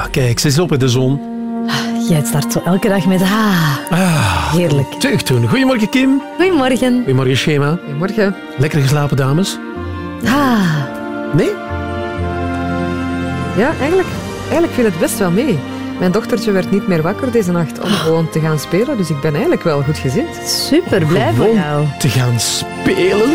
Ah, kijk, ze is op in de zon. Jij start zo elke dag met ah. Ah, Heerlijk. Terug doen. Goedemorgen, Kim. Goedemorgen. Goedemorgen, Schema. Goedemorgen. Lekker geslapen, dames? Ah. Nee? Ja, eigenlijk, eigenlijk viel het best wel mee. Mijn dochtertje werd niet meer wakker deze nacht om gewoon te gaan spelen, dus ik ben eigenlijk wel goed gezind. Super blij voor Gewoon jou. te gaan spelen.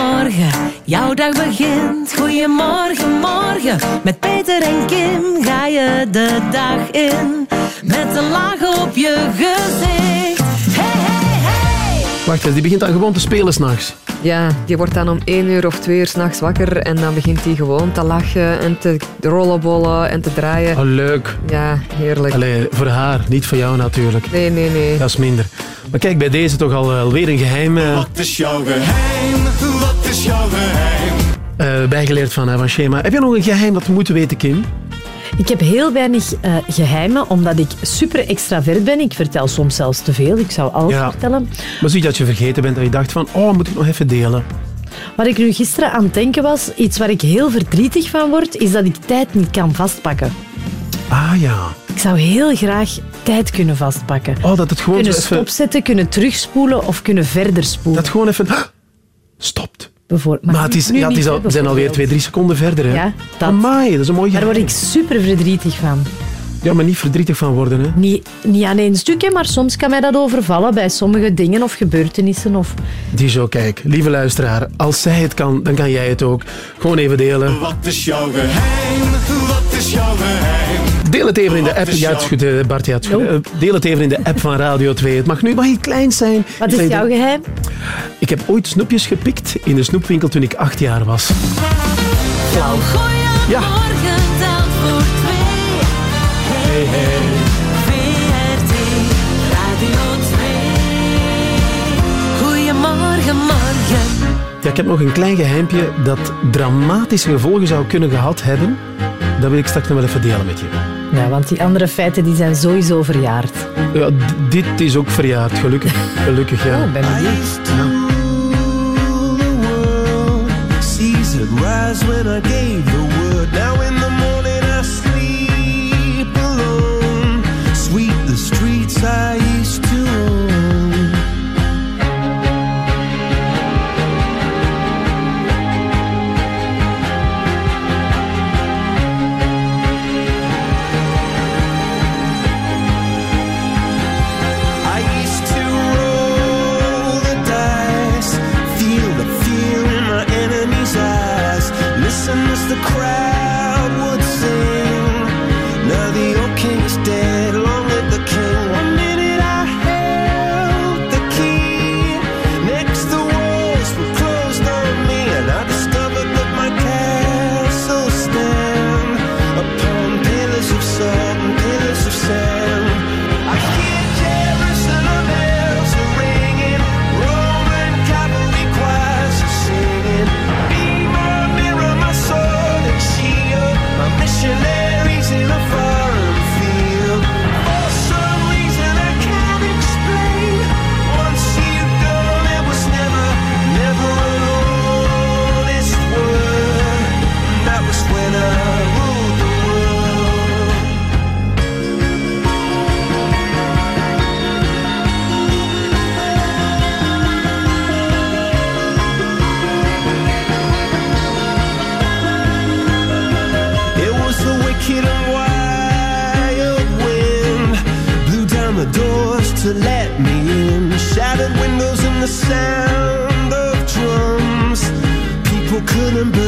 Morgen, jouw dag begint. Goedemorgen, morgen, met Peter en Kim ga je de dag in. Met een laag op je gezicht. Wacht die begint dan gewoon te spelen s'nachts. Ja, die wordt dan om één uur of twee uur s'nachts wakker en dan begint hij gewoon te lachen en te rollenbollen en te draaien. Oh, leuk. Ja, heerlijk. Allee, voor haar, niet voor jou natuurlijk. Nee, nee, nee. Dat is minder. Maar kijk, bij deze toch al eh, alweer een geheim eh, Wat is jouw geheim? Wat is jouw geheim? eh, bijgeleerd van, van Schema. Heb je nog een geheim dat we moeten weten, Kim? Ik heb heel weinig eh, geheimen, omdat ik super extravert ben. Ik vertel soms zelfs te veel. Ik zou alles Ja. vertellen. Maar zoiets dat je vergeten bent dat je dacht van, oh, moet ik nog even delen. Waar ik nu gisteren aan het denken was, iets waar ik heel verdrietig van word, is dat ik tijd niet kan vastpakken. Ah ja. Ik zou heel graag tijd kunnen vastpakken. Oh, dat het gewoon kunnen even... stopzetten, kunnen terugspoelen of kunnen verder spoelen. Dat gewoon even... stopt. Bijvoorbeeld. Maar het, is, ja, het is al, we zijn alweer twee, drie seconden verder. Hè? Ja, dat. Amai, dat is een mooi Daar word ik super verdrietig van. Ja, maar niet verdrietig van worden. Hè? Niet, niet aan één stukje, maar soms kan mij dat overvallen bij sommige dingen of gebeurtenissen. Of... Die zo, kijk, lieve luisteraar, als zij het kan, dan kan jij het ook. Gewoon even delen. Wat is jouw geheim? Wat is jouw geheim? Deel het even in de app. Ja, het is goed, Bart. Ja, het is goed. Deel het even in de app van Radio 2. Het mag nu maar heel klein zijn. Wat is jouw geheim? Ik heb ooit snoepjes gepikt in de snoepwinkel toen ik acht jaar was. Goedemorgen, Ja. telt voor twee. Hey, hey. VRT, Radio 2. Goedemorgen, morgen. Ja, ik heb nog een klein geheimpje dat dramatische gevolgen zou kunnen gehad hebben. Dat wil ik straks nog wel even delen met je. Ja, want die andere feiten die zijn sowieso verjaard. Ja, dit is ook verjaard, gelukkig. Gelukkig, ja. Oh, ben benieuwd. Seas had rise when I gave the word. Now sound of drums. People couldn't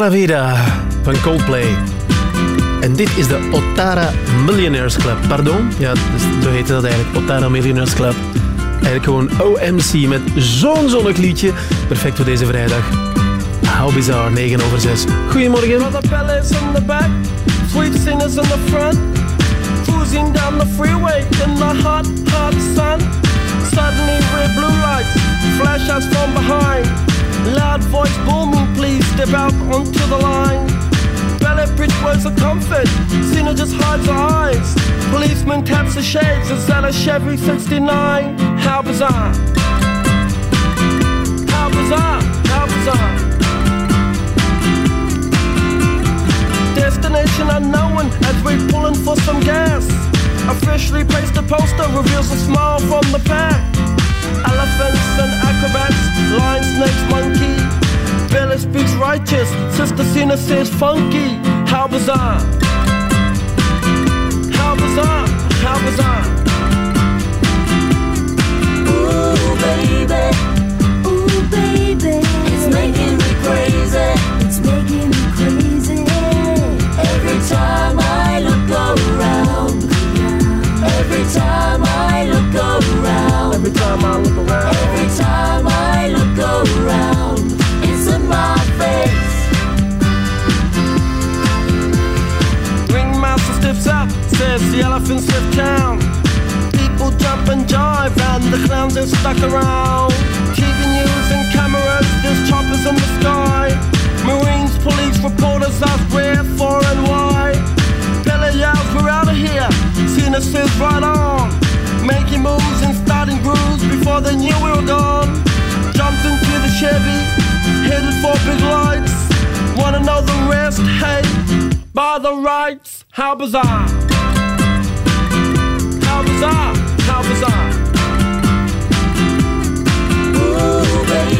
La vida van Coldplay. En dit is de Otara Millionaires Club. Pardon? Ja, dus, zo heette dat eigenlijk. Otara Millionaires Club. Eigenlijk gewoon OMC met zo'n zonnig liedje. Perfect voor deze vrijdag. How bizar, 9 over 6. Goedemorgen. Sweet singers in the front, cruising down the freeway in the hot, hot sun. Suddenly red blue lights flash us from behind. Loud voice booming, please step out onto the line. Ballet bridge words of comfort, Cena just hides her eyes. Policeman taps the shades, is that a Chevy 69? How bizarre! How bizarre! How bizarre! Destination unknown as we're pulling for some gas. Officially placed a poster reveals a smile from the pack. Elephants and acrobats, lion, snakes, monkey. Billy speaks righteous, Sister Cena says funky. How bizarre! How bizarre! How bizarre! Ooh, baby. Ooh, baby. It's making me crazy. It's making me crazy. Every time I look around. Every time I look around. Every time I look around. Every time I look around. It's in my face. Ringmaster stiffs up, says the elephants left town. People jump and jive, and the clowns are stuck around. TV news and cameras, there's choppers in the sky. Marines, police, reporters ask where, for, and why. Billy yells, we're out of here. Cena says, right on. Making moves and starting grooves before they knew we were gone. Jumped into the Chevy, headed for big lights. Wanna know the rest? Hey, by the rights, how bizarre! How bizarre! How bizarre! Ooh, baby.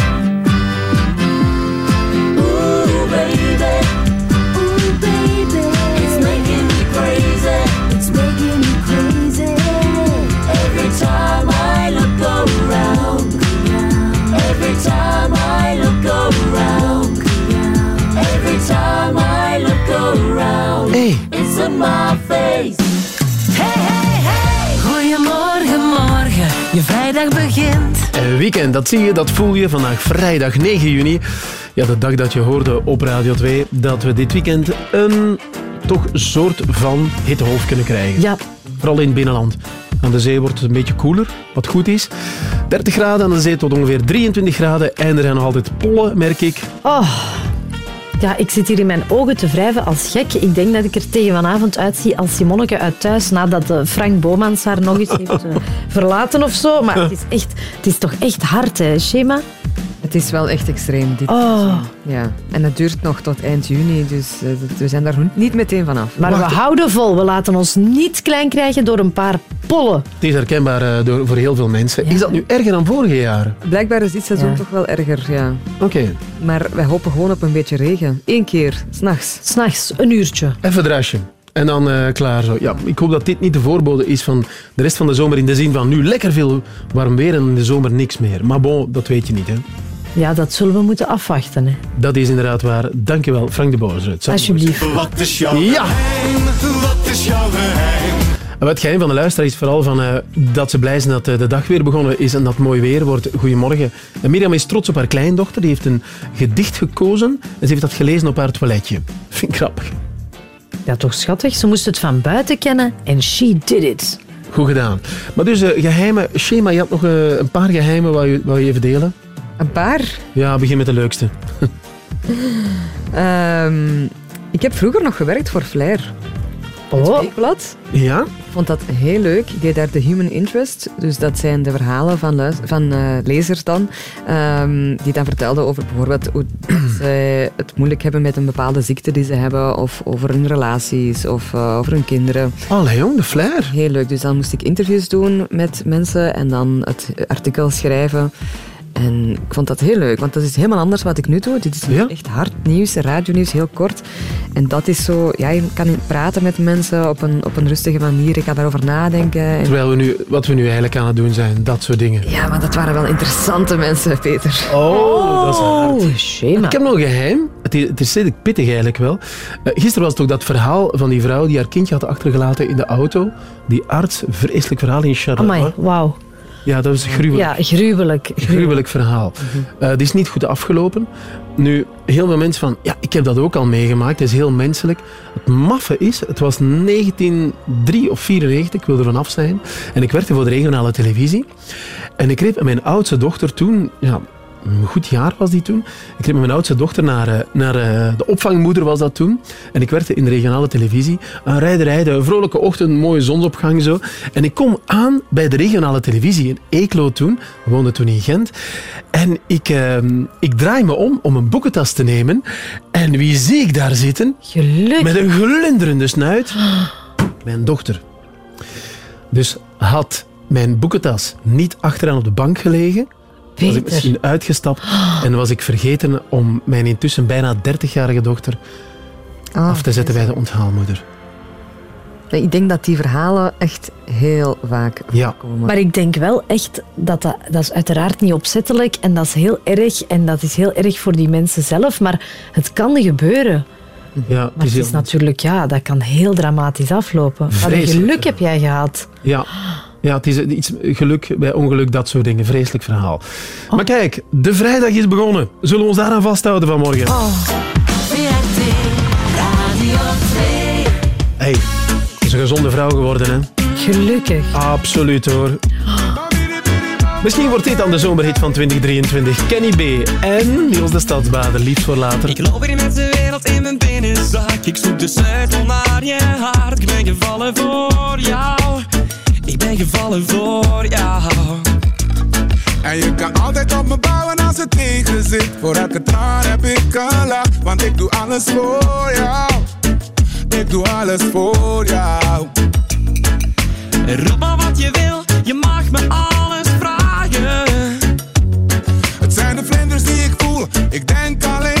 My face. Hey, hey, hey. Goedemorgen, morgen. Je vrijdag begint. een weekend, dat zie je, dat voel je. Vandaag vrijdag 9 juni. Ja, de dag dat je hoorde op Radio 2 dat we dit weekend een toch soort van hittehoofd kunnen krijgen. Ja, Vooral in het binnenland. Aan de zee wordt het een beetje koeler, wat goed is. 30 graden aan de zee tot ongeveer 23 graden. En er zijn nog altijd pollen, merk ik. Oh. Ja, ik zit hier in mijn ogen te wrijven als gek. Ik denk dat ik er tegen vanavond uitzie als Simonneke uit thuis, nadat eh, Frank Bomans haar nog eens heeft eh, verlaten of zo. Maar het is, echt, het is toch echt hard, hè, Shema? Het is wel echt extreem. Dit Oh. Ja. En het duurt nog tot eind juni, dus eh, we zijn daar niet meteen vanaf. Maar we houden vol. We laten ons niet klein krijgen door een paar pollen. Het is herkenbaar eh, door, voor heel veel mensen. Is dat nu erger dan vorige jaren? Blijkbaar is dit seizoen Ja. toch wel erger, ja. Oké, Maar wij hopen gewoon op een beetje regen. Eén keer, s'nachts. S'nachts, een uurtje. even drasje. En dan eh, klaar zo. Ja, ik hoop dat dit niet de voorbode is van de rest van de zomer in de zin van nu lekker veel warm weer en in de zomer niks meer. Maar bon, dat weet je niet, hè. Ja, dat zullen we moeten afwachten. Hè. Dat is inderdaad waar. Dankjewel, Frank de Bozer. Alsjeblieft. Wat is jouw Ja. geheim? Wat is jouw geheim? Het geheim van de luisteraar is vooral van, eh, dat ze blij zijn dat eh, de dag weer begonnen is en dat het mooi weer wordt. Goedemorgen. En Mirjam is trots op haar kleindochter. Die heeft een gedicht gekozen en ze heeft dat gelezen op haar toiletje. Vind ik grappig. Ja, toch schattig. Ze moest het van buiten kennen en she did it. Goed gedaan. Maar dus eh, geheime... Shema, je had nog een paar geheimen. Wou je, wou je even delen? Een paar. Ja, begin met de leukste. Ehm, ik heb vroeger nog gewerkt voor Flair. Het Oh, weekblad. Ja? Ik vond dat heel leuk. Ik deed daar de human interest. Dus dat zijn de verhalen van, van eh, lezers dan. ehm, die dan vertelden over bijvoorbeeld hoe ze het moeilijk hebben met een bepaalde ziekte die ze hebben. Of over hun relaties. Of eh, over hun kinderen. Allee jong, de flair. Heel leuk. Dus dan moest ik interviews doen met mensen. En dan het artikel schrijven. En ik vond dat heel leuk, want dat is helemaal anders wat ik nu doe. Dit is Ja? echt hard nieuws, radionieuws, heel kort. En dat is zo, ja, je kan praten met mensen op een, op een rustige manier. Ik kan daarover nadenken. En Terwijl we nu, wat we nu eigenlijk aan het doen zijn, dat soort dingen. ja, maar dat waren wel interessante mensen, Peter. Oh, dat is hard. oh. Ik heb nog een geheim. Het is, het is redelijk pittig eigenlijk wel. Eh, gisteren was het ook dat verhaal van die vrouw die haar kindje had achtergelaten in de auto. Die arts, vreselijk verhaal in Charleroi. Amai, wauw. Ja, dat was gruwelijk. Ja, gruwelijk. Gruwelijk verhaal. Eh, het is niet goed afgelopen. Nu, heel veel mensen van, ja, ik heb dat ook al meegemaakt. Het is heel menselijk. Het maffe is, het was 1903 of 94, ik wil er vanaf zijn. En ik werkte voor de regionale televisie. En ik met mijn oudste dochter toen, ja, een goed jaar was die toen. Ik met mijn oudste dochter naar, eh, naar eh, de opvangmoeder was dat toen. En ik werkte in de regionale televisie. Een rijden, rijden, een vrolijke ochtend, een mooie zonsopgang zo. En ik kom aan bij de regionale televisie in Eeklo toen. We woonden toen in Gent. En ik, eh, ik draai me om om een boekentas te nemen. En wie zie ik daar zitten? Geluk. Met een glunderende snuit. Mijn dochter. Dus had mijn boekentas niet achteraan op de bank gelegen, was ik misschien uitgestapt en was ik vergeten om mijn intussen bijna 30-jarige dochter Ah, af te zetten bij de onthaalmoeder. Ik denk dat die verhalen echt heel vaak Ja. voorkomen. Maar ik denk wel echt dat dat, dat is uiteraard niet opzettelijk en dat is heel erg en dat is heel erg voor die mensen zelf, maar het kan gebeuren. Ja, Maar het is heel- natuurlijk, ja, dat kan heel dramatisch aflopen. Wat een geluk heb jij gehad. Ja. Ja, het is iets geluk bij ongeluk, dat soort dingen. Vreselijk verhaal. Oh. Maar kijk, de vrijdag is begonnen. Zullen we ons daaraan vasthouden vanmorgen? Oh. VRT Radio 2. Hey, het is een gezonde vrouw geworden, hè? Gelukkig. Absoluut hoor. Misschien wordt dit dan de zomerhit van 2023. Kenny B. en Niels de Stadsbader, liefst voor later. Ik loop hier met de wereld in mijn binnenzak. Ik zoek de sleutel naar je hart. Ik ben gevallen voor jou. Ben gevallen voor jou. En je kan altijd op me bouwen als het tegen zit. Voor elke traan heb ik een lach, want ik doe alles voor jou. Ik doe alles voor jou. Roep maar wat je wil, je mag me alles vragen. Het zijn de vlinders die ik voel, ik denk alleen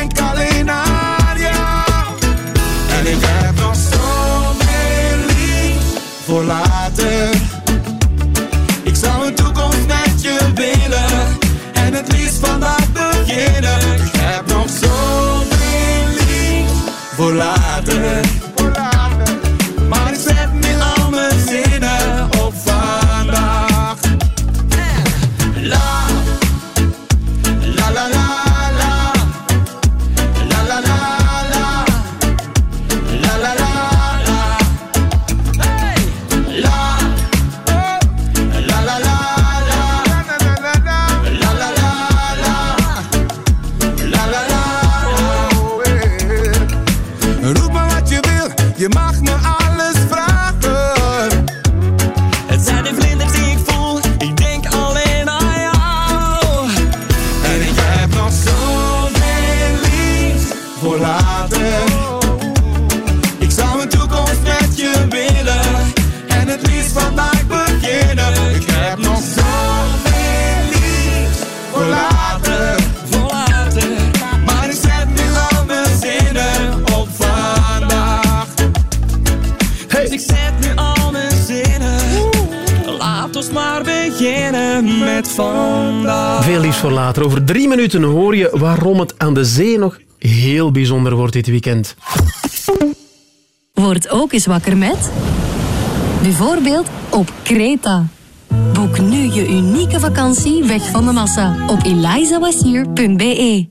chocolate. Ons maar beginnen met vandaag. Veel liefst voor later. Over drie minuten hoor je waarom het aan de zee nog heel bijzonder wordt dit weekend. Word ook eens wakker met... Bijvoorbeeld op Kreta. Boek nu je unieke vakantie weg van de massa op elizawasier.be.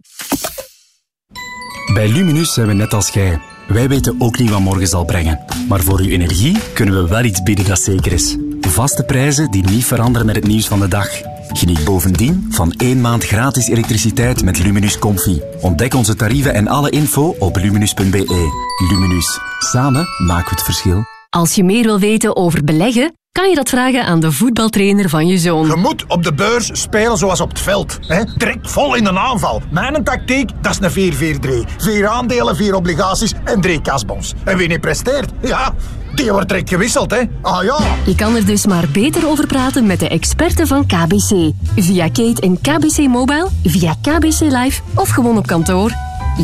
Bij Luminus zijn we net als jij. Wij weten ook niet wat morgen zal brengen. Maar voor uw energie kunnen we wel iets bieden dat zeker is. Vaste prijzen die niet veranderen met het nieuws van de dag. Geniet bovendien van één maand gratis elektriciteit met Luminus Comfy. Ontdek onze tarieven en alle info op luminus.be. Luminus. Samen maken we het verschil. Als je meer wil weten over beleggen, kan je dat vragen aan de voetbaltrainer van je zoon. Je moet op de beurs spelen zoals op het veld. Hè? Direct vol in een aanval. Mijn tactiek, dat is een 4-4-3. Vier aandelen, vier obligaties en drie kasbons. En wie niet presteert, ja, die wordt direct gewisseld. Hè? Ah ja. Je kan er dus maar beter over praten met de experten van KBC. Via Kate en KBC Mobile, via KBC Live of gewoon op kantoor.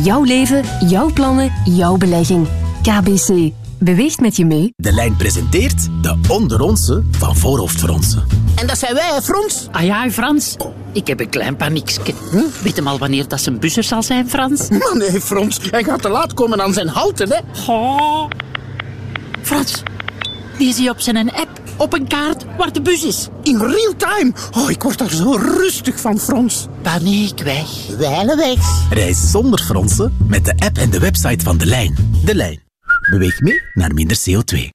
Jouw leven, jouw plannen, jouw belegging. KBC. Beweegt met je mee. De lijn presenteert de onderonse van Voorhoofdfronsen. En dat zijn wij, hè, Frans? Ah ja, Frans. Ik heb een klein paniekje. Hm? Weet hem al wanneer dat zijn buzzer zal zijn, Frans? Maar nee, Frans. Hij gaat te laat komen aan zijn halten, hè. Oh. Frans, die is hij op zijn app op een kaart waar de bus is. In real time. Oh, ik word daar zo rustig van, Frans. Paniek weg. Wijlen weg. Reis zonder fronsen met de app en de website van De Lijn. De Lijn. Beweeg mee naar minder CO2.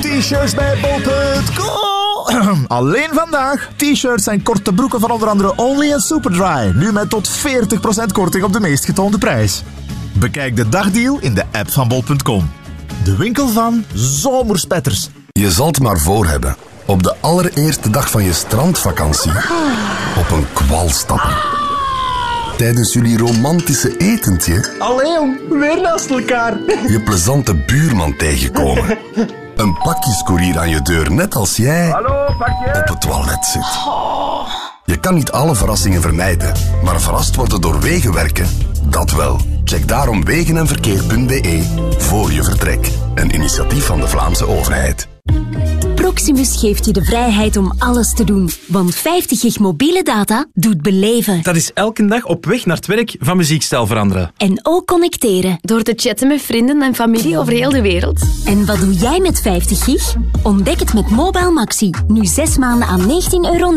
T-shirts bij bol.com. Alleen vandaag. T-shirts en korte broeken van onder andere Only en Superdry. Nu met tot 40% korting op de meest getoonde prijs. Bekijk de dagdeal in de app van bol.com. De winkel van zomerspetters. Je zal het maar voor hebben. Op de allereerste dag van je strandvakantie op een kwal stappen. Tijdens jullie romantische etentje Allee, weer naast elkaar. je plezante buurman tegenkomen. Een pakjescourier aan je deur, net als jij op het toilet zit. Je kan niet alle verrassingen vermijden, maar verrast worden door wegenwerken, dat wel. Check daarom wegenenverkeer.be voor je vertrek. Een initiatief van de Vlaamse overheid. Proximus geeft je de vrijheid om alles te doen. Want 50 gig mobiele data doet beleven. Dat is elke dag op weg naar het werk van muziekstijl veranderen. En ook connecteren. Door te chatten met vrienden en familie over heel de wereld. En wat doe jij met 50 gig? Ontdek het met Mobile Maxi. Nu 6 maanden aan 19,99 euro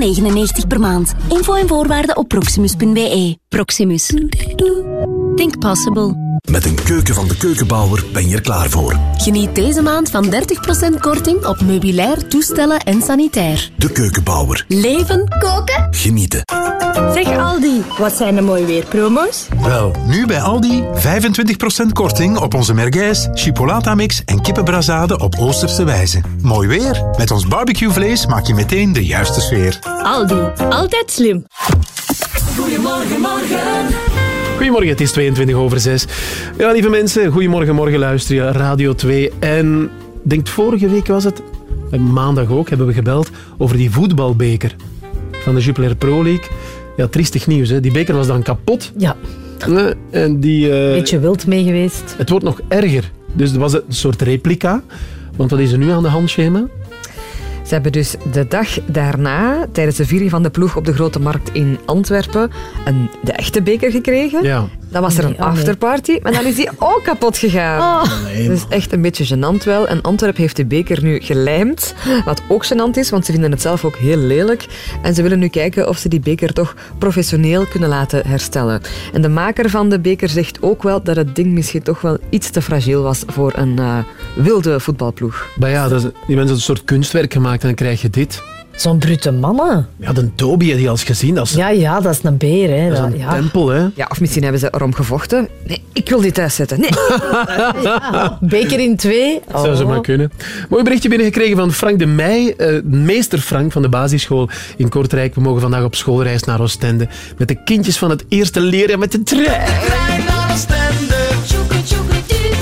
per maand. Info en voorwaarden op proximus.be. Proximus. Think possible. Met een keuken van de keukenbouwer ben je er klaar voor. Geniet deze maand van 30% korting op meubilair, toestellen en sanitair. De keukenbouwer. Leven, koken. Genieten. Zeg Aldi, wat zijn de mooi weer promo's? Wel, nu bij Aldi 25% korting op onze merguez, chipolata mix en kippenbrazade op Oosterse wijze. Mooi weer. Met ons barbecuevlees maak je meteen de juiste sfeer. Aldi, altijd slim. Goedemorgen, morgen. Goedemorgen, het is 22 over 6. Ja, lieve mensen, goedemorgen, morgen luister je Radio 2. En denkt vorige week was het, en maandag ook, hebben we gebeld over die voetbalbeker van de Jupiler Pro League. Ja, triestig nieuws, hè. Die beker was dan kapot. Ja. Eh, En die... eh, Beetje wild mee geweest. Het wordt nog erger. Dus het was een soort replica. Want wat is er nu aan de hand, Shema? Ze hebben dus de dag daarna, tijdens de viering van de ploeg op de Grote Markt in Antwerpen, een, de echte beker gekregen. Ja. Dan was er een Nee, oh nee. afterparty, maar dan is die ook kapot gegaan. Oh. Dus echt een beetje gênant wel. En Antwerpen heeft de beker nu gelijmd, wat ook gênant is, want ze vinden het zelf ook heel lelijk. En ze willen nu kijken of ze die beker toch professioneel kunnen laten herstellen. En de maker van de beker zegt ook wel dat het ding misschien toch wel iets te fragiel was voor een eh, wilde voetbalploeg. Maar ja, dat is, die mensen een soort kunstwerk gemaakt en dan krijg je dit. Zo'n brute mannen. Ja, de Toby heb je al eens gezien. Dat is, Ja, ja, dat is een beer. Hè. dat is een ja. tempel, hè. Ja, of misschien hebben ze erom gevochten. Nee, ik wil die thuis zetten. Nee. Beker in twee. Dat zou ze Oh. maar kunnen. Mooi berichtje binnengekregen van Frank de Meij, eh, meester Frank van de basisschool in Kortrijk. We mogen vandaag op schoolreis naar Oostende met de kindjes van het eerste leren met de trein. Trein naar Oostende.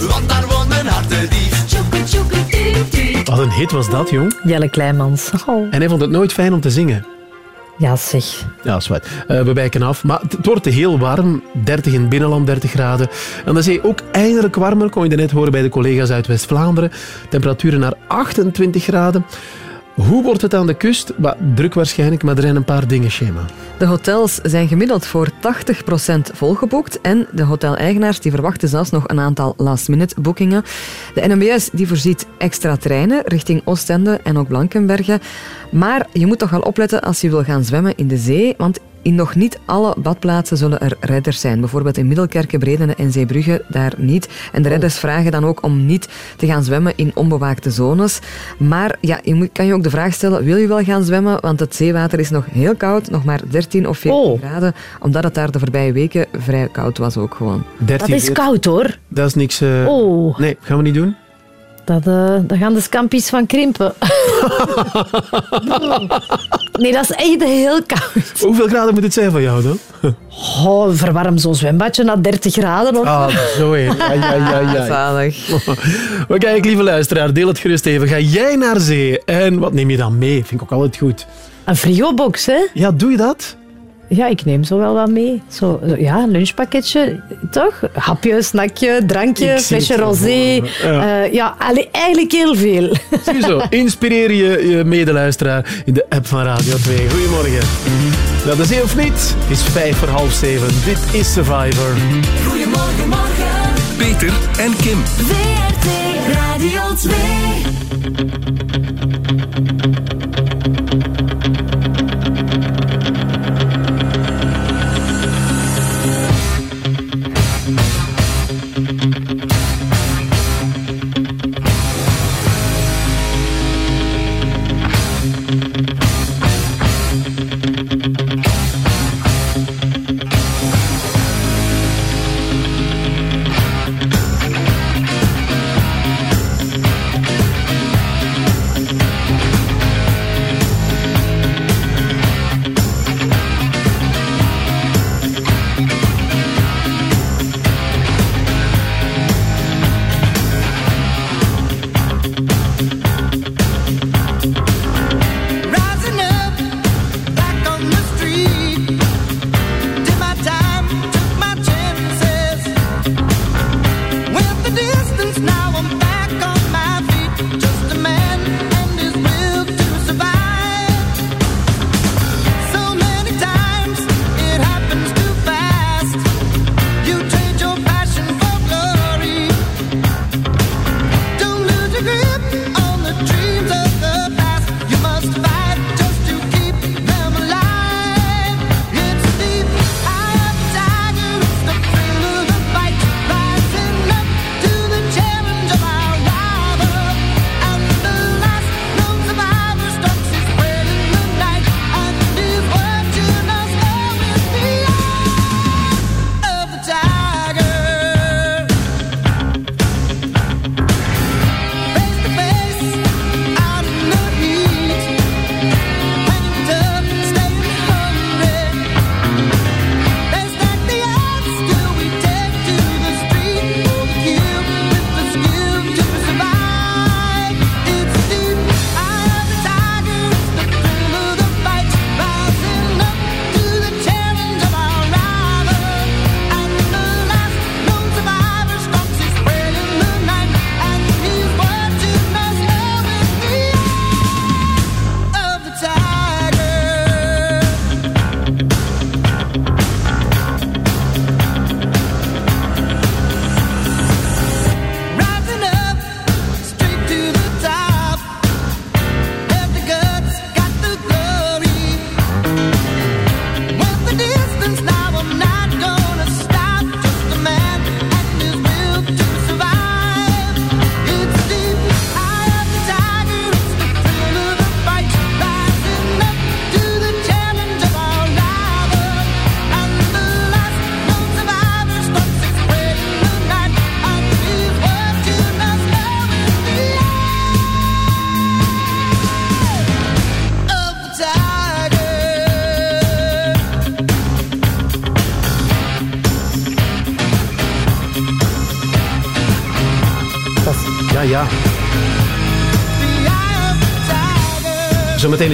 Want daar woont een hartedief. Wat een hit was dat, jong. Jelle Kleimans. Oh. En hij vond het nooit fijn om te zingen. Ja, zeg. Ja, zwart. Eh, we wijken af. Maar het, wordt heel warm. 30 in het binnenland, 30 graden. En de zee ook eindelijk warmer, kon je net horen bij de collega's uit West-Vlaanderen. Temperaturen naar 28 graden. Hoe wordt het aan de kust? Bah, druk waarschijnlijk, maar er zijn een paar dingen, Schema. De hotels zijn gemiddeld voor 80% volgeboekt en de hoteleigenaars die verwachten zelfs nog een aantal last-minute boekingen. De NMBS die voorziet extra treinen richting Oostende en ook Blankenberge. Maar je moet toch wel opletten als je wil gaan zwemmen in de zee, want in nog niet alle badplaatsen zullen er redders zijn. Bijvoorbeeld in Middelkerke, Bredene en Zeebrugge daar niet. En de redders vragen dan ook om niet te gaan zwemmen in onbewaakte zones. Maar ja, je moet, kan je ook de vraag stellen, wil je wel gaan zwemmen? Want het zeewater is nog heel koud, nog maar 13 of 14 graden. Omdat het daar de voorbije weken vrij koud was ook gewoon. 13 Dat is koud, hoor. Dat is niks... eh, Oh. Nee, gaan we niet doen. Dat, eh daar gaan de scampi's van krimpen. nee, dat is echt heel koud. Hoeveel graden moet het zijn van jou dan? Oh, verwarm zo'n zwembadje naar 30 graden. Of... Ah, zo hé. Ja, ja, ja, ja. Zalig. Maar kijk, lieve luisteraar, deel het gerust even. Ga jij naar zee? En wat neem je dan mee? Vind ik ook altijd goed. Een frigobox, hè? Ja, doe je dat? Ja, ik neem zo wel wat mee. Zo, ja, een lunchpakketje, toch? Hapje, snackje, drankje, Ik flesje zo rosé. Ja. Eh, ja, allee, eigenlijk heel veel. Ziezo, inspireer je, je medeluisteraar in de app van Radio 2. Goedemorgen. Dat is heel of niet? Het is vijf voor half zeven. Dit is Survivor. Goedemorgen, morgen. Peter en Kim. WRT Radio 2.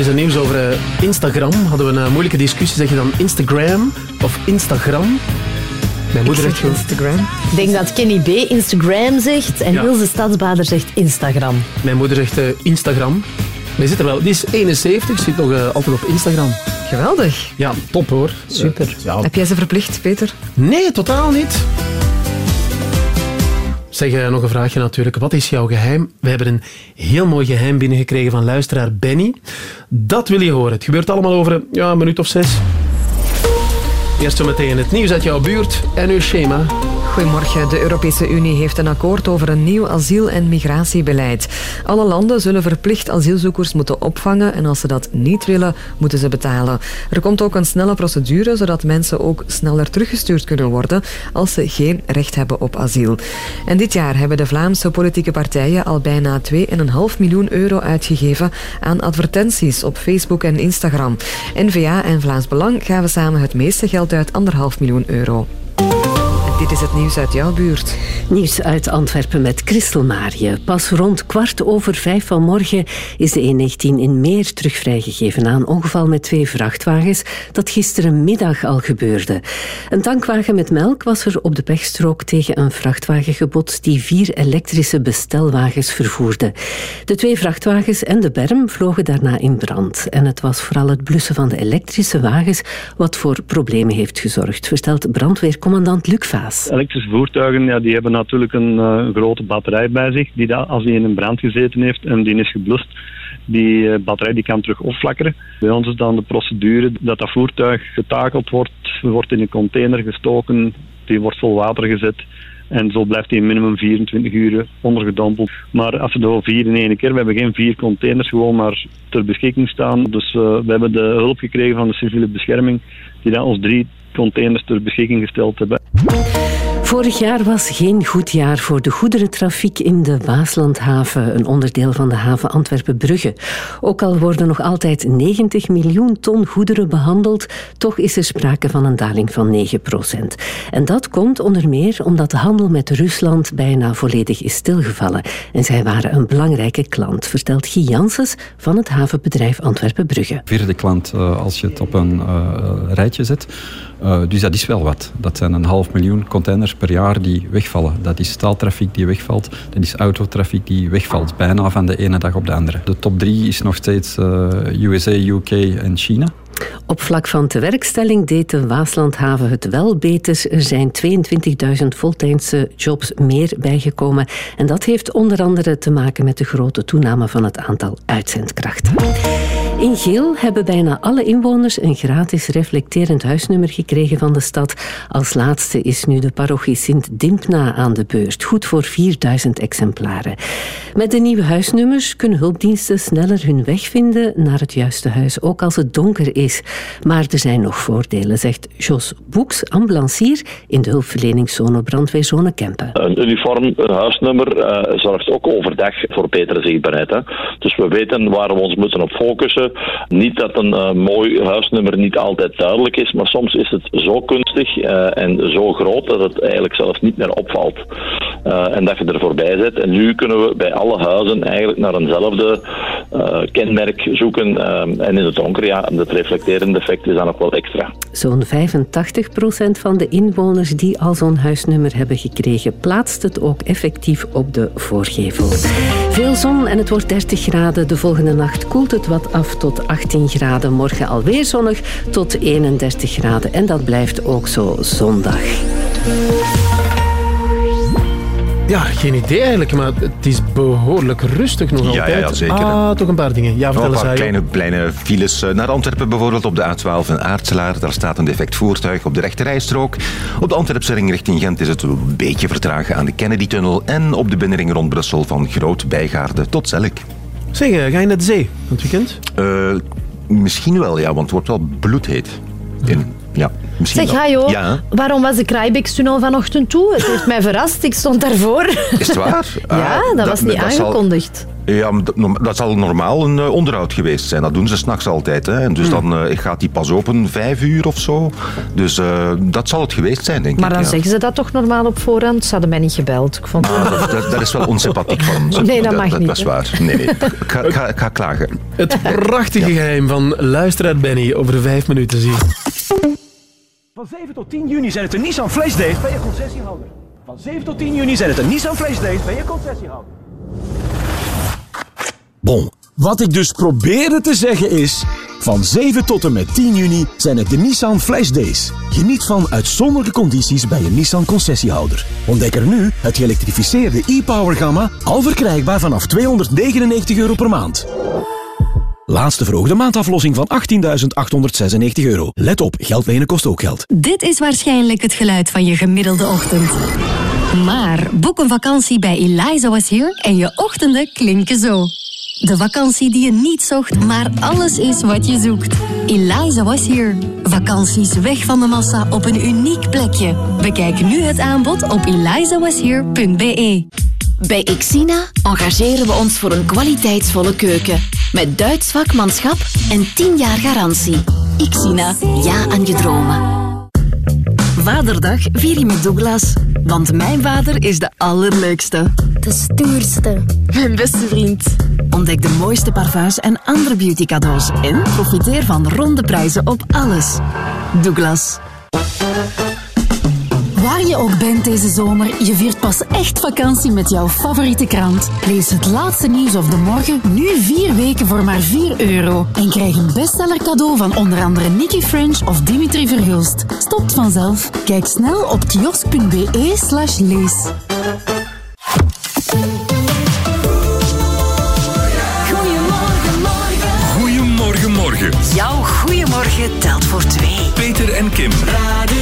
Is er nieuws over eh, Instagram. Hadden we een eh, moeilijke discussie. Zeg je dan Instagram of Instagram? Mijn moeder zegt. Instagram. Ik denk dat Kenny B. Instagram zegt en Ja. Ilse Stadsbader zegt Instagram. Mijn moeder zegt eh, Instagram. Maar je zit er wel. Die is 71, zit nog altijd op Instagram. Geweldig. Ja, top hoor. Super. Ja. Heb jij ze verplicht, Peter? Nee, totaal niet. Zeg, nog een vraagje natuurlijk. Wat is jouw geheim? We hebben een heel mooi geheim binnengekregen van luisteraar Benny. Dat wil je horen. Het gebeurt allemaal over ja, een minuut of zes. Eerst zo meteen het nieuws uit jouw buurt en uw schema. Goedemorgen. De Europese Unie heeft een akkoord over een nieuw asiel- en migratiebeleid. Alle landen zullen verplicht asielzoekers moeten opvangen en als ze dat niet willen, moeten ze betalen. Er komt ook een snelle procedure, zodat mensen ook sneller teruggestuurd kunnen worden als ze geen recht hebben op asiel. En dit jaar hebben de Vlaamse politieke partijen al bijna 2,5 miljoen euro uitgegeven aan advertenties op Facebook en Instagram. N-VA en Vlaams Belang gaven samen het meeste geld uit, 1,5 miljoen euro. Dit is het nieuws uit jouw buurt. Nieuws uit Antwerpen met Christel Marië. Pas rond kwart over vijf vanmorgen is de E19 in Meer terug vrijgegeven na een ongeval met twee vrachtwagens dat gisterenmiddag al gebeurde. Een tankwagen met melk was er op de pechstrook tegen een vrachtwagen gebotst die vier elektrische bestelwagens vervoerde. De twee vrachtwagens en de berm vlogen daarna in brand. En het was vooral het blussen van de elektrische wagens wat voor problemen heeft gezorgd, vertelt brandweercommandant Luc. Elektrische voertuigen ja, die hebben natuurlijk een eh, grote batterij bij zich. Die als die in een brand gezeten heeft en die is geblust, die eh, batterij die kan terug opflakkeren. Bij ons is dan de procedure dat dat voertuig getakeld wordt, wordt in een container gestoken, die wordt vol water gezet. En zo blijft hij minimum 24 uur ondergedompeld. Maar als we er vier in één keer, we hebben geen vier containers gewoon maar ter beschikking staan. Dus eh, we hebben de hulp gekregen van de civiele bescherming, die dan ons drie containers ter beschikking gesteld hebben. Vorig jaar was geen goed jaar voor de goederentrafiek in de Waaslandhaven, een onderdeel van de haven Antwerpen-Brugge. Ook al worden nog altijd 90 miljoen ton goederen behandeld, toch is er sprake van een daling van 9 procent. En dat komt onder meer omdat de handel met Rusland bijna volledig is stilgevallen. En zij waren een belangrijke klant, vertelt Guy Janssens van het havenbedrijf Antwerpen-Brugge. vierde klant eh, als je het op een eh, rijtje zet. Eh, dus dat is wel wat. Dat zijn een half miljoen containers per jaar die wegvallen. Dat is staaltrafiek die wegvalt. Dat is autotrafiek die wegvalt. Bijna van de ene dag op de andere. De top drie is nog steeds eh, USA, UK en China. Op vlak van tewerkstelling deed de Waaslandhaven het wel beter. Er zijn 22.000 voltijdse jobs meer bijgekomen. En dat heeft onder andere te maken met de grote toename van het aantal uitzendkrachten. In Geel hebben bijna alle inwoners een gratis reflecterend huisnummer gekregen van de stad. Als laatste is nu de parochie Sint Dimpna aan de beurt. Goed voor 4000 exemplaren. Met de nieuwe huisnummers kunnen hulpdiensten sneller hun weg vinden naar het juiste huis, ook als het donker is. Maar er zijn nog voordelen, zegt Jos Boeks, ambulancier in de hulpverleningszone brandweerzone Kempen. Een uniform een huisnummer eh, zorgt ook overdag voor betere zichtbaarheid. Hè. Dus we weten waar we ons moeten op focussen. Niet dat een eh, mooi huisnummer niet altijd duidelijk is, maar soms is het zo kunstig eh, en zo groot dat het eigenlijk zelfs niet meer opvalt. En dat je er voorbij zit. En nu kunnen we bij alle huizen eigenlijk naar eenzelfde kenmerk zoeken. en in het donker, ja, het reflecterende effect is dan ook wel extra. Zo'n 85% van de inwoners die al zo'n huisnummer hebben gekregen, plaatst het ook effectief op de voorgevel. Veel zon en het wordt 30 graden. De volgende nacht koelt het wat af tot 18 graden. Morgen alweer zonnig tot 31 graden. En dat blijft ook zo zondag. Ja, geen idee eigenlijk, maar het is behoorlijk rustig nog Ja, altijd. ja, ja, zeker. Ah, toch een paar dingen. Ja, vertel een eens. kleine, kleine files eh, naar Antwerpen, bijvoorbeeld op de A12 en Aartselaar. Daar staat een defect voertuig op de rechterrijstrook. Op de Antwerpse ring richting Gent is het een beetje vertragen aan de Kennedy-tunnel. En op de binnenring rond Brussel van Groot Bijgaarde tot Zelk. Zeg, eh, ga je naar de zee van het weekend? Eh, misschien wel, ja, want het wordt wel bloedheet. In, ja. Misschien Zeg, ga joh, Ja, waarom was de Kraaibeekstunnel vanochtend toe? Het heeft mij verrast, ik stond daarvoor. is het waar? ja, Ah, dat was niet dat zal- aangekondigd. Ja, maar dat, zal normaal een eh, onderhoud geweest zijn. Dat doen ze s'nachts altijd. Hè. En dus dan eh, gaat die pas open vijf uur of zo. Dus eh, dat zal het geweest zijn, denk Maar ik. dan ja. zeggen ze dat toch normaal op voorhand? Ze hadden mij niet gebeld. Ik vond Ah, dat, dat, dat is wel onsympathiek van ze. Nee, dat mag niet, Dat is waar. Nee, nee. Ik ga, ik ga, ik ga klagen. Het prachtige geheim van luisteraar Benny over vijf minuten zie. Van 7 tot 10 juni zijn het de Nissan Flash Days bij je concessiehouder. Van 7 tot 10 juni zijn het de Nissan Flash Days bij je concessiehouder. Bon, wat ik dus probeerde te zeggen is... Van 7 tot en met 10 juni zijn het de Nissan Flash Days. Geniet van uitzonderlijke condities bij je Nissan concessiehouder. Ontdek er nu het geëlektrificeerde e-Power gamma, al verkrijgbaar vanaf 299 euro per maand. Laatste verhoogde maandaflossing van 18.896 euro. Let op, geld lenen kost ook geld. Dit is waarschijnlijk het geluid van je gemiddelde ochtend. Maar boek een vakantie bij Eliza Was Here en je ochtenden klinken zo. De vakantie die je niet zocht, maar alles is wat je zoekt. Eliza Was Here. Vakanties weg van de massa op een uniek plekje. Bekijk nu het aanbod op elizawashere.be. Bij Xina engageren we ons voor een kwaliteitsvolle keuken. Met Duits vakmanschap en 10 jaar garantie. Xina, ja aan je dromen. Vaderdag vier je met Douglas. Want mijn vader is de allerleukste. De stoerste. Mijn beste vriend. Ontdek de mooiste parfums en andere beauty cadeaus. En profiteer van ronde prijzen op alles. Douglas. Waar je ook bent deze zomer, je viert pas echt vakantie met jouw favoriete krant. Lees het laatste nieuws of de morgen nu vier weken voor maar 4 euro. En krijg een bestseller cadeau van onder andere Nicky French of Dimitri Verhulst. Stopt vanzelf. Kijk snel op kiosk.be slash lees. Goedemorgen, morgen. Goedemorgen, morgen. Jouw goeiemorgen telt voor twee. Peter en Kim. Radio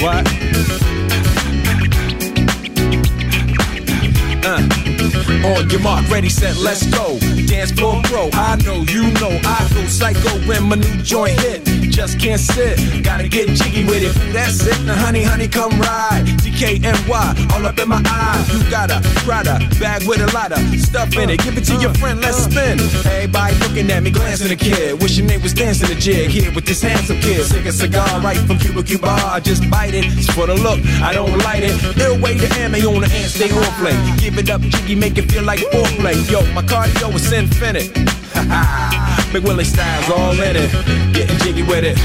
what, On your mark, ready, set, let's go. Dance floor pro, I know, you know, I go psycho when my new joint hit. Just can't sit, gotta get jiggy with it. That's it, now honey, honey, come ride. DKNY, all up in my eyes. You got a Prada bag with a lot of stuff in it. Give it to your friend, let's spin. Everybody looking at me, glancing a kid. Wishing they was dancing a jig here with this handsome kid. Sick a cigar right from Cuba Cuba. I just bite it. It's for the look, I don't light it. Ill way to ammo on the hand, stay on play. Give it up, jiggy, make it feel like foreplay. Yo, my cardio is infinite. Big Willie styles all in it. Getting jiggy with it.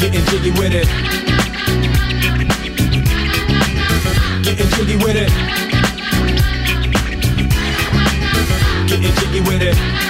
Getting jiggy with it. Getting jiggy with it. Getting jiggy with it.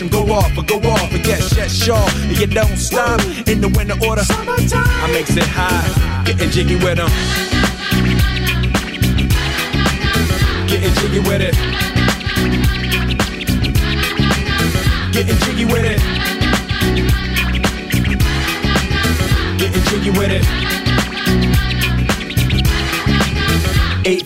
them go off, but go off. But yes, yes, sure. And you don't stop in the winter order. I makes it high, getting jiggy with them. Getting jiggy with it. Getting jiggy with it. Getting jiggy with it.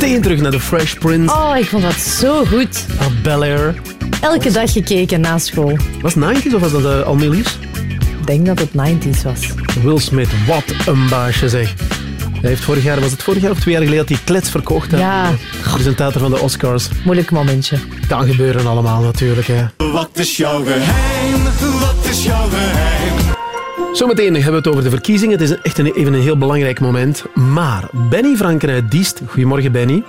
meteen terug naar de Fresh Prince. Oh, ik vond dat zo goed. Of Bel Air. Elke dag gekeken na school. Was het 90s of was dat uh, al? Ik denk dat het 90s was. Will Smith, wat een baasje zeg. Hij heeft vorig jaar, was het vorig jaar of twee jaar geleden, dat hij klets verkocht aan Ja. de presentator van de Oscars. Moeilijk momentje. Kan gebeuren allemaal natuurlijk. Hè. Wat is jouw geheim? Wat is jouw geheim? Zometeen hebben we het over de verkiezingen. Het is echt een, even een heel belangrijk moment. Maar Benny Franken uit Diest. Goedemorgen, Benny.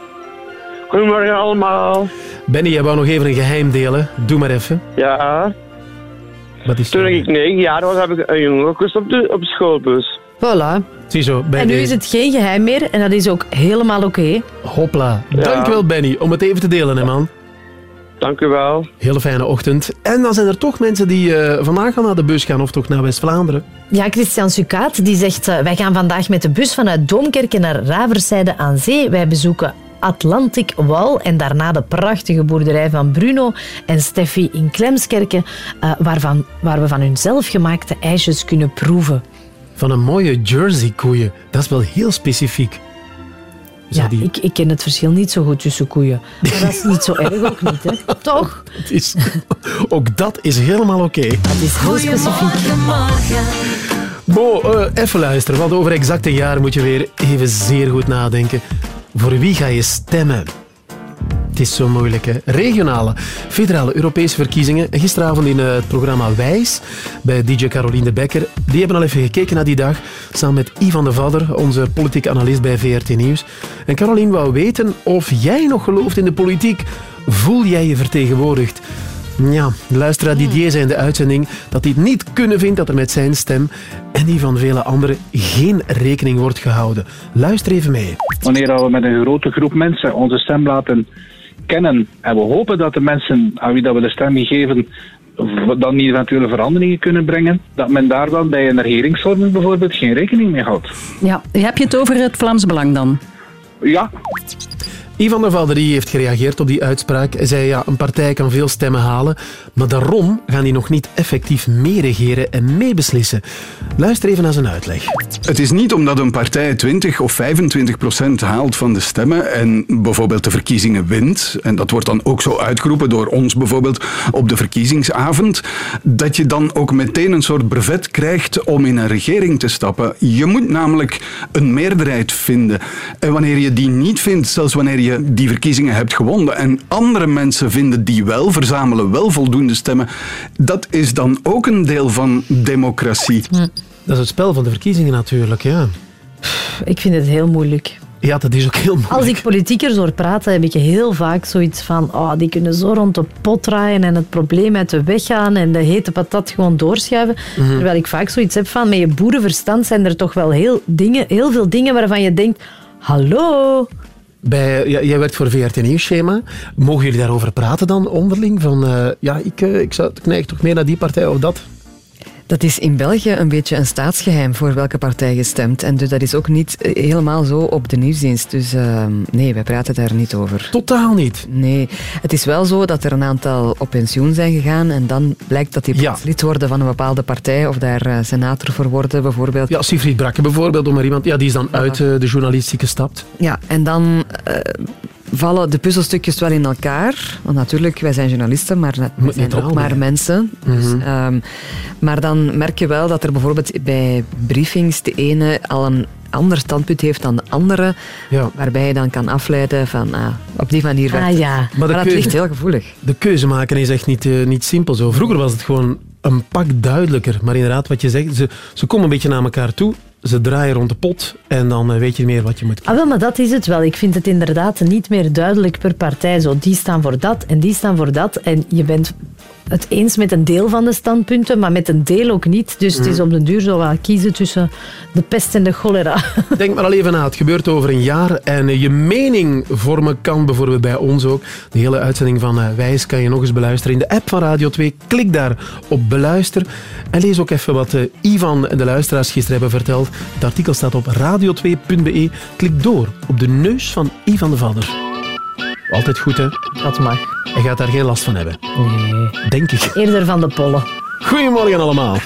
Goedemorgen allemaal. Benny, jij wou nog even een geheim delen. Doe maar even. Ja, Wat is toen ik negen jaar was, heb ik een jongen gekust op de, op de schoolbus. Voilà. Ziezo, bij En nu is het geen geheim meer en dat is ook helemaal oké. Hopla. Ja. Dankjewel, Benny, om het even te delen, hè, man. Dank u wel. Hele fijne ochtend. En dan zijn er toch mensen die eh, vandaag al naar de bus gaan, of toch naar West-Vlaanderen. Ja, Christian Sukaat die zegt... eh, wij gaan vandaag met de bus vanuit Doomkerken naar Raverzijde aan Zee. Wij bezoeken Atlantic Wal en daarna de prachtige boerderij van Bruno en Steffi in Klemskerken, eh, waarvan, waar we van hun zelfgemaakte ijsjes kunnen proeven. Van een mooie Jersey-koeien. Dat is wel heel specifiek. Ja, ik, ik ken het verschil niet zo goed tussen koeien. Maar dat is niet zo erg ook niet, hè? Toch? Het is, ook dat is helemaal oké. Dat is heel specifiek. Bo, eh, even luisteren, want over exact een jaar moet je weer even zeer goed nadenken. Voor wie ga je stemmen? Het is zo moeilijk, hè? Regionale, federale, Europese verkiezingen. Gisteravond in eh, het programma Wijs bij DJ Caroline de Becker. Die hebben al even gekeken naar die dag. Samen met Ivan de Vadder, onze politiek analist bij VRT Nieuws. En Caroline wou weten of jij nog gelooft in de politiek. Voel jij je vertegenwoordigd? Ja, de luisteraar Didier zei in de uitzending dat hij het niet kunnen vindt dat er met zijn stem en die van vele anderen geen rekening wordt gehouden. Luister even mee. wanneer we met een grote groep mensen onze stem laten kennen en we hopen dat de mensen aan wie dat we de stem geven dan niet eventuele veranderingen kunnen brengen, dat men daar dan bij een regeringsvorming bijvoorbeeld geen rekening mee houdt. Ja, heb je het over het Vlaams Belang dan? Ja. Ivan der Valderie heeft gereageerd op die uitspraak. Hij zei, ja, een partij kan veel stemmen halen, maar daarom gaan die nog niet effectief meeregeren en meebeslissen. Luister even naar zijn uitleg. Het is niet omdat een partij 20 of 25 procent haalt van de stemmen en bijvoorbeeld de verkiezingen wint, en dat wordt dan ook zo uitgeroepen door ons bijvoorbeeld op de verkiezingsavond, dat je dan ook meteen een soort brevet krijgt om in een regering te stappen. Je moet namelijk een meerderheid vinden. En wanneer je die niet vindt, zelfs wanneer je die verkiezingen hebt gewonnen en andere mensen vinden die wel, verzamelen wel voldoende stemmen, dat is dan ook een deel van democratie. Dat is het spel van de verkiezingen natuurlijk, ja. Ik vind het heel moeilijk. Ja, dat is ook heel moeilijk. Als ik politiekers hoor praten, heb ik heel vaak zoiets van oh, die kunnen zo rond de pot draaien en het probleem uit de weg gaan en de hete patat gewoon doorschuiven. Mhm. Terwijl ik vaak zoiets heb van, met je boerenverstand zijn er toch wel heel, dingen, heel veel dingen waarvan je denkt, hallo... Jij werkt voor VRT Nieuwsschema. Mogen jullie daarover praten dan onderling? Van, eh, ja, ik, eh, ik, zou, ik neig toch meer naar die partij of dat? Dat is in België een beetje een staatsgeheim voor welke partij je stemt. En dus dat is ook niet eh, helemaal zo op de nieuwsdienst. Dus eh, nee, wij praten daar niet over. Totaal niet? Nee. Het is wel zo dat er een aantal op pensioen zijn gegaan en dan blijkt dat die plots lid worden van een bepaalde partij of daar eh, senator voor worden bijvoorbeeld. Ja, Siegfried Brakke bijvoorbeeld, om maar iemand... Ja, die is dan uit eh, de journalistiek gestapt. Ja, en dan vallen de puzzelstukjes wel in elkaar. Want natuurlijk, wij zijn journalisten, maar we zijn ook maar mensen. Dus, Mhm. ehm, maar dan merk je wel dat er bijvoorbeeld bij briefings de ene al een ander standpunt heeft dan de andere. Waarbij je dan kan afleiden van, ah, op die manier werkt Ah, het. ja. Maar, de dat keuze- ligt heel gevoelig. De keuze maken is echt niet, eh, niet simpel zo. Vroeger was het gewoon een pak duidelijker. Maar inderdaad, wat je zegt, ze, ze komen een beetje naar elkaar toe. Ze draaien rond de pot en dan eh, weet je meer wat je moet Ah, wel, maar dat is het wel. Ik vind het inderdaad niet meer duidelijk per partij. Zo, die staan voor dat en die staan voor dat. En je bent het eens met een deel van de standpunten, maar met een deel ook niet. Dus het is Mm. op den duur zo wel kiezen tussen de pest en de cholera. Denk maar al even na, het gebeurt over een jaar en eh, je mening vormen kan bijvoorbeeld bij ons ook. De hele uitzending van eh, Wijs kan je nog eens beluisteren in de app van Radio 2. Klik daar op beluister en lees ook even wat eh, Ivan en de luisteraars gisteren hebben verteld. Het artikel staat op radio2.be. Klik door op de neus van Ivan de Vadder. Altijd goed, hè? Dat mag. Hij gaat daar geen last van hebben. Nee. Denk ik. Eerder van de pollen. Goedemorgen allemaal.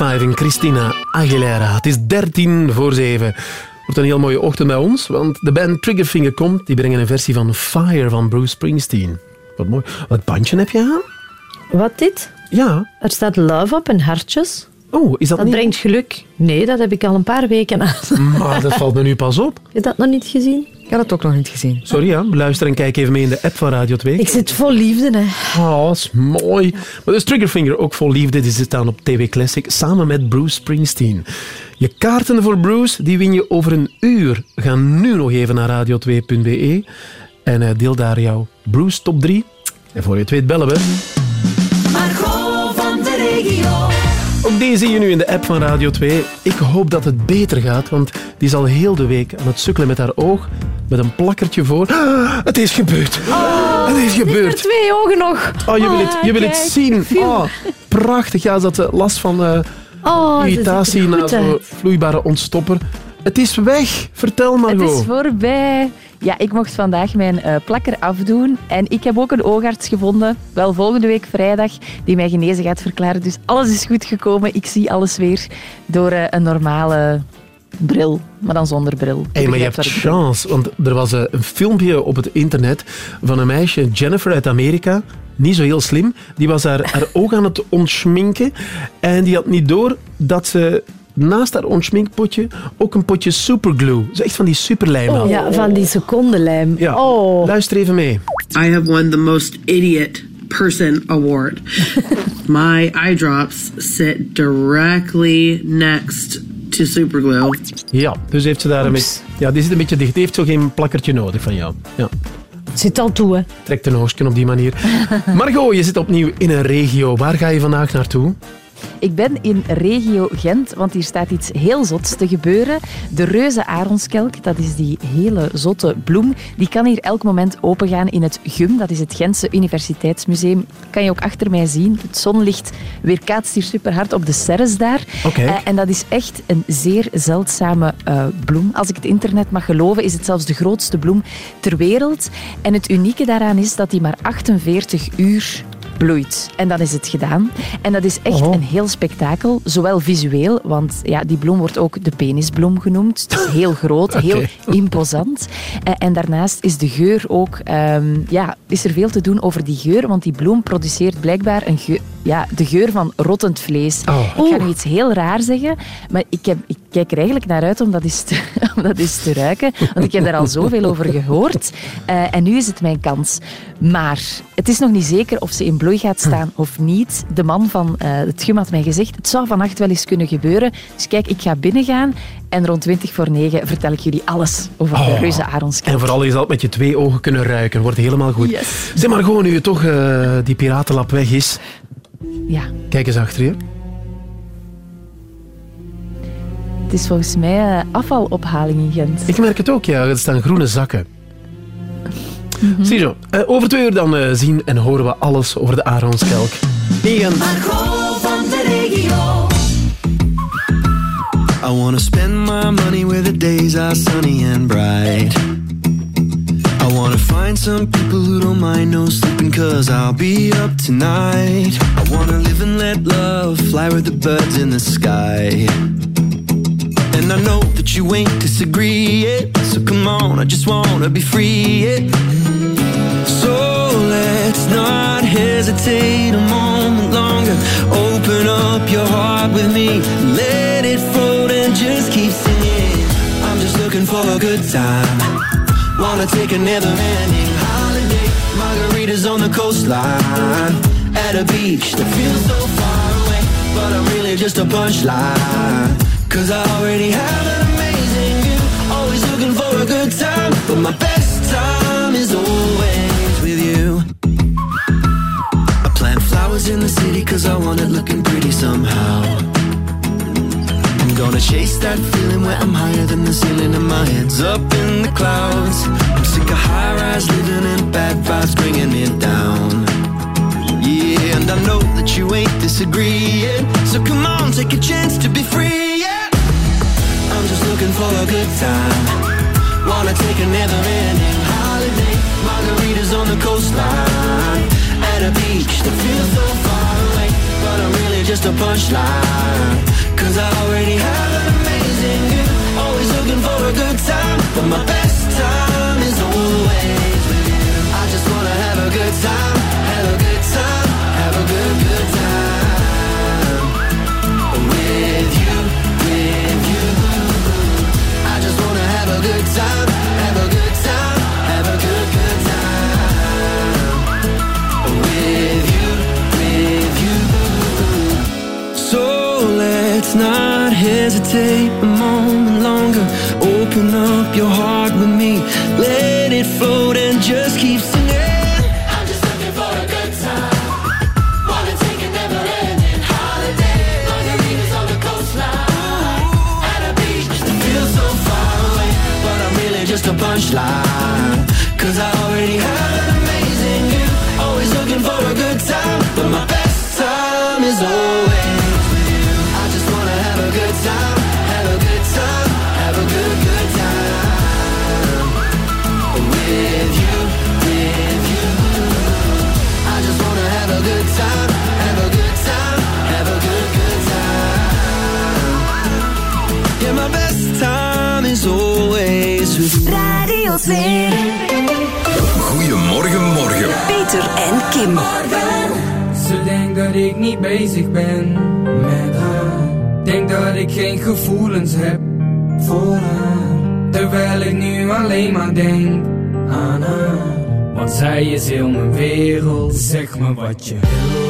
5 en Christina Aguilera. Het is 13 voor 7. Wordt een heel mooie ochtend bij ons, want de band Triggerfinger komt. Die brengen een versie van Fire van Bruce Springsteen. Wat mooi. Wat bandje heb je aan? Wat dit? Ja. Er staat love op en hartjes. Oh, is dat, Dat niet... brengt geluk. Nee, dat heb ik al een paar weken aan. Maar dat valt me nu pas op. Heb je dat nog niet gezien? Ik had het ook nog niet gezien. Sorry, ja. luister en kijk even mee in de app van Radio 2. Ik zit vol liefde, hè. Oh, dat is mooi. Maar dus Triggerfinger, ook vol liefde, die staan op TV Classic samen met Bruce Springsteen. Je kaarten voor Bruce, die win je over een uur. Ga nu nog even naar radio2.be en eh, deel daar jouw Bruce top 3. En voor je het weet bellen we. Margot van de regio. Ook die zie je nu in de app van Radio 2. Ik hoop dat het beter gaat, want die is al heel de week aan het sukkelen met haar oog, met een plakkertje voor. Ah, het is gebeurd. het is gebeurd. Twee ogen nog. Oh, je wil het, je wil het zien. Oh, prachtig. Ja, had eh, last van eh Oh, dat er irritatie na zo'n vloeibare ontstopper. Het is weg. Vertel Margot. Het is voorbij. Ja, ik mocht vandaag mijn eh, plakker afdoen. En ik heb ook een oogarts gevonden, wel volgende week vrijdag, die mij genezen gaat verklaren. Dus alles is goed gekomen. Ik zie alles weer door een normale bril, maar dan zonder bril. Hey, maar je hebt chance, want er was eh, een filmpje op het internet van een meisje, Jennifer uit Amerika, niet zo heel slim, die was haar, haar oog aan het ontschminken en die had niet door dat ze naast haar ontschminkpotje ook een potje superglue, zo echt van die superlijm. Oh, ja, van die secondenlijm. Ja, Oh. luister even mee. I have won the most idiot person award. My eye drops sit directly next to superglue. Ja, dus heeft ze daar een beetje... Ja, die zit een beetje dicht. Die heeft zo geen plakkertje nodig van jou. Ja. Zit al toe, hè. Trekt een oogstje op die manier. Margot, je zit opnieuw in een regio. Waar ga je vandaag naartoe? Ik ben in regio Gent, want hier staat iets heel zots te gebeuren. De reuze aronskelk, dat is die hele zotte bloem, die kan hier elk moment opengaan in het GUM, dat is het Gentse Universiteitsmuseum. Kan je ook achter mij zien. Het zonlicht weerkaatst hier super hard op de serres daar. Eh, en dat is echt een zeer zeldzame eh, bloem. Als ik het internet mag geloven, is het zelfs de grootste bloem ter wereld. En het unieke daaraan is dat die maar 48 uur bloeit. En dan is het gedaan. En dat is echt Oh. een heel spektakel, zowel visueel, want ja, die bloem wordt ook de penisbloem genoemd. Het is heel groot, heel imposant. Eh, en daarnaast is de geur ook, ehm, ja, is er veel te doen over die geur, want die bloem produceert blijkbaar een geur, ja, de geur van rottend vlees. Oh. Ik ga nu iets heel raar zeggen, maar ik, heb, ik kijk er eigenlijk naar uit om dat eens te, om dat eens te ruiken, want ik heb daar al zoveel over gehoord. Eh, en nu is het mijn kans. Maar het is nog niet zeker of ze in bloei gaat staan of niet. De man van eh, het gym had mij gezegd, het zou vannacht wel eens kunnen gebeuren. Dus kijk, ik ga binnengaan en rond 20 voor 9 vertel ik jullie alles over de Oh. reuze aronskelk. En vooral, je zal het met je twee ogen kunnen ruiken. Wordt helemaal goed. Yes. Zeg maar gewoon, nu toch eh, die piratenlap weg is. Ja. Kijk eens achter je. Het is volgens mij eh, afvalophaling in Gent. Ik merk het ook, ja. Er staan groene zakken. Ziezo, eh, over twee uur dan eh, zien en horen we alles over de Aronskelk. Igen. Margot van de regio. I wanna spend my money where the days are sunny and bright. I wanna find some people who don't mind no sleeping cause I'll be up tonight. I wanna live and let love fly with the birds in the sky. And I know that you ain't disagree it. So come on, I just wanna be free it. So let's not hesitate a moment longer. Open up your heart with me. Let it float and just keep singing. I'm just looking for a good time. Wanna take a never-ending holiday. Margaritas on the coastline. At a beach that feels so far away. But I'm really just a punchline. Cause I already have an amazing view. Always looking for a good time. But my best time is always with you. I plant flowers in the city cause I want it looking pretty somehow. Gonna chase that feeling where I'm higher than the ceiling and my head's up in the clouds. I'm sick of high rise living and bad vibes bringing it down. Yeah, and I know that you ain't disagreeing. So come on, take a chance to be free. Yeah, I'm just looking for a good time. Wanna take a never-ending holiday. Margaritas on the coastline. At a beach that feels so far away. But I'm really just a punchline. Cause I already have an amazing view. Always looking for a good time. But my best time is always with you. I just wanna have a good time. Hesitate a moment longer. Open up your heart with me. Let it float and just keep singing. I'm just looking for a good time. Wanna take it never end in holiday? All your leaders on the coastline. At the beach the feel so far away but i really just a weer. Goedemorgen, morgen. Peter en Kim. Ze denkt dat ik niet bezig ben met haar. Denk dat ik geen gevoelens heb voor haar. Terwijl ik nu alleen maar denk aan haar. Want zij is heel mijn wereld. Zeg me wat je wil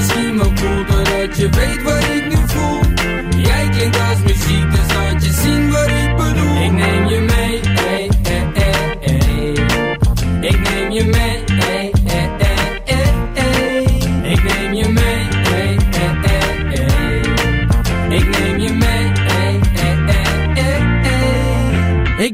misschien wel cool doordat je weet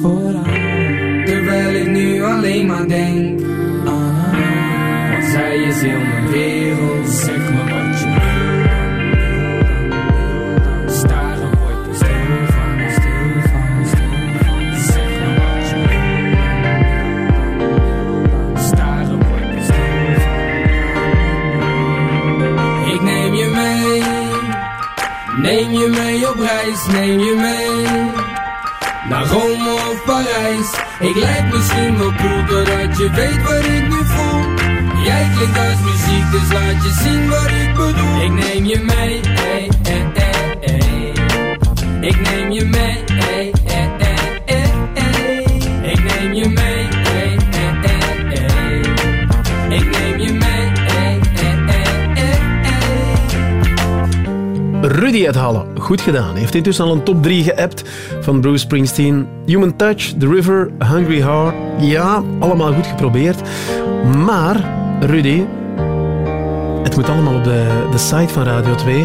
voor haar. Terwijl ik nu alleen maar denk haar. Want zij is heel mijn wereld. Zeg me wat je wil wat mee. Neem je mee op reis, neem je mee. Parijs. Ik lijk misschien wel cool doordat je weet wat ik nu voel. Jij klinkt als muziek, dus laat je zien wat ik bedoel. Ik neem je mee, ey, ey, ey. Ik neem je mee, ey, ey, ey. Ik neem je mee, ey. Ik neem je mee, ey. Rudy uit Halle, goed gedaan. Heeft intussen al een top 3 geappt van Bruce Springsteen. Human Touch, The River, Hungry Heart. Ja, allemaal goed geprobeerd. Maar, Rudy, het moet allemaal op de, de site van Radio 2.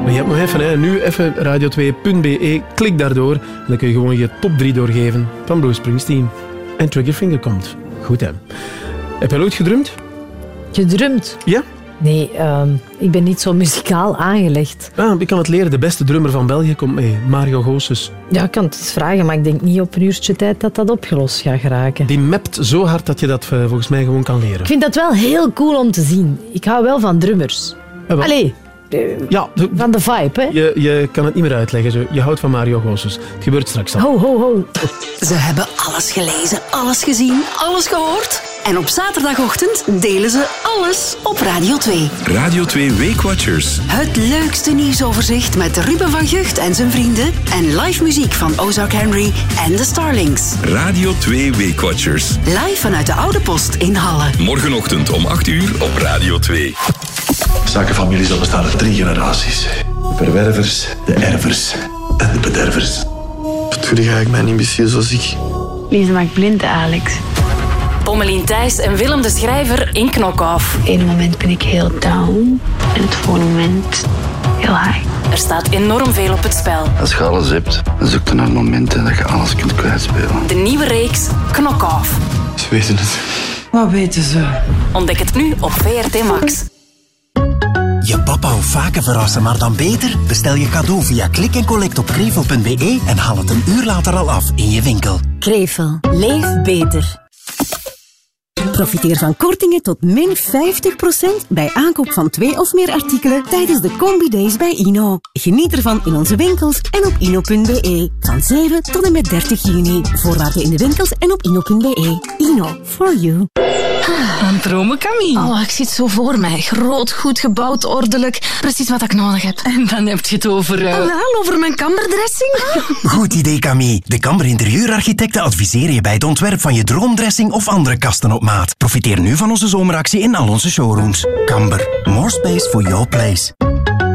Maar je hebt nog even, hè, nu even radio2.be, klik daardoor en dan kun je gewoon je top 3 doorgeven van Bruce Springsteen. En Triggerfinger komt. Goed, hè. Heb je ooit gedrumd? Gedrumd? Ja. Nee, ehm, ik ben niet zo muzikaal aangelegd. Ah, ik kan het leren. De beste drummer van België komt mee. Mario Goossens. Ja, ik kan het eens vragen, maar ik denk niet op een uurtje tijd dat dat opgelost gaat geraken. Die mapt zo hard dat je dat eh, volgens mij gewoon kan leren. Ik vind dat wel heel cool om te zien. Ik hou wel van drummers. wel. Allee, eh, Ja, de- van de vibe, hè? je, je kan het niet meer uitleggen. zo. Je houdt van Mario Goossens. Het gebeurt straks al. Ho, ho, ho. Ze hebben alles gelezen, alles gezien, alles gehoord. En op zaterdagochtend delen ze alles op Radio 2. Radio 2 Weekwatchers. Het leukste nieuwsoverzicht met Ruben van Gucht en zijn vrienden. En live muziek van Ozark Henry en de Starlings. Radio 2 Weekwatchers. Live vanuit de Oude Post in Halle. Morgenochtend om 8 uur op Radio 2. Zakenfamilies, dat bestaan uit drie generaties. De verwervers, de ervers en de bedervers. Wat doe je eigenlijk mijn imbeciel zoals ik? Lise maakt blind, Alex. Pommelien Thijs en Willem de Schrijver in Knokhoff. Op een moment ben ik heel down en het volgende moment heel high. Er staat enorm veel op het spel. Als je alles hebt, dan zoek je naar momenten dat je alles kunt kwijtspelen. De nieuwe reeks Knock-Off. Ze weten het. Wat weten ze? Ontdek het nu op VRT Max. Je papa of vaker verrassen, maar dan beter? Bestel je cadeau via klik en collect op krevel.be en haal het een uur later al af in je winkel. Krevel. Leef beter. Profiteer van kortingen tot min 50% bij aankoop van twee of meer artikelen tijdens de Combi Days bij Ino. Geniet ervan in onze winkels en op ino.be. Van 7 tot en met 30 juni. Voorwaarden in de winkels en op ino.be. Ino, for you. Een dromen, Camille. Oh, ik zie het zo voor mij. Groot, goed gebouwd, ordelijk. Precies wat ik nodig heb. En dan heb je het over... Uh... wel, over mijn kamberdressing. Goed idee, Camille. De Kamber Interieurarchitecten adviseren je bij het ontwerp van je droomdressing of andere kasten op maat. Profiteer nu van onze zomeractie in al onze showrooms. Kamber. More space for your place.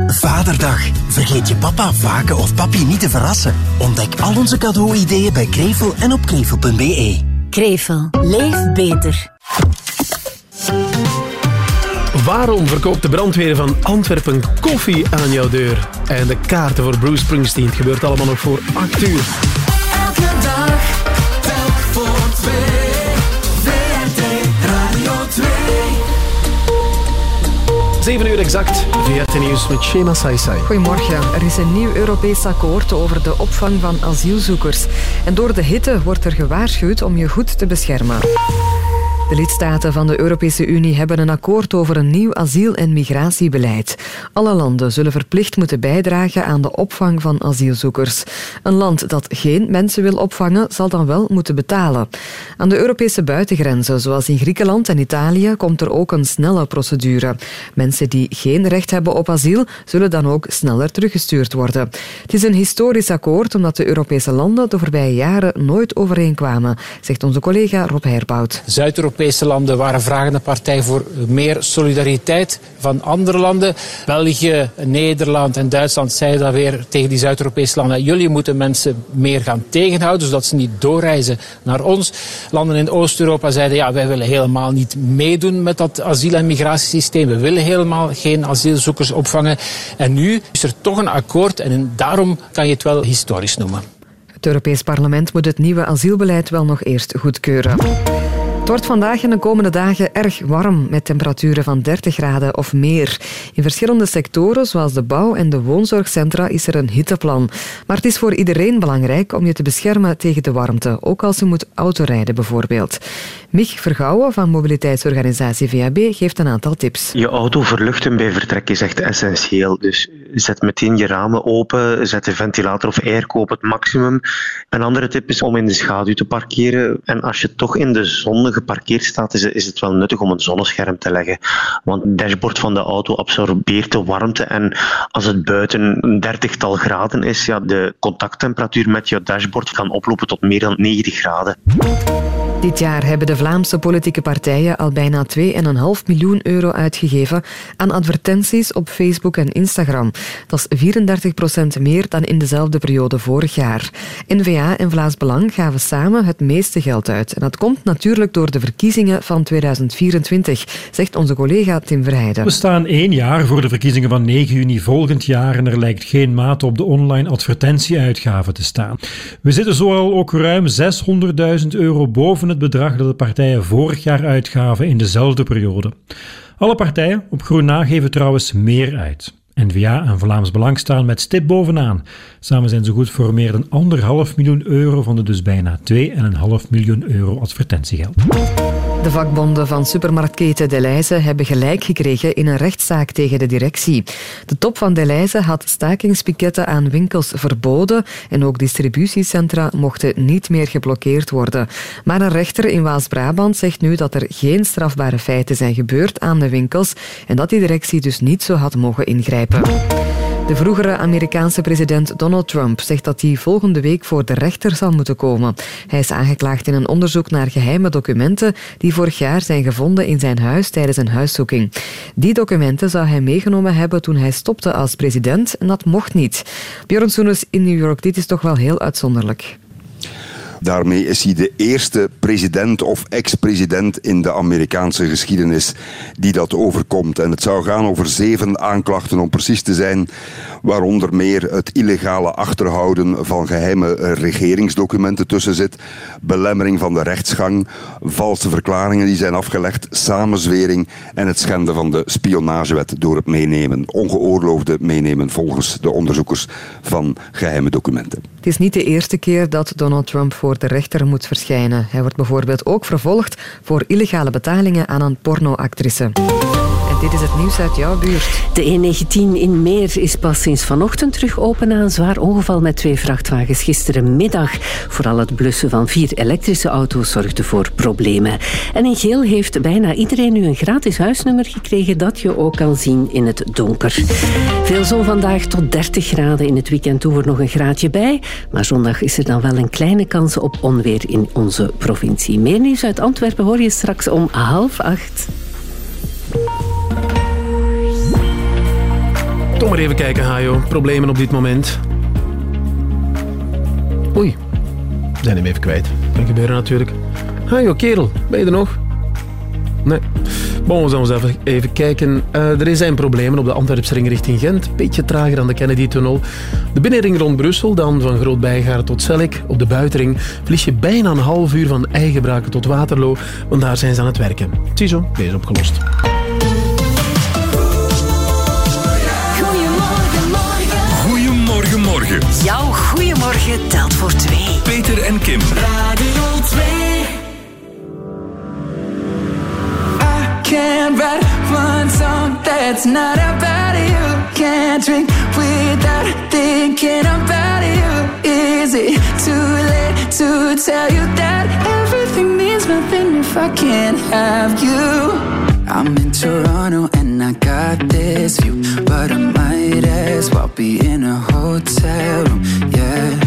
Vaderdag. Vergeet je papa, vaken of papi niet te verrassen. Ontdek al onze cadeau-ideeën bij Krevel en op krevel.be. Krevel. Leef beter. Waarom verkoopt de brandweer van Antwerpen koffie aan jouw deur? En de kaarten voor Bruce Springsteen. Het gebeurt allemaal nog voor 8 uur. Elke dag, telk voor twee. VRT Radio 2. 7 uur exact. VRT Nieuws met Shema Saisai. Goedemorgen. Er is een nieuw Europees akkoord over de opvang van asielzoekers. En door de hitte wordt er gewaarschuwd om je goed te beschermen. De lidstaten van de Europese Unie hebben een akkoord over een nieuw asiel- en migratiebeleid. Alle landen zullen verplicht moeten bijdragen aan de opvang van asielzoekers. Een land dat geen mensen wil opvangen, zal dan wel moeten betalen. Aan de Europese buitengrenzen, zoals in Griekenland en Italië, komt er ook een snelle procedure. Mensen die geen recht hebben op asiel, zullen dan ook sneller teruggestuurd worden. Het is een historisch akkoord omdat de Europese landen de voorbije jaren nooit overeenkwamen, zegt onze collega Rob Herbout. Zuid-Europese landen waren vragende partij voor meer solidariteit van andere landen. België, Nederland en Duitsland zeiden dan weer tegen die Zuid-Europese landen: jullie moeten mensen meer gaan tegenhouden, zodat ze niet doorreizen naar ons. Landen in Oost-Europa zeiden: ja, wij willen helemaal niet meedoen met dat asiel- en migratiesysteem. We willen helemaal geen asielzoekers opvangen. En nu is er toch een akkoord en daarom kan je het wel historisch noemen. Het Europees Parlement moet het nieuwe asielbeleid wel nog eerst goedkeuren. Het wordt vandaag en de komende dagen erg warm met temperaturen van 30 graden of meer. In verschillende sectoren, zoals de bouw en de woonzorgcentra, is er een hitteplan. Maar het is voor iedereen belangrijk om je te beschermen tegen de warmte, ook als je moet autorijden bijvoorbeeld. Mich Vergouwen van mobiliteitsorganisatie VAB geeft een aantal tips. Je auto verluchten bij vertrek is echt essentieel. Dus zet meteen je ramen open, zet de ventilator of airco op het maximum. Een andere tip is om in de schaduw te parkeren. En als je toch in de zon geparkeerd staat, is het, wel nuttig om een zonnescherm te leggen. Want het dashboard van de auto absorbeert de warmte. En als het buiten een dertigtal graden is, ja, de contacttemperatuur met je dashboard kan oplopen tot meer dan 90 graden. Dit jaar hebben de Vlaamse politieke partijen al bijna 2,5 miljoen euro uitgegeven aan advertenties op Facebook en Instagram. Dat is 34 procent meer dan in dezelfde periode vorig jaar. N-VA en Vlaams Belang gaven samen het meeste geld uit. En dat komt natuurlijk door de verkiezingen van 2024, zegt onze collega Tim Verheijden. We staan één jaar voor de verkiezingen van 9 juni volgend jaar en er lijkt geen maat op de online advertentieuitgaven te staan. We zitten zoal ook ruim 600.000 euro boven het bedrag dat de partijen vorig jaar uitgaven in dezelfde periode. Alle partijen op groen na geven trouwens meer uit. N-VA en Vlaams Belang staan met stip bovenaan. Samen zijn ze goed voor meer dan anderhalf miljoen euro van de dus bijna 2,5 miljoen euro advertentiegeld. De vakbonden van supermarktketen Deleuze hebben gelijk gekregen in een rechtszaak tegen de directie. De top van Deleuze had stakingspiketten aan winkels verboden en ook distributiecentra mochten niet meer geblokkeerd worden. Maar een rechter in Waals-Brabant zegt nu dat er geen strafbare feiten zijn gebeurd aan de winkels en dat die directie dus niet zo had mogen ingrijpen. De vroegere Amerikaanse president Donald Trump zegt dat hij volgende week voor de rechter zal moeten komen. Hij is aangeklaagd in een onderzoek naar geheime documenten die vorig jaar zijn gevonden in zijn huis tijdens een huiszoeking. Die documenten zou hij meegenomen hebben toen hij stopte als president en dat mocht niet. Björn Soeners in New York, dit is toch wel heel uitzonderlijk. Daarmee is hij de eerste president of ex-president in de Amerikaanse geschiedenis die dat overkomt. En het zou gaan over zeven aanklachten om precies te zijn, waaronder meer het illegale achterhouden van geheime eh, regeringsdocumenten tussen zit, belemmering van de rechtsgang, valse verklaringen die zijn afgelegd, samenzwering en het schenden van de spionagewet door het meenemen, ongeoorloofde meenemen volgens de onderzoekers van geheime documenten. Het is niet de eerste keer dat Donald Trump voor de rechter moet verschijnen. Hij wordt bijvoorbeeld ook vervolgd voor illegale betalingen aan een pornoactrice. Dit is het nieuws uit jouw buurt. De E19 in Meer is pas sinds vanochtend terug open na een zwaar ongeval met twee vrachtwagens gisterenmiddag. Vooral het blussen van vier elektrische auto's zorgde voor problemen. En in Geel heeft bijna iedereen nu een gratis huisnummer gekregen dat je ook kan zien in het donker. Veel zon vandaag tot 30 graden. In het weekend er nog een graadje bij. Maar zondag is er dan wel een kleine kans op onweer in onze provincie. Meer nieuws uit Antwerpen hoor je straks om half acht. Toch maar even kijken, Hajo. Problemen op dit moment. Oei. We zijn hem even kwijt. Kan gebeuren natuurlijk. Hajo, kerel. Ben je er nog? Nee. Bon, we zullen eens even, kijken. Eh, er zijn problemen op de Antwerpsring richting Gent. Beetje trager dan de Kennedy-tunnel. De binnenring rond Brussel, dan van Groot Bijgaarden tot Selk. Op de buitenring verlies je bijna een half uur van Eigenbraken tot Waterloo. Want daar zijn ze aan het werken. Ziezo, deze opgelost. Goeiemorgen telt voor twee. Peter en Kim. Radio 2. I can't write one song that's not about you. Can't drink without thinking about you. Is it too late to tell you that everything means nothing if I can't have you? I'm in Toronto and I got this view, but I might as well be in a hotel room. Yeah,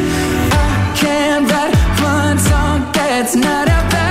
Song that's not about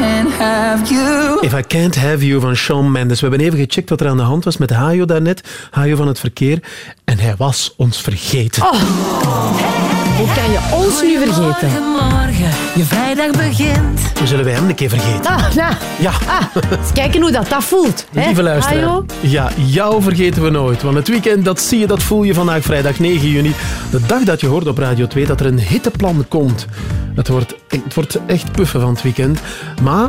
Can't have you? If I Can't Have You van Shawn Mendes. We hebben even gecheckt wat er aan de hand was met Hajo daarnet. Hajo van het verkeer. En hij was ons vergeten. Oh. Hoe kan je ons nu vergeten? Morgen, je vrijdag begint. Dan zullen wij hem een keer vergeten. Ah, nou. Ja. Ah, eens kijken hoe dat, dat voelt. hè? Lieve luisteraar. Ja, jou vergeten we nooit. Want het weekend, dat zie je, dat voel je vandaag vrijdag 9 juni. De dag dat je hoort op Radio 2 dat er een hitteplan komt. Het wordt, het wordt echt puffen van het weekend. Maar...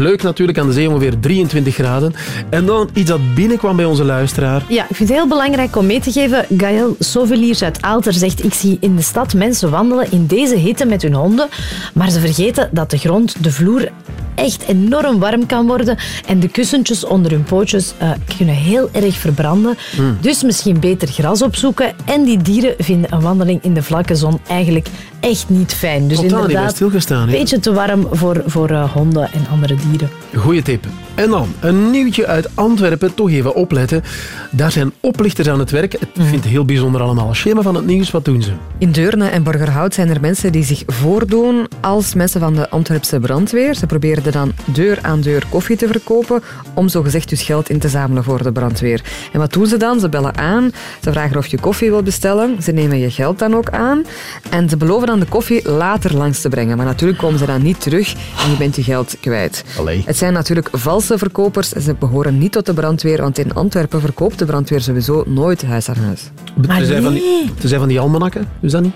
Leuk natuurlijk, aan de zee ongeveer 23 graden. En dan iets dat binnenkwam bij onze luisteraar. Ja, ik vind het heel belangrijk om mee te geven. Gaël Sauveliers uit Aalter zegt... Ik zie in de stad mensen wandelen in deze hitte met hun honden. Maar ze vergeten dat de grond, de vloer echt enorm warm kan worden. En de kussentjes onder hun pootjes eh, kunnen heel erg verbranden. Hmm. Dus misschien beter gras opzoeken. En die dieren vinden een wandeling in de vlakke zon eigenlijk echt niet fijn. Dus Totaal inderdaad, stilgestaan, een beetje te warm voor, voor eh, honden en andere dieren. Goeie tip. En dan een nieuwtje uit Antwerpen. Toch even opletten. Daar zijn oplichters aan het werk. Vind het heel bijzonder allemaal. Schema van het nieuws, wat doen ze? In Deurne en Borgerhout zijn er mensen die zich voordoen als mensen van de Antwerpse brandweer. Ze probeerden dan deur aan deur koffie te verkopen om zogezegd dus geld in te zamelen voor de brandweer. En wat doen ze dan? Ze bellen aan, ze vragen of je koffie wil bestellen, ze nemen je geld dan ook aan en ze beloven dan de koffie later langs te brengen. Maar natuurlijk komen ze dan niet terug en je bent je geld kwijt. Het zijn natuurlijk valse verkopers en ze behoren niet tot de brandweer, want in Antwerpen verkoopt de brandweer sowieso nooit huis aan huis. Te zijn van die, zijn van die almanakken, is dat niet?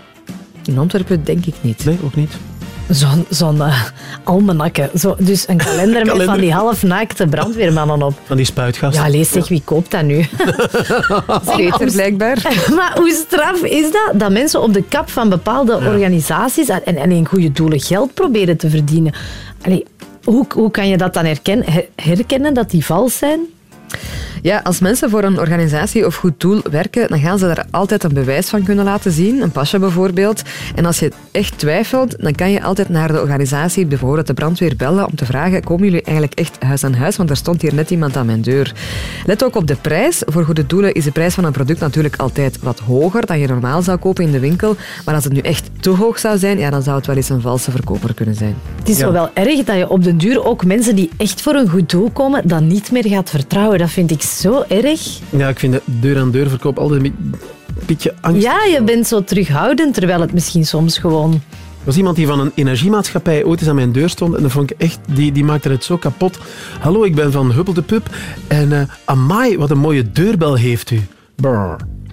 In Antwerpen denk ik niet. Nee, ook niet. Zo'n zo'n eh, almanakken. Zo, dus een kalender, met van die halfnaakte brandweermannen op. Van die spuitgasten. Ja, lees zeg, wie koopt dat nu? Peter, blijkbaar. maar hoe straf is dat? Dat mensen op de kap van bepaalde organisaties en, en in goede doelen geld proberen te verdienen. Allee, hoe, hoe kan je dat dan herkennen, her- herkennen dat die vals zijn? Ja, als mensen voor een organisatie of goed doel werken, dan gaan ze daar altijd een bewijs van kunnen laten zien, een pasje bijvoorbeeld. En als je echt twijfelt, dan kan je altijd naar de organisatie, bijvoorbeeld de brandweer, bellen om te vragen, komen jullie eigenlijk echt huis aan huis? Want er stond hier net iemand aan mijn deur. Let ook op de prijs. Voor goede doelen is de prijs van een product natuurlijk altijd wat hoger dan je normaal zou kopen in de winkel. Maar als het nu echt te hoog zou zijn, ja, dan zou het wel eens een valse verkoper kunnen zijn. Het is wel wel erg dat je op den duur ook mensen die echt voor een goed doel komen, dan niet meer gaat vertrouwen. Dat vind ik zo erg. Ja, ik vind de deur-aan-deur verkoop altijd een beetje- angst. Ja, je bent zo terughoudend, terwijl het misschien soms gewoon... Er was iemand die van een energiemaatschappij ooit eens aan mijn deur stond en dat vond ik echt, die, die maakte het zo kapot. Hallo, ik ben van Huppel de Pup en eh amai, wat een mooie deurbel heeft u.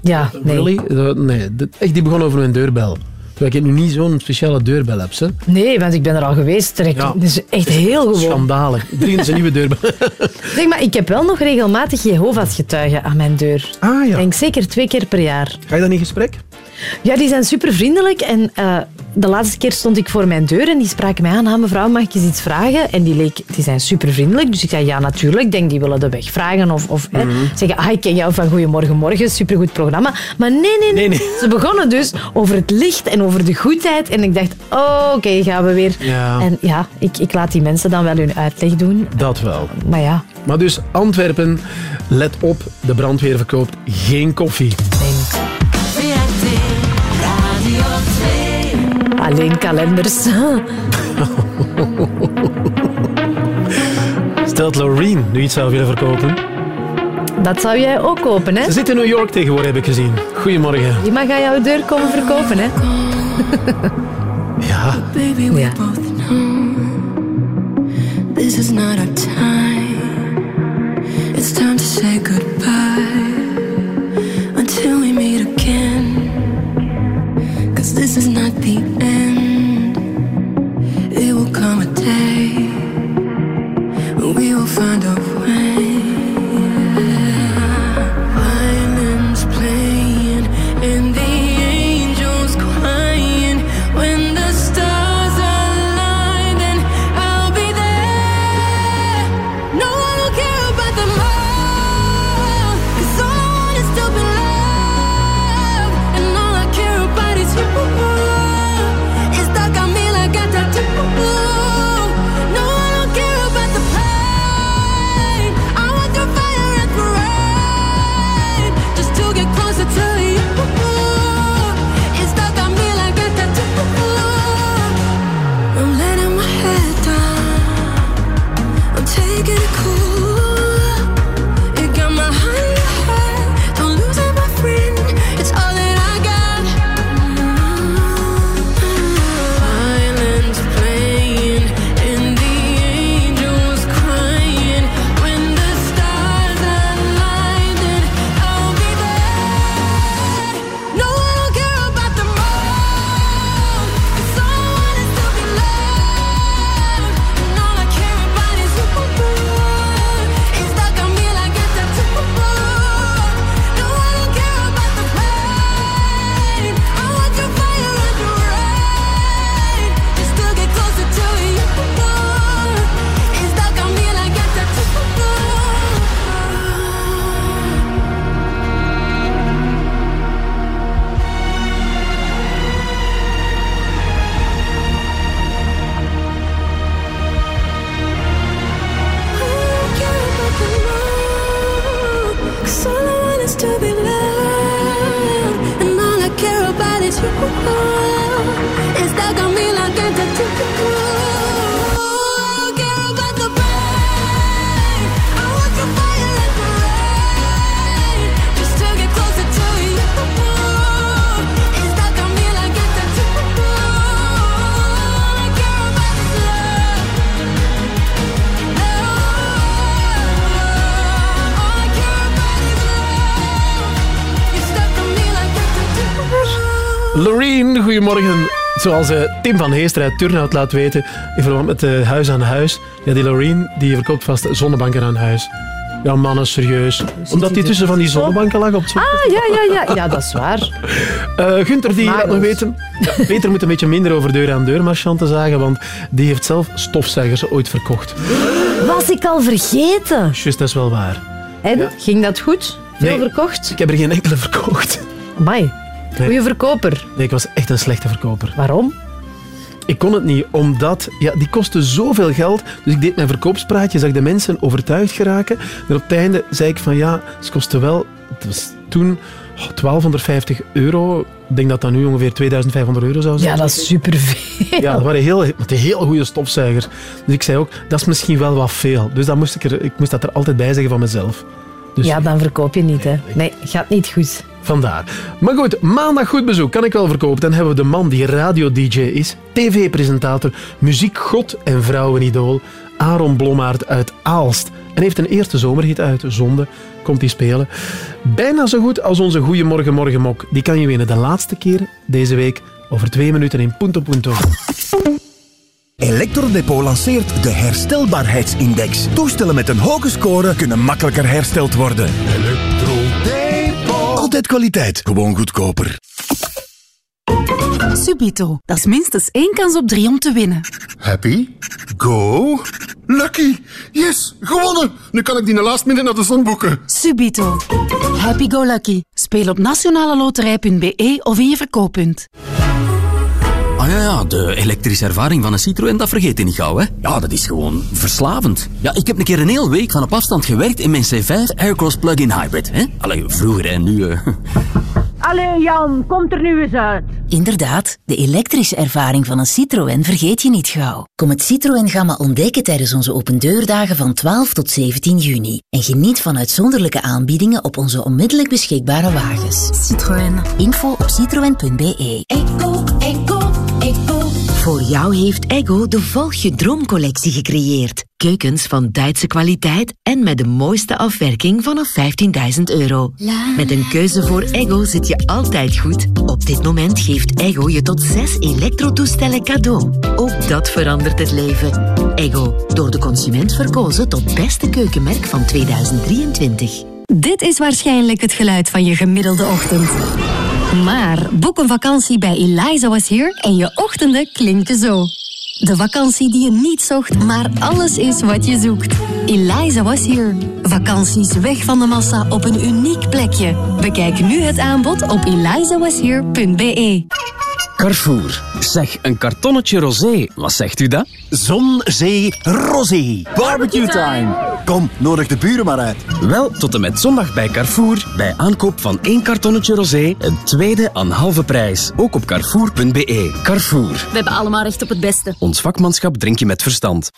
Ja, nee. Really? Eh, nee, echt, die begon over mijn deurbel. Terwijl ik nu niet zo'n speciale deurbel heb. Nee, want ik ben er al geweest. Direct. Ja. Het is echt heel gewoon. Schandalig. Dringend is een nieuwe deurbel. Zeg, maar ik heb wel nog regelmatig Jehovah's getuigen aan mijn deur. Ah ja. Denk zeker twee keer per jaar. Ga je dan in gesprek? Ja, die zijn super vriendelijk. En eh, de laatste keer stond ik voor mijn deur en die spraken mij aan. Ah, mevrouw, mag ik eens iets vragen? En die, leek, die zijn super vriendelijk. Dus ik zei, ja, natuurlijk. Ik denk, die willen de weg vragen. Of, of hè, zeggen, ah, ik ken jou van Goedemorgen Morgen. Supergoed programma. Maar nee, nee, nee, Ze begonnen dus over het licht en over de goedheid. En ik dacht, oh, oké, gaan we weer. Ja. En ja, ik, ik laat die mensen dan wel hun uitleg doen. Dat wel. Maar ja, Maar dus Antwerpen, let op, de brandweer verkoopt geen koffie. Alleen kalenders. Stelt Loreen nu iets zou willen verkopen. Dat zou jij ook kopen, hè? Ze zit in New York tegenwoordig, heb ik gezien. Goedemorgen. Die mag aan jouw deur komen verkopen, hè? Ja. Baby, we Ja. both know this is not our time. It's time to say goodbye this is not the end. It will come a day when we will find a way. Zoals eh, Tim van Heester uit Turnhout laat weten, in verband met eh, huis aan huis. Ja, die Loreen die verkoopt vast zonnebanken aan huis. Ja, mannen, serieus. Omdat die tussen van die zonnebanken lag op het Ah, ja, ja, ja. Ja, dat is waar. Eh Gunther, die laat nog weten. Ja, Peter moet een beetje minder over deur-aan-deur marchanten zagen, want die heeft zelf stofzuigers ooit verkocht. Was ik al vergeten. Juist, dat is wel waar. En, ging dat goed? Veel Nee. verkocht? Ik heb er geen enkele verkocht. Amai. Nee. Goeie verkoper. Nee, ik was echt een slechte verkoper. Waarom? Ik kon het niet, omdat ja, die kostte zoveel geld. Dus ik deed mijn verkoopspraatje, zag de mensen overtuigd geraken. En op het einde zei ik van ja, ze kostte wel... Het was toen oh, 1250 euro. Ik denk dat dat nu ongeveer 2500 euro zou zijn. Ja, dat is superveel. Ja, dat waren heel, met een heel goede stofzuigers. Dus ik zei ook, dat is misschien wel wat veel. Dus dat moest ik, er, ik moest dat er altijd bij zeggen van mezelf. Dus Ja, dan verkoop je niet, hè. Nee, gaat niet goed. Vandaar. Maar goed, maandag goed bezoek kan ik wel verkopen. Dan hebben we de man die radio-dj is, tv-presentator, muziekgod en vrouwenidool, Aaron Blommaert uit Aalst. En heeft een eerste zomerhit uit, Zonde, komt hij spelen. Bijna zo goed als onze Goeiemorgen Morgen Mok. Die kan je winnen de laatste keer deze week over twee minuten in Punto Punto. Electrodepot lanceert de herstelbaarheidsindex. Toestellen met een hoge score kunnen makkelijker hersteld worden. Altijd kwaliteit, gewoon goedkoper. Subito. Dat is minstens één kans op drie om te winnen. Happy? Go? Lucky? Yes, gewonnen! Nu kan ik die last minute naar de zon boeken. Subito. Happy go lucky. Speel op nationaleloterij.be of in je verkooppunt. Ah ja, ja, de elektrische ervaring van een Citroën, dat vergeet je niet gauw, hè? Ja, dat is gewoon verslavend. Ja, ik heb een keer een hele week van op afstand gewerkt in mijn C5 Aircross Plug-in Hybrid, hè? Allee, vroeger en nu... eh, Allee Jan, komt er nu eens uit. Inderdaad, de elektrische ervaring van een Citroën vergeet je niet gauw. Kom het Citroën Gamma ontdekken tijdens onze opendeurdagen van 12 tot 17 juni. En geniet van uitzonderlijke aanbiedingen op onze onmiddellijk beschikbare wagens. Citroën. Info op citroën.be. Eco, eco, Voor jou heeft Ego de Volg je Droomcollectie gecreëerd. Keukens van Duitse kwaliteit en met de mooiste afwerking vanaf 15.000 euro. Met een keuze voor Ego zit je altijd goed. Op dit moment geeft Ego je tot zes elektrotoestellen cadeau. Ook dat verandert het leven. Ego, door de consument verkozen tot beste keukenmerk van 2023. Dit is waarschijnlijk het geluid van je gemiddelde ochtend. Maar boek een vakantie bij Eliza Was Here en je ochtenden klinken zo. De vakantie die je niet zocht, maar alles is wat je zoekt. Eliza Was Here. Vakanties weg van de massa op een uniek plekje. Bekijk nu het aanbod op elizawashere.be. Carrefour. Zeg, een kartonnetje rosé, wat zegt u dat? Zon, zee, rosé. Barbecue time. Kom, nodig de buren maar uit. Wel, tot en met zondag bij Carrefour. Bij aankoop van één kartonnetje rosé, een tweede aan halve prijs. Ook op carrefour.be. Carrefour. We hebben allemaal recht op het beste. Ons vakmanschap drink je met verstand.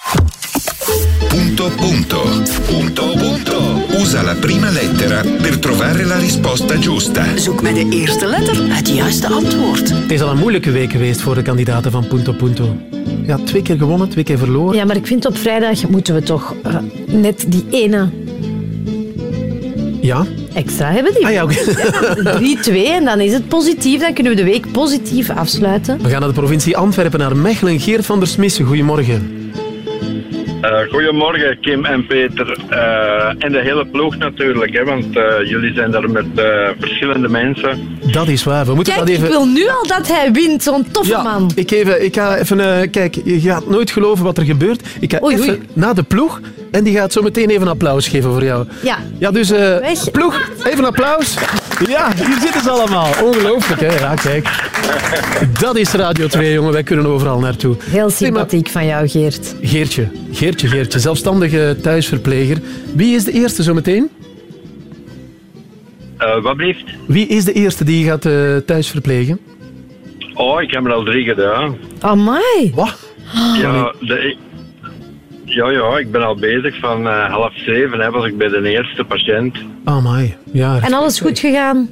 Punto punto. Punto punto. Usa la prima lettera per trovare la risposta giusta. Zoek met de eerste letter het juiste antwoord. Het is al een moeilijke week geweest voor de kandidaten van Punto Punto. Ja, twee keer gewonnen, twee keer verloren. Ja, maar ik vind op vrijdag moeten we toch eh, net die ene Ja? extra hebben. Die Ah ja, oké. 3-2 en dan is het positief. Dan kunnen we de week positief afsluiten. We gaan naar de provincie Antwerpen, naar Mechelen. Geert van der Smissen, goedemorgen. Eh, goedemorgen Kim en Peter. Eh, en de hele ploeg natuurlijk, hè, want eh, jullie zijn daar met eh, verschillende mensen. Dat is waar. We moeten Kijk, dat even... ik wil nu al dat hij wint. Zo'n toffe Ja, man. ik, even, ik ga even... kijk, je gaat nooit geloven wat er gebeurt. Ik ga Oei, even oei. naar de ploeg en die gaat zo meteen even een applaus geven voor jou. Ja. Ja, dus eh, ploeg, even applaus. Ja, hier zitten ze allemaal. Ongelooflijk, hè? Ja, kijk. Dat is Radio 2, jongen. Wij kunnen overal naartoe. Heel sympathiek van jou, Geert. Geertje, Geertje, Geertje. Zelfstandige thuisverpleger. Wie is de eerste zo meteen? Eh, wat blieft? Wie is de eerste die je gaat eh, thuis verplegen? Oh, ik heb er al drie gedaan. Amai. Wat? Ja, de, ja, ja, ik ben al bezig van eh, half zeven, hè, was ik bij de eerste patiënt. Amai, ja. En alles goed gegaan?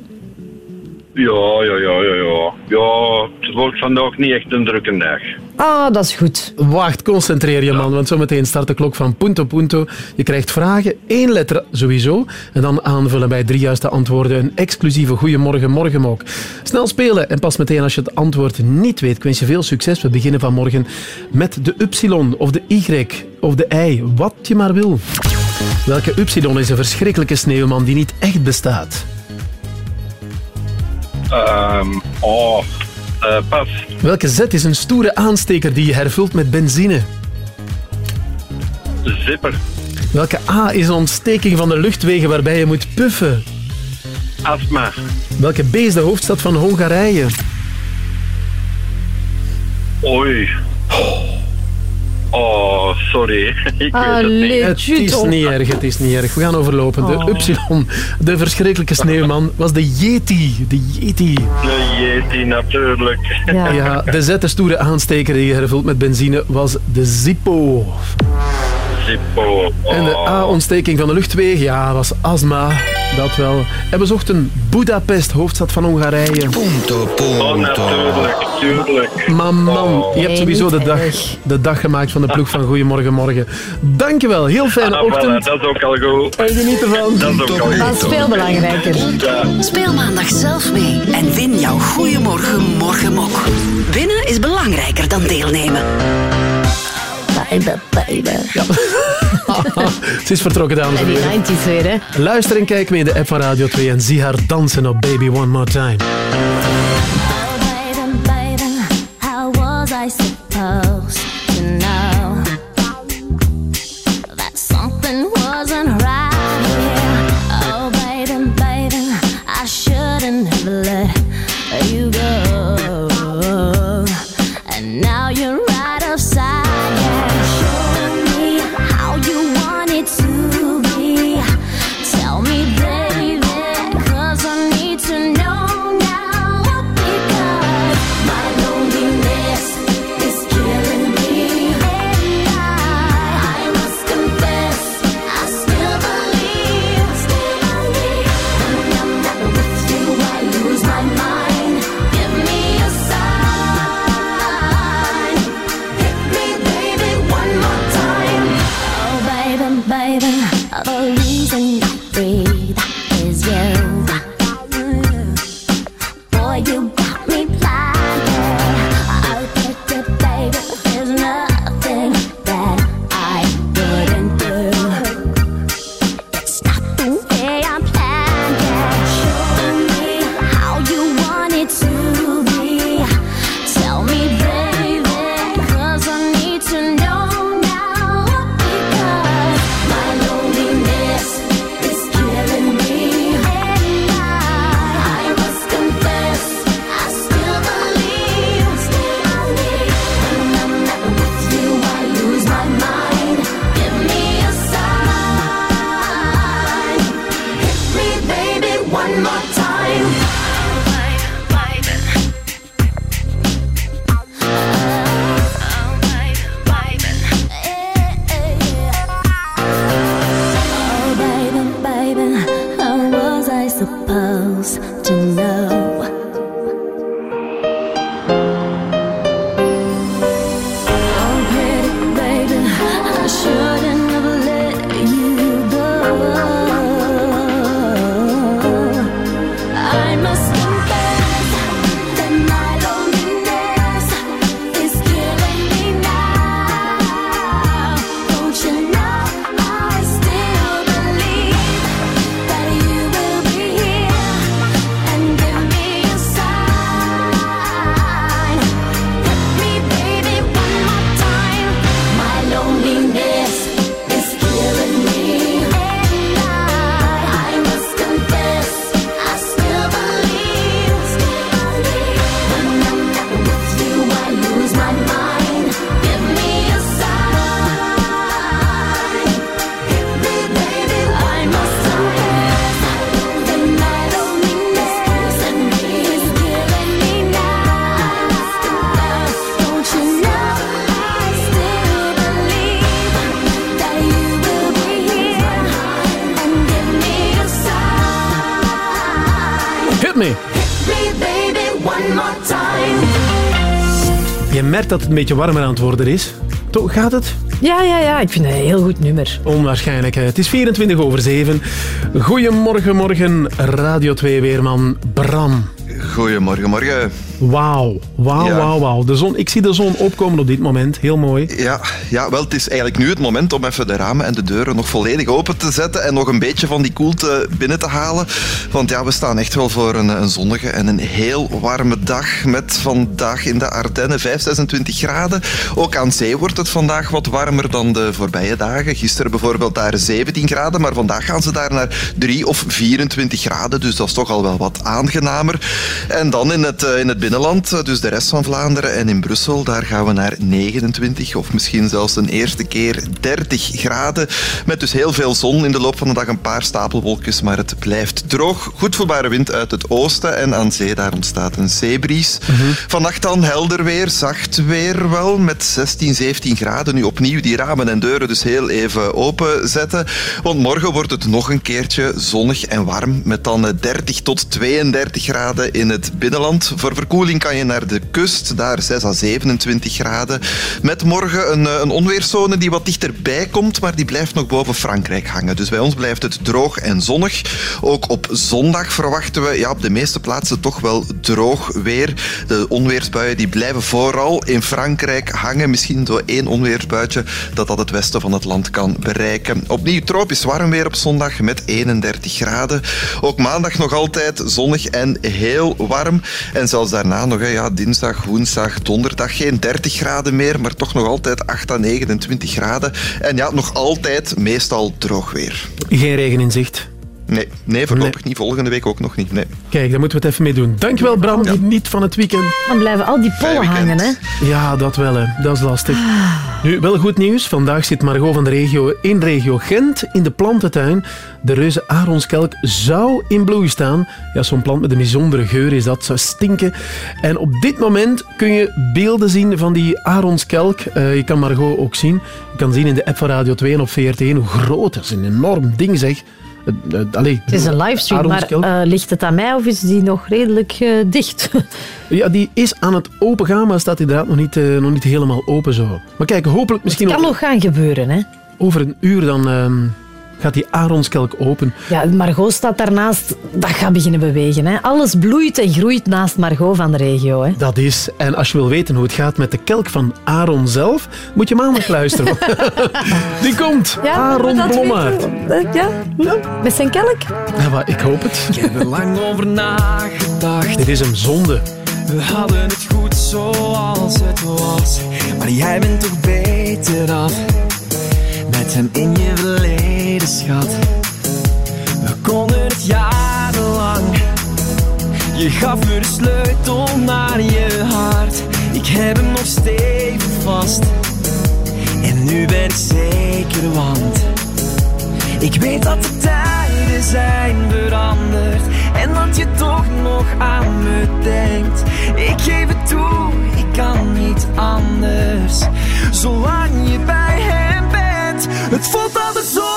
Ja, ja, ja, ja, ja. Ja, het wordt vandaag niet echt een drukke dag. Ah, dat is goed. Wacht, concentreer je man, want zometeen start de klok van Punto Punto. Je krijgt vragen, één letter sowieso, en dan aanvullen bij drie juiste antwoorden een exclusieve Goeiemorgen Morgenmok. Snel spelen en pas meteen als je het antwoord niet weet. Ik wens je veel succes. We beginnen vanmorgen met de Y of de Y of de I, wat je maar wil. Welke Y is een verschrikkelijke sneeuwman die niet echt bestaat? Ehm oh, eh, pas. Welke Z is een stoere aansteker die je hervult met benzine? Zipper. Welke A is een ontsteking van de luchtwegen waarbij je moet puffen? Astma. Welke B is de hoofdstad van Hongarije? Oei. Oh, sorry. Ik weet het niet. Het is niet erg, het is niet erg. We gaan overlopen. De Oh. Y, de verschrikkelijke sneeuwman, was de Yeti. De Yeti. De Yeti, natuurlijk. Ja. de Z, de stoere aansteker die je hervult met benzine, was de Zippo. Zippo. En de Oh. A-ontsteking van de luchtwegen, ja, was astma. Dat wel. En we zochten Budapest, hoofdstad van Hongarije. Oh, natuurlijk, tuurlijk. Maar man, Oh. je hebt sowieso de dag, de dag gemaakt van de ploeg van Goedemorgen Morgen. Dankjewel, heel fijne Ah, voilà, ochtend. dat is ook al goed. En geniet ervan. Dat is ook al goed. Dat is veel belangrijker. Speel maandag zelf mee en win jouw Goeiemorgen Morgenmok. Winnen is belangrijker dan deelnemen. Baby, baby. Ze is vertrokken, dames en die heren. 90s weer, hè. Luister en kijk mee in de app van Radio 2 en zie haar dansen op Baby One More Time. Dat het een beetje warmer aan het worden is. Toch, gaat het? Ja, ja, ja. Ik vind het een heel goed nummer. Onwaarschijnlijk. hè. Het is 24 over 7. Goedemorgen, morgen. Radio 2 Weerman Bram. Goedemorgen, morgen. Wauw, wauw, Ja. wauw, wauw. De zon, ik zie de zon opkomen op dit moment. Heel mooi. Ja, ja, wel, het is eigenlijk nu het moment om even de ramen en de deuren nog volledig open te zetten en nog een beetje van die koelte binnen te halen. Want ja, we staan echt wel voor een, een zonnige en een heel warme dag met vandaag in de Ardennen 5, 26 graden. Ook aan zee wordt het vandaag wat warmer dan de voorbije dagen. Gisteren bijvoorbeeld daar 17 graden, maar vandaag gaan ze daar naar 3 of 24 graden. Dus dat is toch al wel wat aangenamer. En dan in het, eh, in het binnenland, eh, dus de rest van Vlaanderen en in Brussel, daar gaan we naar 29 of misschien een eerste keer 30 graden. Met dus heel veel zon in de loop van de dag, een paar stapelwolkjes, maar het blijft droog. Goed voelbare wind uit het oosten en aan zee daar ontstaat een zeebries. Vannacht dan helder weer, zacht weer wel, met 16, 17 graden. Nu opnieuw die ramen en deuren dus heel even openzetten. Want morgen wordt het nog een keertje zonnig en warm, met dan eh, 30 tot 32 graden in het binnenland. Voor verkoeling kan je naar de kust, daar 6 à 27 graden. Met morgen een, eh, een onweerszone die wat dichterbij komt, maar die blijft nog boven Frankrijk hangen. Dus bij ons blijft het droog en zonnig. Ook op zondag verwachten we ja, op de meeste plaatsen toch wel droog weer. De onweersbuien die blijven vooral in Frankrijk hangen. Misschien door één onweersbuitje dat dat het westen van het land kan bereiken. Opnieuw tropisch warm weer op zondag met 31 graden. Ook maandag nog altijd zonnig en heel warm. En zelfs daarna nog, ja, dinsdag, woensdag, donderdag geen 30 graden meer, maar toch nog altijd 8 à 29 graden. En ja, nog altijd meestal droog weer. Geen regen in zicht. Nee, nee voorlopig niet. Volgende week ook nog niet. Nee. Kijk, daar moeten we het even mee doen. Dankjewel Bram, geniet van het weekend. Dan blijven al die pollen hangen, hè? Ja, dat wel, hè. dat is lastig. Nu, wel goed nieuws. Vandaag zit Margot van de regio in regio Gent in de plantentuin. De reuze aronskelk zou in bloei staan. Ja, zo'n plant met een bijzondere geur is dat, zou stinken. En op dit moment kun je beelden zien van die aronskelk. Eh, je kan Margot ook zien. Je kan zien in de app van Radio 2 en op VRT1 hoe groot dat is. Een enorm ding, zeg. Eh, eh, allee, Het is een livestream, maar eh, ligt het aan mij of is die nog redelijk dicht? Ja, die is aan het open gaan, maar staat inderdaad nog niet, nog niet helemaal open zo. Maar kijk, hopelijk misschien Het kan nog gaan gebeuren, hè? over een uur dan ehm, gaat die aronskelk open. Ja, Margot staat daarnaast. Dat gaat beginnen bewegen. Hè. Alles bloeit en groeit naast Margot van de regio. Hè. Dat is. En als je wil weten hoe het gaat met de kelk van Aaron zelf, moet je maandag luisteren. die komt. Aaron dat Blommaert. Eh, Ja, met zijn kelk. Ja, maar ik hoop het. Ik heb er lang over nagedacht. Dit is hem zonde. We hadden het goed zoals het was. Maar jij bent toch beter af. Met hem in je verleden, schat. We konden het jarenlang. Je gaf me de sleutel naar je hart. Ik heb hem nog stevig vast. En nu ben ik zeker, want ik weet dat de tijden zijn veranderd en dat je toch nog aan me denkt. Ik geef het toe, ik kan niet anders. Zolang je bij hem bent, het voelt altijd zonde,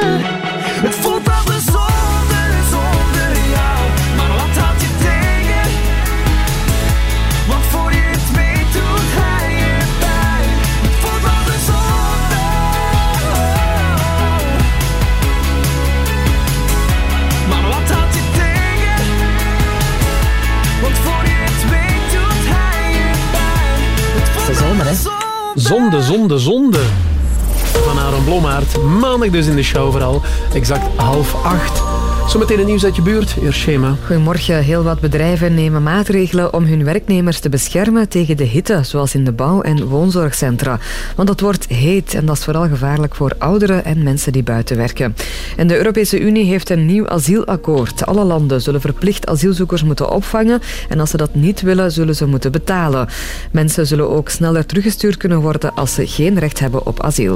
Zonde, zonde, zonde. Van Aaron Blommaert. Maandag dus in de show vooral. Exact half acht. Zometeen een nieuws uit je buurt. Eerst schema. Goedemorgen. Heel wat bedrijven nemen maatregelen om hun werknemers te beschermen tegen de hitte, zoals in de bouw- en woonzorgcentra. Want het wordt heet en dat is vooral gevaarlijk voor ouderen en mensen die buiten werken. En de Europese Unie heeft een nieuw asielakkoord. Alle landen zullen verplicht asielzoekers moeten opvangen en als ze dat niet willen, zullen ze moeten betalen. Mensen zullen ook sneller teruggestuurd kunnen worden als ze geen recht hebben op asiel.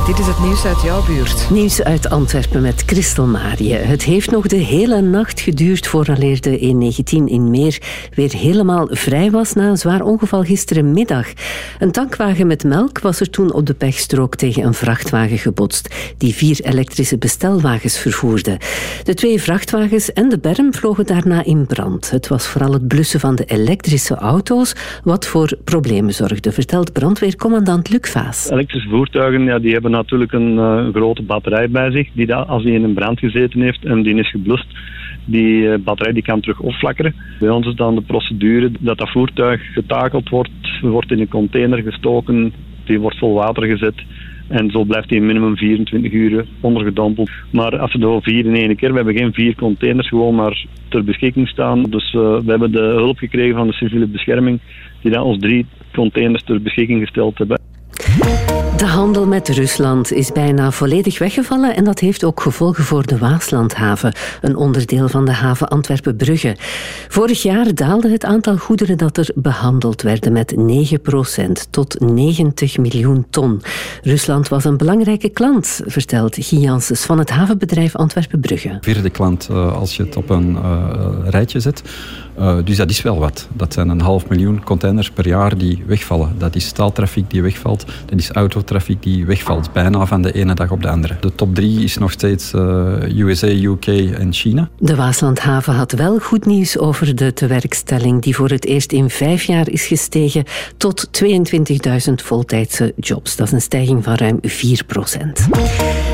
En dit is het nieuws uit jouw buurt. Nieuws uit Antwerpen met Christel Marië. Het heeft nog de hele nacht geduurd vooraleer de E19 in Meer weer helemaal vrij was na een zwaar ongeval gisterenmiddag. Een tankwagen met melk was er toen op de pechstrook tegen een vrachtwagen gebotst, die vier elektrische bestelwagens vervoerde. De twee vrachtwagens en de berm vlogen daarna in brand. Het was vooral het blussen van de elektrische auto's wat voor problemen zorgde, vertelt brandweercommandant Luc Vaas. Elektrische voertuigen ja, die hebben natuurlijk een eh, grote batterij bij zich. Die da- als die in een brand gezeten heeft en die is geblust, die eh, batterij die kan terug opflakkeren. Bij ons is dan de procedure dat dat voertuig getakeld wordt, wordt in een container gestoken, die wordt vol water gezet. En zo blijft hij minimum 24 uur ondergedompeld. Maar als we al vier in één keer, we hebben geen vier containers gewoon maar ter beschikking staan. Dus eh, we hebben de hulp gekregen van de civiele bescherming, die dan ons drie containers ter beschikking gesteld hebben. De handel met Rusland is bijna volledig weggevallen en dat heeft ook gevolgen voor de Waaslandhaven, een onderdeel van de haven Antwerpen-Brugge. Vorig jaar daalde het aantal goederen dat er behandeld werden met 9% tot 90 miljoen ton. Rusland was een belangrijke klant, vertelt Guy Janssens van het havenbedrijf Antwerpen-Brugge. vierde klant eh, als je het op een eh, rijtje zet. Eh, dus dat is wel wat. Dat zijn een half miljoen containers per jaar die wegvallen. Dat is staaltrafiek die wegvalt. Dat is autotrafiek die wegvalt. Bijna van de ene dag op de andere. De top drie is nog steeds eh, USA, UK en China. De Waaslandhaven had wel goed nieuws over de tewerkstelling, die voor het eerst in vijf jaar is gestegen tot 22.000 voltijdse jobs. Dat is een stijging van ruim 4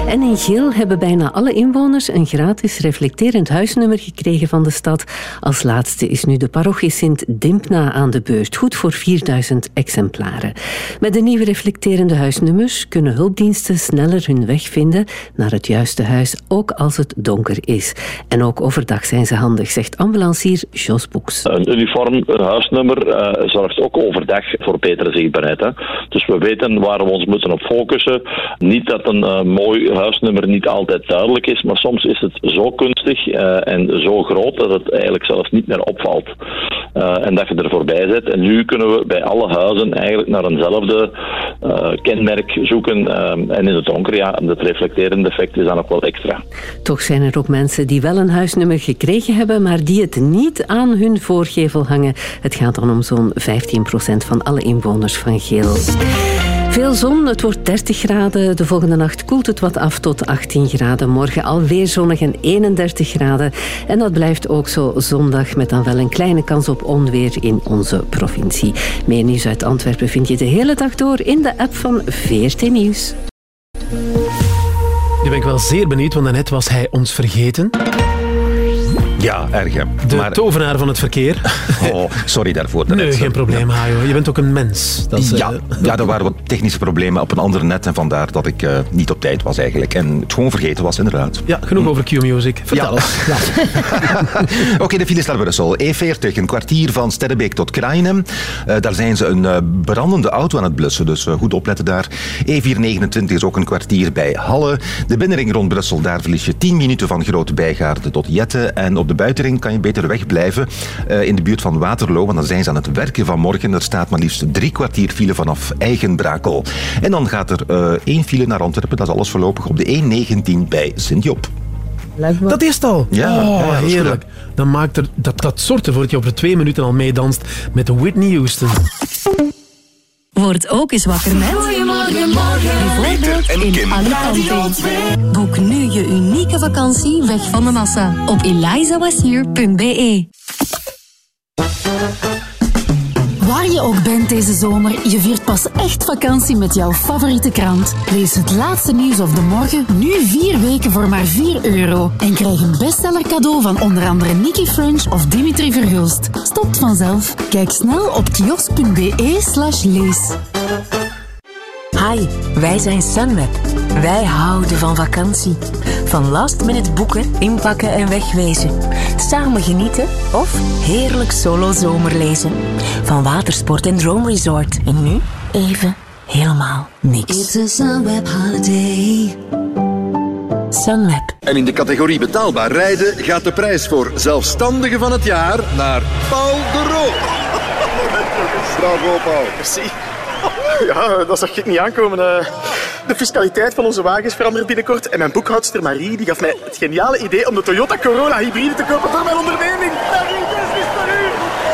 En in Geel hebben bijna alle inwoners een gratis reflecterend huisnummer gekregen van de stad. Als laatste is nu de parochie Sint Dimpna aan de beurt, goed voor 4000 exemplaren. Met de nieuwe reflecterende huisnummers kunnen hulpdiensten sneller hun weg vinden naar het juiste huis, ook als het donker is. En ook overdag zijn ze handig, zegt ambulancier Jos Boeks. Een uniform een huisnummer eh, zorgt ook overdag voor betere zichtbaarheid. Dus we weten waar we ons moeten op focussen. Niet dat een eh, mooi huisnummer niet altijd duidelijk is, maar soms is het zo kunstig eh, en zo groot dat het eigenlijk zelfs niet meer opvalt. Eh, en dat je er voorbij zit. En nu kunnen we bij alle huizen eigenlijk naar eenzelfde eh, kenmerk zoeken. en in het donker, ja, het reflecterende effect is dan ook wel extra. Toch zijn er ook mensen die wel een huisnummer gekregen hebben, maar die het niet aan hun voorgevel hangen. Het gaat dan om zo'n 15% van alle inwoners van Geel. Veel zon, het wordt 30 graden. De volgende nacht koelt het wat af tot 18 graden. Morgen alweer zonnig en 31 graden. En dat blijft ook zo zondag met dan wel een kleine kans op onweer in onze provincie. Meer nieuws uit Antwerpen vind je de hele dag door in de app van VRT Nieuws. Nu ben ik wel zeer benieuwd, want daarnet was hij ons vergeten. Ja, erg. De tovenaar van het verkeer. Oh, sorry daarvoor. Nee, geen probleem, Hajo. Je bent ook een mens. Dat is, ja, eh, ja, er waren wat technische problemen op een ander net en vandaar dat ik eh, niet op tijd was eigenlijk. En het gewoon vergeten was inderdaad. Ja, genoeg over Q-Music. Vertel Ja. eens. Oké, de files naar Brussel. E40, een kwartier van Sterrebeek tot Krainen. Eh, daar zijn ze een brandende auto aan het blussen, dus goed opletten daar. E429 is ook een kwartier bij Halle. De binnenring rond Brussel, daar verlies je 10 minuten van Grote Bijgaarde tot Jette. En op de buitenring kan je beter wegblijven eh, in de buurt van Waterloo, want dan zijn ze aan het werken vanmorgen. Er staat maar liefst drie kwartier file vanaf Eigenbrakel. En dan gaat er eh, één file naar Antwerpen, dat is alles voorlopig op de E19 bij Sint-Job. Dat is het al. Ja, oh, ja, ja, dat is heerlijk. Dan maakt er, dat, dat zorgt ervoor dat je over twee minuten al meedanst met Whitney Houston. Word ook eens wakker met... Goedemorgen, morgen. Bijvoorbeeld in Alicante. Boek nu je unieke vakantie weg van de massa op elizawashier.be. Waar je ook bent deze zomer, je viert pas echt vakantie met jouw favoriete krant. Lees het laatste nieuws of de morgen nu vier weken voor maar 4 euro. En krijg een bestseller cadeau van onder andere Nicky French of Dimitri Verhulst. Stopt vanzelf. Kijk snel op kiosk.be slash lees. Hi, wij zijn Sunweb. Wij houden van vakantie. Van last minute boeken, inpakken en wegwezen. Samen genieten of heerlijk solo zomerlezen. Van watersport en drone resort. En nu even helemaal niks. It's a Sunweb holiday. Sunweb. En in de categorie betaalbaar rijden gaat de prijs voor zelfstandige van het jaar naar Paul de Roo. Bravo, Paul. Merci. Ja, dat zag ik niet aankomen. eh. De fiscaliteit van onze wagens verandert binnenkort. En mijn boekhoudster Marie die gaf mij het geniale idee om de Toyota Corolla hybride te kopen voor mijn onderneming.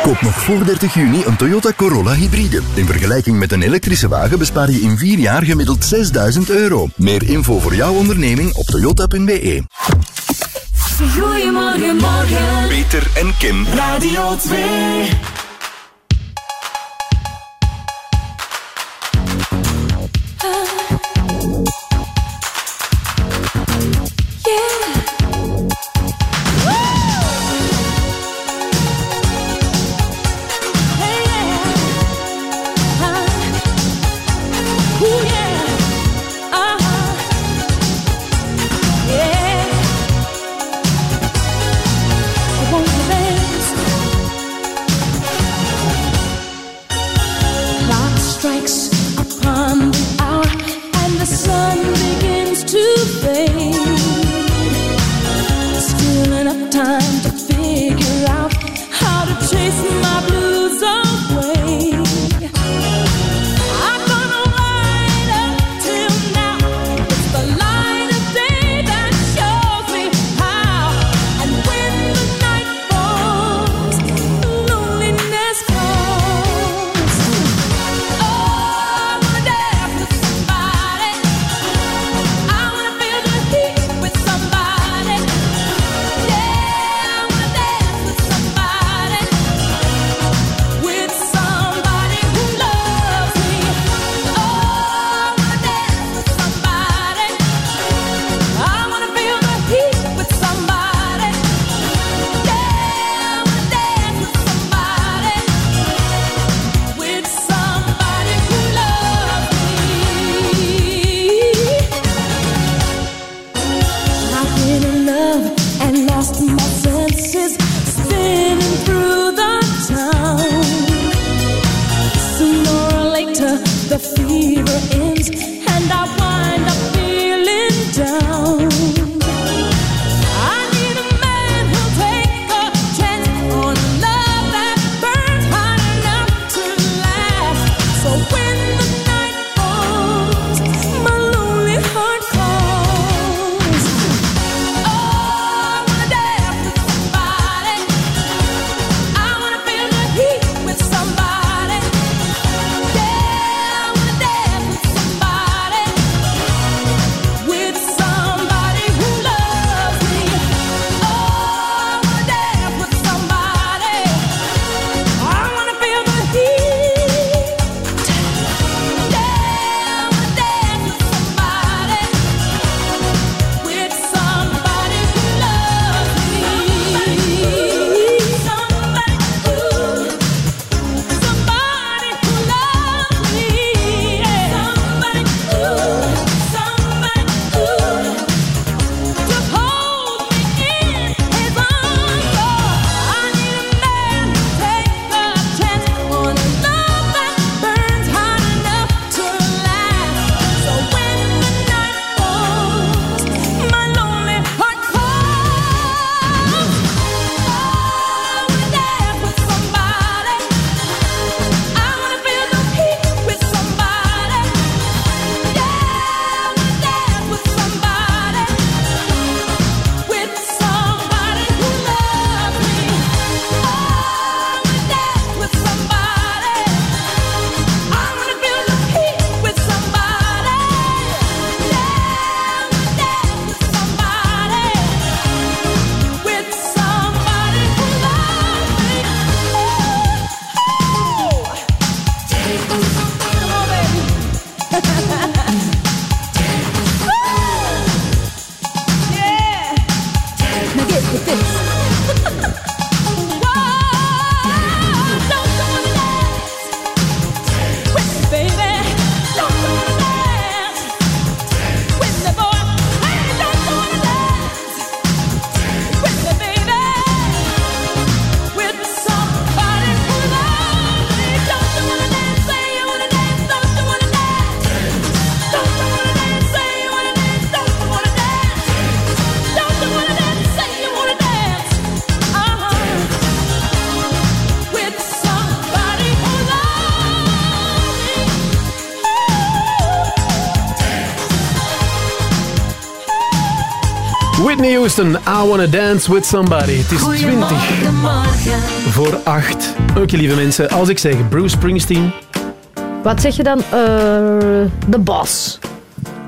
Koop nog voor 30 juni een Toyota Corolla hybride. In vergelijking met een elektrische wagen bespaar je in 4 jaar gemiddeld 6000 euro. Meer info voor jouw onderneming op toyota.be. Goedemorgen, morgen. Peter en Kim. Radio 2. Houston, I Wanna Dance With Somebody. Het is 20 Goedemorgen, morgen. voor 8. Oké, lieve mensen, als ik zeg Bruce Springsteen, Wat zeg je dan? Eh, De Bos.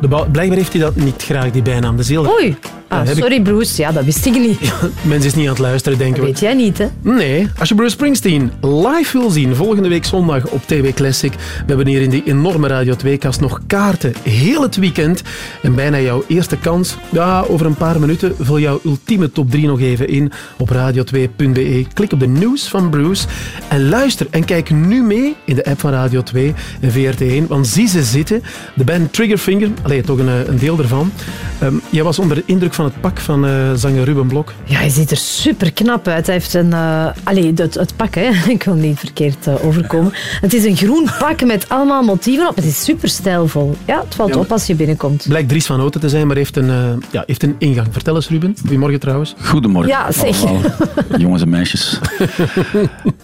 de ba- blijkbaar heeft hij dat niet graag, die bijnaam. Dat is heel... Oei. Ah, ik- sorry, Bruce. Ja, dat wist ik niet. Mensen is niet aan het luisteren, denken we. weet jij niet, hè? Nee, als je Bruce Springsteen live wil zien, volgende week zondag op TV Classic. We hebben hier in die enorme Radio 2-kast nog kaarten, heel het weekend. En bijna jouw eerste kans. Ja, over een paar minuten vul jouw ultieme top 3 nog even in op radio2.be. Klik op de nieuws van Bruce en luister en kijk nu mee in de app van Radio 2 en VRT1. Want zie ze zitten. De band Triggerfinger, allee, toch een, eh, een deel ervan. Ehm, jij was onder de indruk van het pak van eh, zanger Ruben Blok. Ja, hij ziet er super knap uit. Hij heeft een... eh allee, het, het pak, hè. Ik wil niet verkeerd eh, overkomen. Het is een groen pak met allemaal motieven op. Het is super stijlvol. Ja, het valt Ja, op als je binnenkomt. Blijkt Dries van Houten te zijn, maar heeft een, eh, ja, heeft een ingang. Vertel eens, Ruben. Goedemorgen trouwens. Goedemorgen. Ja, zeg. jongens en meisjes.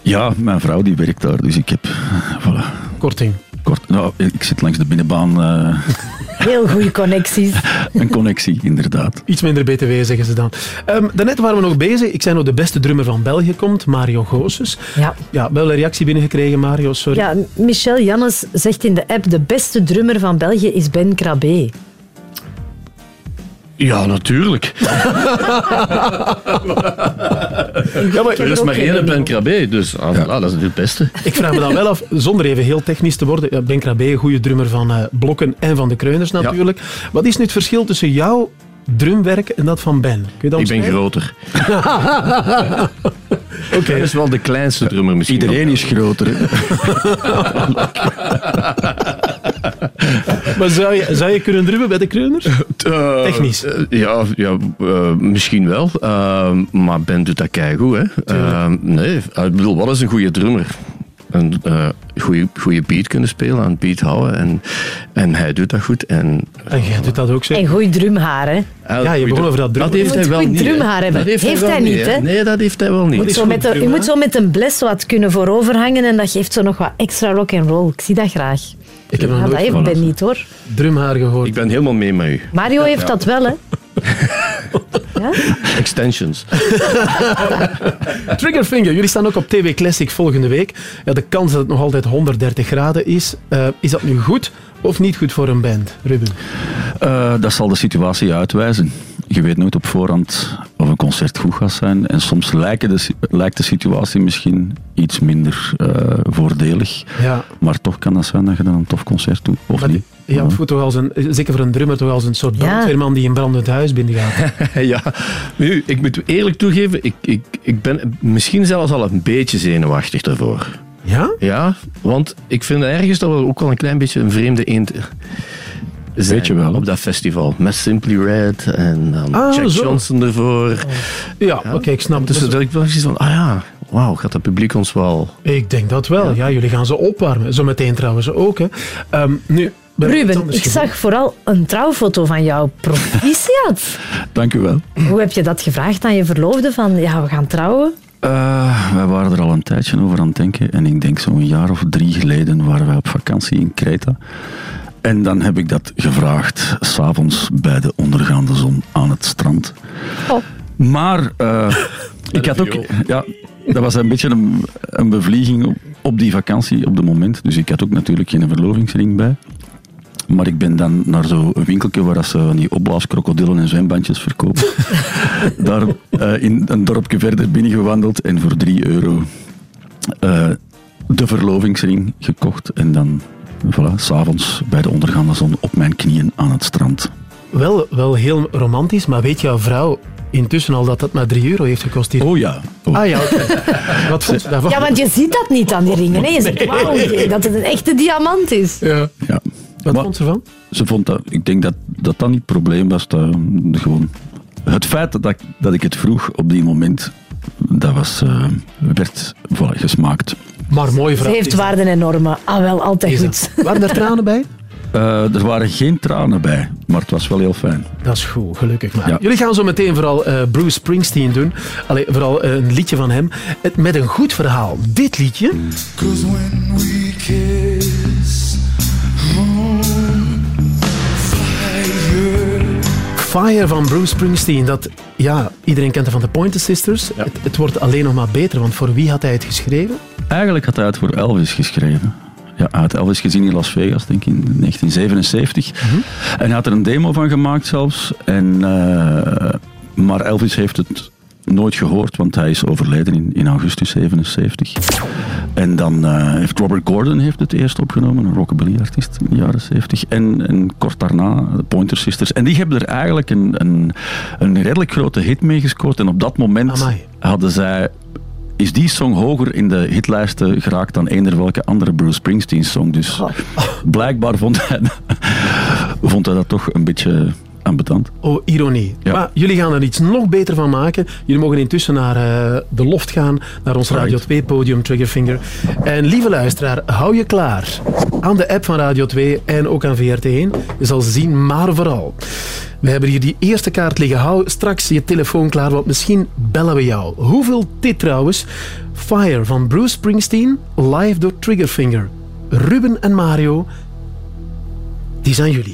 ja, mijn vrouw die werkt daar, dus ik heb... Voilà. Korting. Kort, nou, ik zit langs de binnenbaan. eh, Heel goede connecties. een connectie, inderdaad. Iets minder BTW, zeggen ze dan. Ehm daarnet waren we nog bezig. Ik zei nog, de beste drummer van België komt, Mario Goossens. Ja. Ja, wel een reactie binnengekregen, Mario, sorry. Ja, Michel Jannes zegt in de app... De beste drummer van België is Ben Krabbe. Ja, natuurlijk. Ja, maar, Er is maar één Ben Krabbe, dus ah, voilà, dat is het beste. Ik vraag me dan wel af, zonder even heel technisch te worden, ja, Ben Krabbe, goede drummer van eh, Blokken en van de Kreuners natuurlijk. Wat is nu het verschil tussen jouw drumwerk en dat van Ben? Kun je dat Ik ben groter. Oké. Dat is wel de kleinste drummer misschien. Iedereen is groter. Maar zou je, zou je kunnen drummen bij de Kreuners? Eh, Technisch. eh, ja, ja eh, misschien wel. Maar Ben doet dat keigoed, hè. Nee, ik bedoel, wat is een goede drummer? Een eh, goede, goede beat kunnen spelen, aan het beat houden. En, en hij doet dat goed. En, En jij doet dat ook, zeg. En goed drumhaar, hè? Ja, je begon over dat drum. Dat heeft hij wel niet. drumhaar hebben. Dat heeft, hij, wel niet, hè? Nee, dat heeft hij wel niet. Je moet, zo met de, je moet zo met een bles wat kunnen vooroverhangen en dat geeft zo nog wat extra rock and roll. Ik zie dat graag. Ik heb nog Ja, dat heeft Ben niet, hoor. drumhaar gehoord. Ik ben helemaal mee met u. Mario heeft Ja. dat wel, hè? Extensions. Triggerfinger, jullie staan ook op TV Classic volgende week. Ja, de kans dat het nog altijd 130 graden is, eh, is dat nu goed of niet goed voor een band, Ruben? Eh, dat zal de situatie uitwijzen. Je weet nooit op voorhand of een concert goed gaat zijn. En soms lijken de, lijkt de situatie misschien iets minder eh, voordelig. Ja. Maar toch kan dat zijn dat je dan een tof concert doet. Of niet? Ja, het voelt toch als een, zeker voor een drummer toch als een soort Ja. brandweerman die een brandend huis binnengaat. ja, nu, ik moet eerlijk toegeven, ik, ik, ik ben misschien zelfs al een beetje zenuwachtig daarvoor. Ja? Ja, want ik vind ergens dat we ook wel een klein beetje een vreemde eend zijn Weet je wel, op dat festival. Met Simply Red en dan Ah, Jack zo. Johnson ervoor. Ja, oké, ik snap Dus het. dat ik wel zoiets van, ah ja, wauw, gaat dat publiek ons wel... Ik denk dat wel. Ja, jullie gaan ze opwarmen. Zometeen trouwens ook. Hè. Ehm, nu, Ruben, ik zag vooral een trouwfoto van jou. Proficiat. Dank u wel. Hoe heb je dat gevraagd aan je verloofde? Van, ja, we gaan trouwen. Eh, wij waren er al een tijdje over aan het denken. En ik denk zo'n jaar of drie geleden waren wij op vakantie in Kreta. En dan heb ik dat gevraagd, s'avonds bij de ondergaande zon aan het strand. Oh. Maar eh, ik had ook... Ja, dat was een beetje een, een bevlieging op, op die vakantie op het moment. Dus ik had ook natuurlijk geen verlovingsring bij. Maar ik ben dan naar zo'n winkeltje waar ze van die opblaaskrokodillen en zwembandjes verkopen. Daar eh, in een dorpje verder binnengewandeld en voor 3 euro eh, de verlovingsring gekocht. En dan, voilà, s'avonds bij de ondergaande zon op mijn knieën aan het strand. Wel, wel heel romantisch, maar weet jouw vrouw intussen al dat dat maar 3 euro heeft gekost hier? Oh ja. Ah ja, oké. Wat vond je daarvan? Ja, want je ziet dat niet aan die ringen. Nee, je zegt, wauw, dat het een echte diamant is. Ja. Ja. Wat Maar vond ze van? Ze vond dat, ik denk dat dat, dat niet het probleem was. Dat, gewoon, het feit dat, ik- dat ik het vroeg op die moment, dat was, eh, werd voilà, gesmaakt. Maar mooi Ze vrouw. heeft waarden en normen. Ah, wel, altijd goed. Waren er tranen bij? Eh, er waren geen tranen bij, maar het was wel heel fijn. Dat is goed, gelukkig maar. Ja. Jullie gaan zo meteen vooral eh, Bruce Springsteen doen. Allee, vooral een liedje van hem. Het- Met een goed verhaal. Dit liedje. Cause when we fire. Fire van Bruce Springsteen, dat, ja, iedereen kent het van de Pointer Sisters. Het, het wordt alleen nog maar beter, want voor wie had hij het geschreven? Eigenlijk had hij het voor Elvis geschreven. Ja, hij had Elvis gezien in Las Vegas, denk ik, in 1977. En hij had er een demo van gemaakt zelfs. En, eh, maar Elvis heeft het nooit gehoord, want hij is overleden in, in augustus 77. En dan eh, heeft Robert Gordon heeft het eerst opgenomen, een rockabilly-artiest in de jaren 70. En, en kort daarna de Pointer Sisters. En die hebben er eigenlijk een, een, een redelijk grote hit mee gescoord. En op dat moment Amai. hadden zij is die song hoger in de hitlijsten geraakt dan eender welke andere Bruce Springsteen song. Dus blijkbaar vond hij, vond hij dat toch een beetje ambetant. Oh, ironie. Ja. Maar jullie gaan er iets nog beter van maken. Jullie mogen intussen naar eh, de loft gaan, naar ons Radio 2-podium Triggerfinger. En lieve luisteraar, hou je klaar. Aan de app van Radio 2 en ook aan VRT1. Je zal ze zien, maar vooral. We hebben hier die eerste kaart liggen. Hou straks je telefoon klaar, want misschien bellen we jou. Hoeveel dit trouwens? Fire van Bruce Springsteen, live door Triggerfinger. Ruben en Mario, die zijn jullie.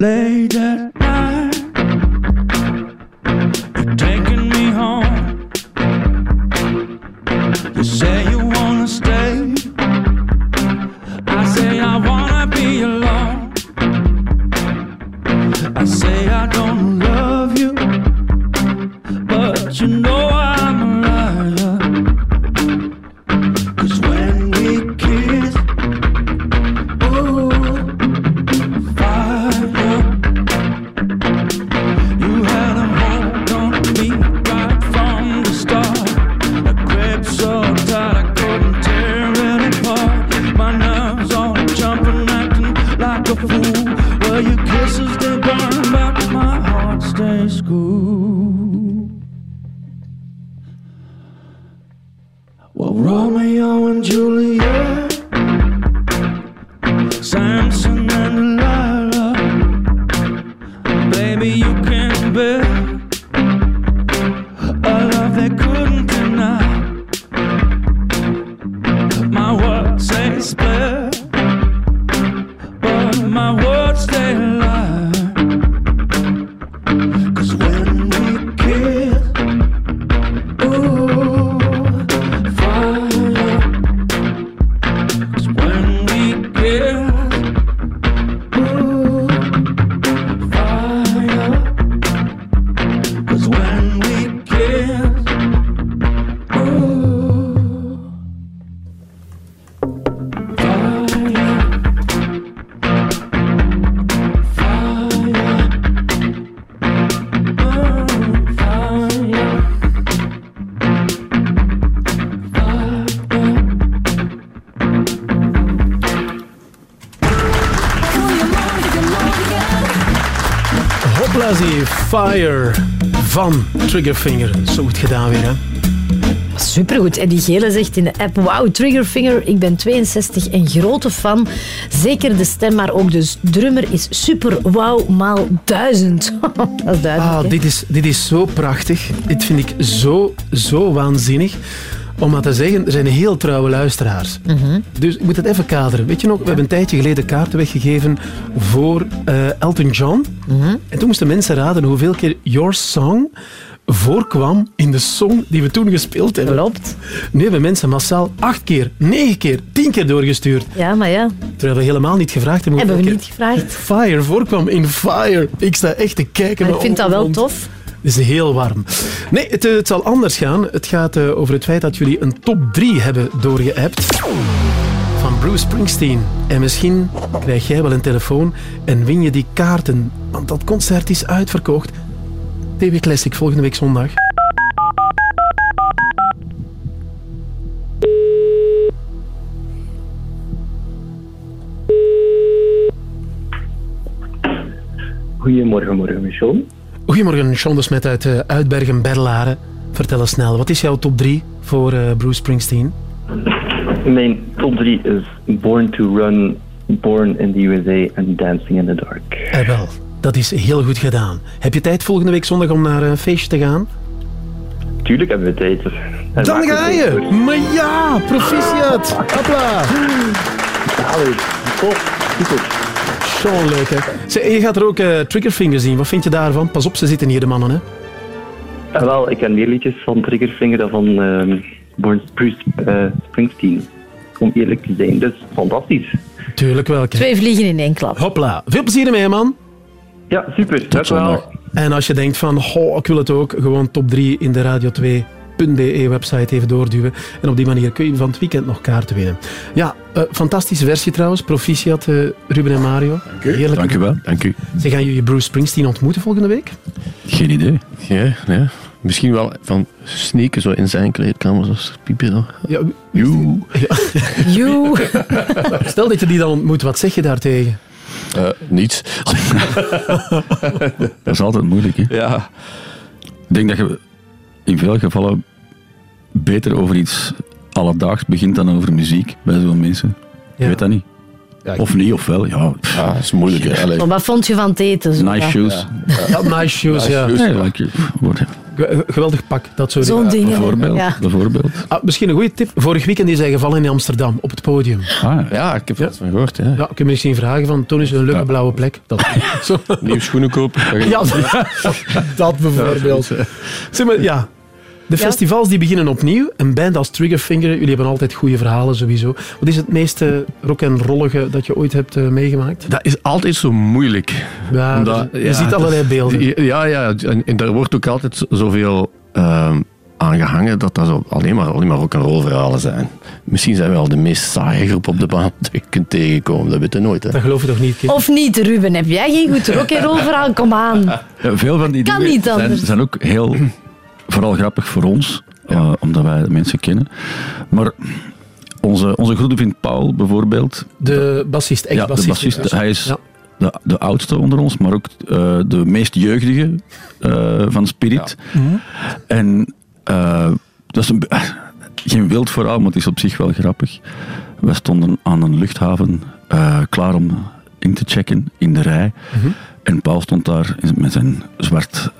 Lay Hoplazie, Fire van Triggerfinger. Zo goed gedaan weer, hè? Supergoed. En die gele zegt in de app, wauw, Triggerfinger, ik ben 62 en grote fan. Zeker de stem, maar ook de drummer is super wauw maal duizend. Dat is duidelijk. Ah, hè? dit is, dit is zo prachtig. Dit vind ik zo, zo waanzinnig. Om maar te zeggen, er zijn heel trouwe luisteraars. Mhm. Dus ik moet het even kaderen. Weet je nog, we hebben een tijdje geleden kaarten weggegeven voor eh, Elton John. Mhm. En toen moesten mensen raden hoeveel keer Your Song voorkwam in de song die we toen gespeeld hebben. Klopt. Nu hebben mensen massaal acht keer, negen keer, tien keer doorgestuurd. Ja, maar ja. Terwijl we helemaal niet gevraagd hebben Hebben we niet gevraagd. Fire voorkwam in Fire. Ik sta echt te kijken. Maar ik vind dat wel tof is heel warm. Nee, het, eh, het, zal anders gaan. Het gaat eh, over het feit dat jullie een top 3 hebben doorgeëpt van Bruce Springsteen. En misschien krijg jij wel een telefoon en win je die kaarten, want dat concert is uitverkocht. TV Classic volgende week zondag. Goedemorgen, morgen, Michon. Goedemorgen, Sean de Smet uit uh, Uitbergen, Berlaren. Vertel eens snel, wat is jouw top 3 voor uh, Bruce Springsteen? Mijn top 3 is Born to Run, Born in the USA en Dancing in the Dark. Eh, wel, dat is heel goed gedaan. Heb je tijd volgende week zondag om naar een feestje te gaan? Tuurlijk hebben we tijd. En Dan ga je! Maar ja, proficiat! Hopla! Top, super. Zo leuk, hè? Je gaat er ook uh, Triggerfinger zien. Wat vind je daarvan? Pas op, ze zitten hier, de mannen, hè? Ja, wel, ik ken meer liedjes van Triggerfinger dan van uh, Born Bruce uh, Springsteen. Om eerlijk te zijn. Dus fantastisch. Tuurlijk wel. Twee vliegen in één klap. Hopla. Veel plezier ermee, man. Ja, super. Tot zondag. En als je denkt van, oh, ik wil het ook, gewoon top 3 in de Radio 2 .be website even doorduwen. En op die manier kun je van het weekend nog kaarten winnen. Ja, uh, fantastische versie trouwens. Proficiat, uh, Ruben en Mario. Dank u. Heerlijk. Dank u wel. Dank u. Ze gaan jullie Bruce Springsteen ontmoeten volgende week? Geen idee. Ja, ja. Misschien wel van sneaken zo in zijn kleedkamer, zoals piepen nog. Ja, Joe. Joe. Stel dat je die dan ontmoet, wat zeg je daartegen? Uh, niets. dat is altijd moeilijk, hè? Ja. Ik denk dat je in veel gevallen beter over iets alledaags begint dan over muziek bij zo'n mensen. Je Ja. weet dat niet. Ja, ik- Of niet, of wel. Ja, ja dat is moeilijk. Hè. Wat vond je van het eten? zo? Nice Ja. shoes. Ja, nice shoes, ja. Nee, like, whatever. Ge- Geweldig pak, dat soort Zo'n dingen. Bijvoorbeeld. Ja. bijvoorbeeld. Ah, misschien een goede tip. Vorig weekend is hij gevallen in Amsterdam, op het podium. Ah, Ja, ik heb er iets van gehoord. Ja. Ja, ik heb misschien vragen van, toen is een leuke blauwe plek. Dat, zo. Nieuw schoenen kopen. Ja, dat bijvoorbeeld. Zeg maar, ja. De festivals die beginnen opnieuw. Een band als Triggerfinger, jullie hebben altijd goede verhalen sowieso. Wat is het meeste rock en rollige dat je ooit hebt eh, meegemaakt? Dat is altijd zo moeilijk. Ja, Omdat- je ziet allerlei beelden. Ja, ja en, en daar wordt ook altijd zoveel ehm aan gehangen dat dat zo alleen maar, alleen maar rock and roll verhalen zijn. Misschien zijn we al de meest saaie groep op de baan die je kunt tegenkomen. Dat weet je nooit. Hè. Dat geloof je toch niet, kind? Of niet, Ruben? Heb jij geen goed rock and roll verhaal? Kom aan. Ja, veel van die Kan dingen niet zijn, zijn ook heel, vooral grappig voor ons, eh, omdat wij de mensen kennen. Maar onze, onze goede vriend Paul bijvoorbeeld, De bassist, ja, de ex-bassist. bassist, hij is Ja. de, de oudste onder ons, maar ook eh, de meest jeugdige eh, van Spirit. Mhm. En dat is een, geen wild verhaal, maar het is op zich wel grappig. We stonden aan een luchthaven klaar om in te checken in de rij. Mhm. En Paul stond daar met zijn zwart,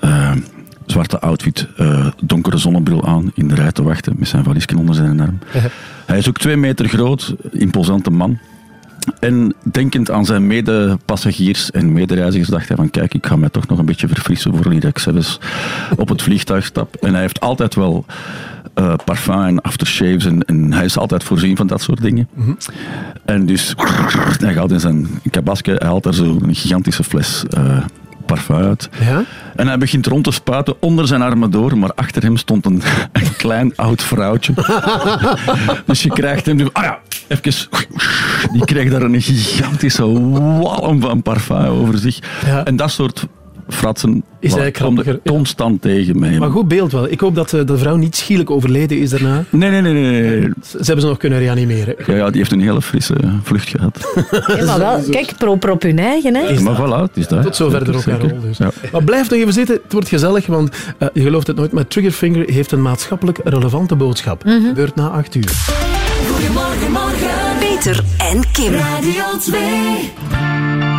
zwarte outfit, eh, donkere zonnebril aan, in de rij te wachten met zijn valiesje onder zijn arm. Hij is ook twee meter groot, imposante man. En denkend aan zijn medepassagiers en medereizigers dacht hij van kijk, ik ga mij toch nog een beetje verfrissen voor ik zelfs op het vliegtuig stap. En hij heeft altijd wel eh, parfum en aftershaves en, en hij is altijd voorzien van dat soort dingen. En dus hij gaat in zijn kabasje, hij haalt daar zo een gigantische fles eh, parfum uit. Ja? En hij begint rond te spuiten onder zijn armen door, maar achter hem stond een, een klein oud vrouwtje. dus je krijgt hem nu, ah ja, even, die krijgt daar een gigantische walm van parfum over zich. Ja. En dat soort fratsen Is er grappiger, ja. constant tegen mij. Maar goed beeld wel. Ik hoop dat eh, de vrouw niet schielijk overleden is daarna. Nee, nee, nee. nee, nee. Ze hebben ze nog kunnen reanimeren. Ja, ja, die heeft een hele frisse vlucht gehad. Ja, maar wel, kijk, proper op hun eigen. Hè. maar voilà, het is dat. Tot zover de dus. Ja. Maar blijf nog even zitten, het wordt gezellig, want eh, je gelooft het nooit, maar Triggerfinger heeft een maatschappelijk relevante boodschap. Gebeurt na acht uur. Goedemorgen, morgen. Peter en Kim. Radio 2.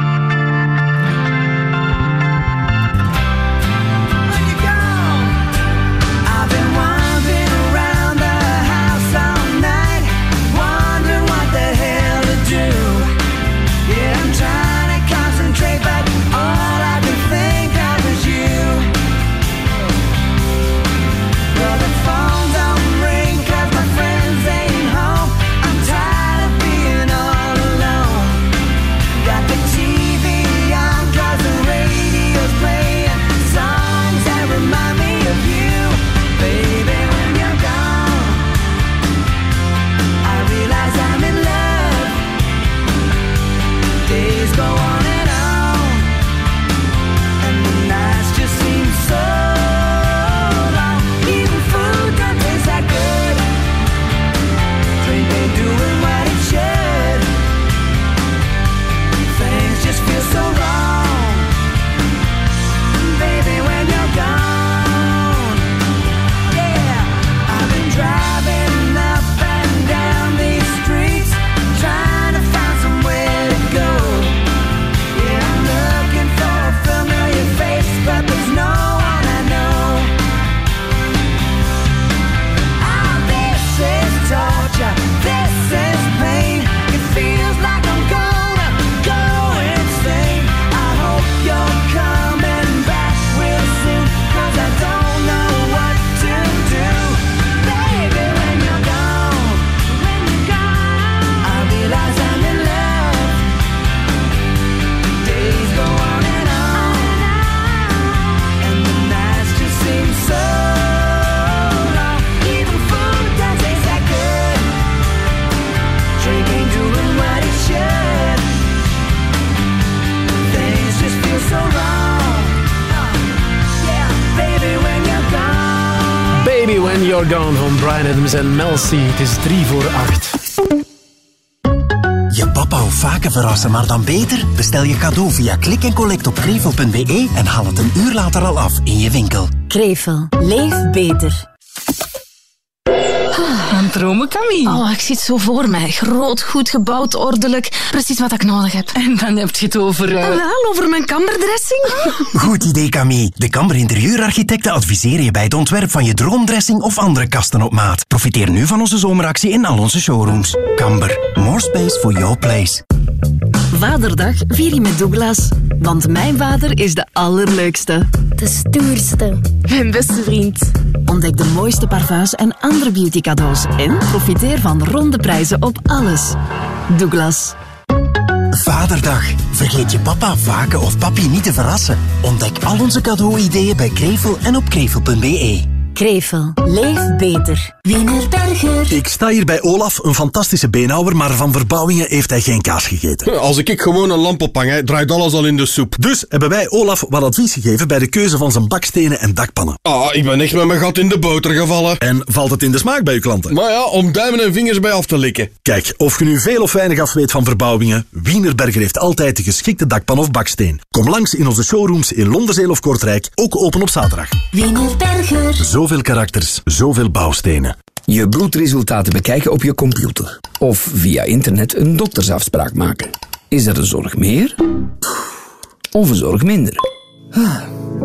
Brian Adams en Mel C. Het is drie voor acht. Je papa of vaker verrassen, maar dan beter? Bestel je cadeau via klik en collect op krevel.be en haal het een uur later al af in je winkel. Krevel. Leef beter. Aan dromen, Camille. Oh, ik zie het zo voor mij. Groot, goed gebouwd, ordelijk. Precies wat ik nodig heb. En dan heb je het over... eh, wel, over mijn kamberdressing. Goed idee, Camille. De Camber interieurarchitecten adviseren je bij het ontwerp van je droomdressing of andere kasten op maat. Profiteer nu van onze zomeractie in al onze showrooms. Camber. More space for your place. Vaderdag vier je met Douglas. Want mijn vader is de allerleukste. De stoerste. Mijn beste vriend. Ontdek de mooiste parfums en andere beauty cadeaus. En profiteer van ronde prijzen op alles. Douglas. Vaderdag. Vergeet je papa, vaken of papi niet te verrassen. Ontdek al onze cadeau-ideeën bij Krevel en op krevel.be. Krevel. Leef beter. Wienerberger. Ik sta hier bij Olaf, een fantastische beenhouwer, maar van verbouwingen heeft hij geen kaas gegeten. Als ik gewoon een lamp ophang, hè, draait alles al in de soep. Dus hebben wij Olaf wat advies gegeven bij de keuze van zijn bakstenen en dakpannen. Ah, ik ben echt met mijn gat in de boter gevallen. En valt het in de smaak bij uw klanten? Maar ja, om duimen en vingers bij af te likken. Kijk, of je nu veel of weinig af weet van verbouwingen, Wienerberger heeft altijd de geschikte dakpan of baksteen. Kom langs in onze showrooms in Londerzeel of Kortrijk, ook open op zaterdag. Wienerberger. Zoveel karakters, zoveel bouwstenen. Je bloedresultaten bekijken op je computer. Of via internet een doktersafspraak maken. Is er een zorg meer? Of een zorg minder?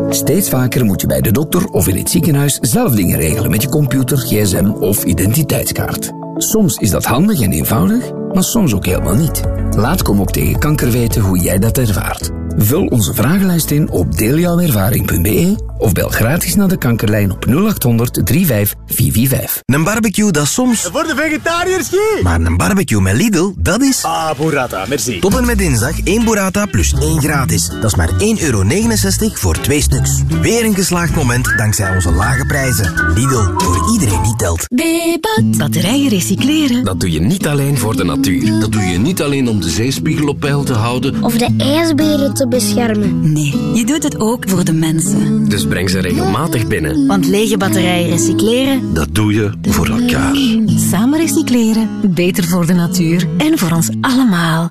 Steeds vaker moet je bij de dokter of in het ziekenhuis zelf dingen regelen met je computer, gsm of identiteitskaart. Soms is dat handig en eenvoudig, maar soms ook helemaal niet. Laat Kom op tegen kanker weten hoe jij dat ervaart. Vul onze vragenlijst in op deeljouwervaring.be of bel gratis naar de kankerlijn op 0800 35 445. Een barbecue, dat is soms... Voor de vegetariërs, Guy! Maar een barbecue met Lidl, dat is... Ah, burrata, merci. Tot en met dinsdag één burrata plus één gratis. Dat is maar 1,69 euro voor twee stuks. Weer een geslaagd moment dankzij onze lage prijzen. Lidl, voor iedereen die telt. Bebat. Batterijen recycleren. Dat doe je niet alleen voor de natuur. Dat doe je niet alleen om de zeespiegel op peil te houden. Of de ijsberen te beschermen. Nee, je doet het ook voor de mensen. Dus breng ze regelmatig binnen. Want lege batterijen recycleren. Dat doe je voor elkaar. Samen recycleren. Beter voor de natuur en voor ons allemaal.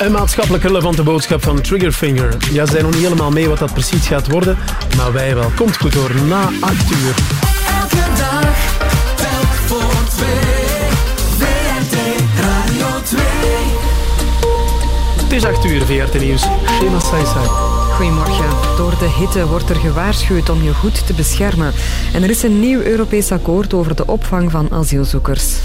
Een maatschappelijk relevante boodschap van Triggerfinger. Ja, ze zijn nog niet helemaal mee wat dat precies gaat worden, maar wij wel. Komt goed hoor, na 8 uur. Elke dag, voor twee. VRT Radio 2. Het is 8 uur, VRT Nieuws. Shema Saisai. Goedemorgen. Door de hitte wordt er gewaarschuwd om je goed te beschermen. En er is een nieuw Europees akkoord over de opvang van asielzoekers.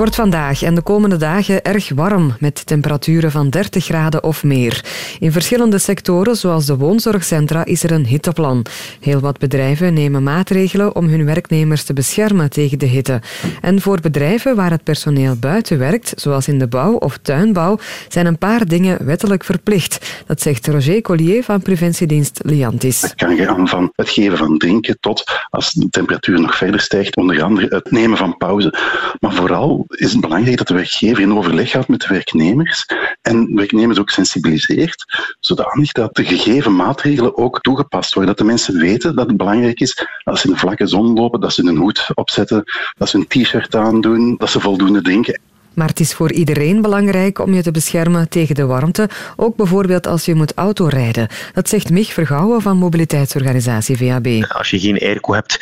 Het wordt vandaag en de komende dagen erg warm, met temperaturen van 30 graden of meer. In verschillende sectoren, zoals de woonzorgcentra, is er een hitteplan. Heel wat bedrijven nemen maatregelen om hun werknemers te beschermen tegen de hitte. En voor bedrijven waar het personeel buiten werkt, zoals in de bouw of tuinbouw, zijn een paar dingen wettelijk verplicht. Dat zegt Roger Collier van preventiedienst Liantis. Dat kan gaan van het geven van drinken tot, als de temperatuur nog verder stijgt, onder andere het nemen van pauze. Maar vooral is het belangrijk dat de werkgever in overleg gaat met de werknemers en werknemers ook sensibiliseert, zodanig dat de gegeven maatregelen ook toegepast worden. Dat de mensen weten dat het belangrijk is als ze in de vlakke zon lopen, dat ze een hoed opzetten, dat ze een t-shirt aandoen, dat ze voldoende drinken. Maar het is voor iedereen belangrijk om je te beschermen tegen de warmte, ook bijvoorbeeld als je moet autorijden. Dat zegt Mich Vergouwen van mobiliteitsorganisatie VAB. Als je geen airco hebt,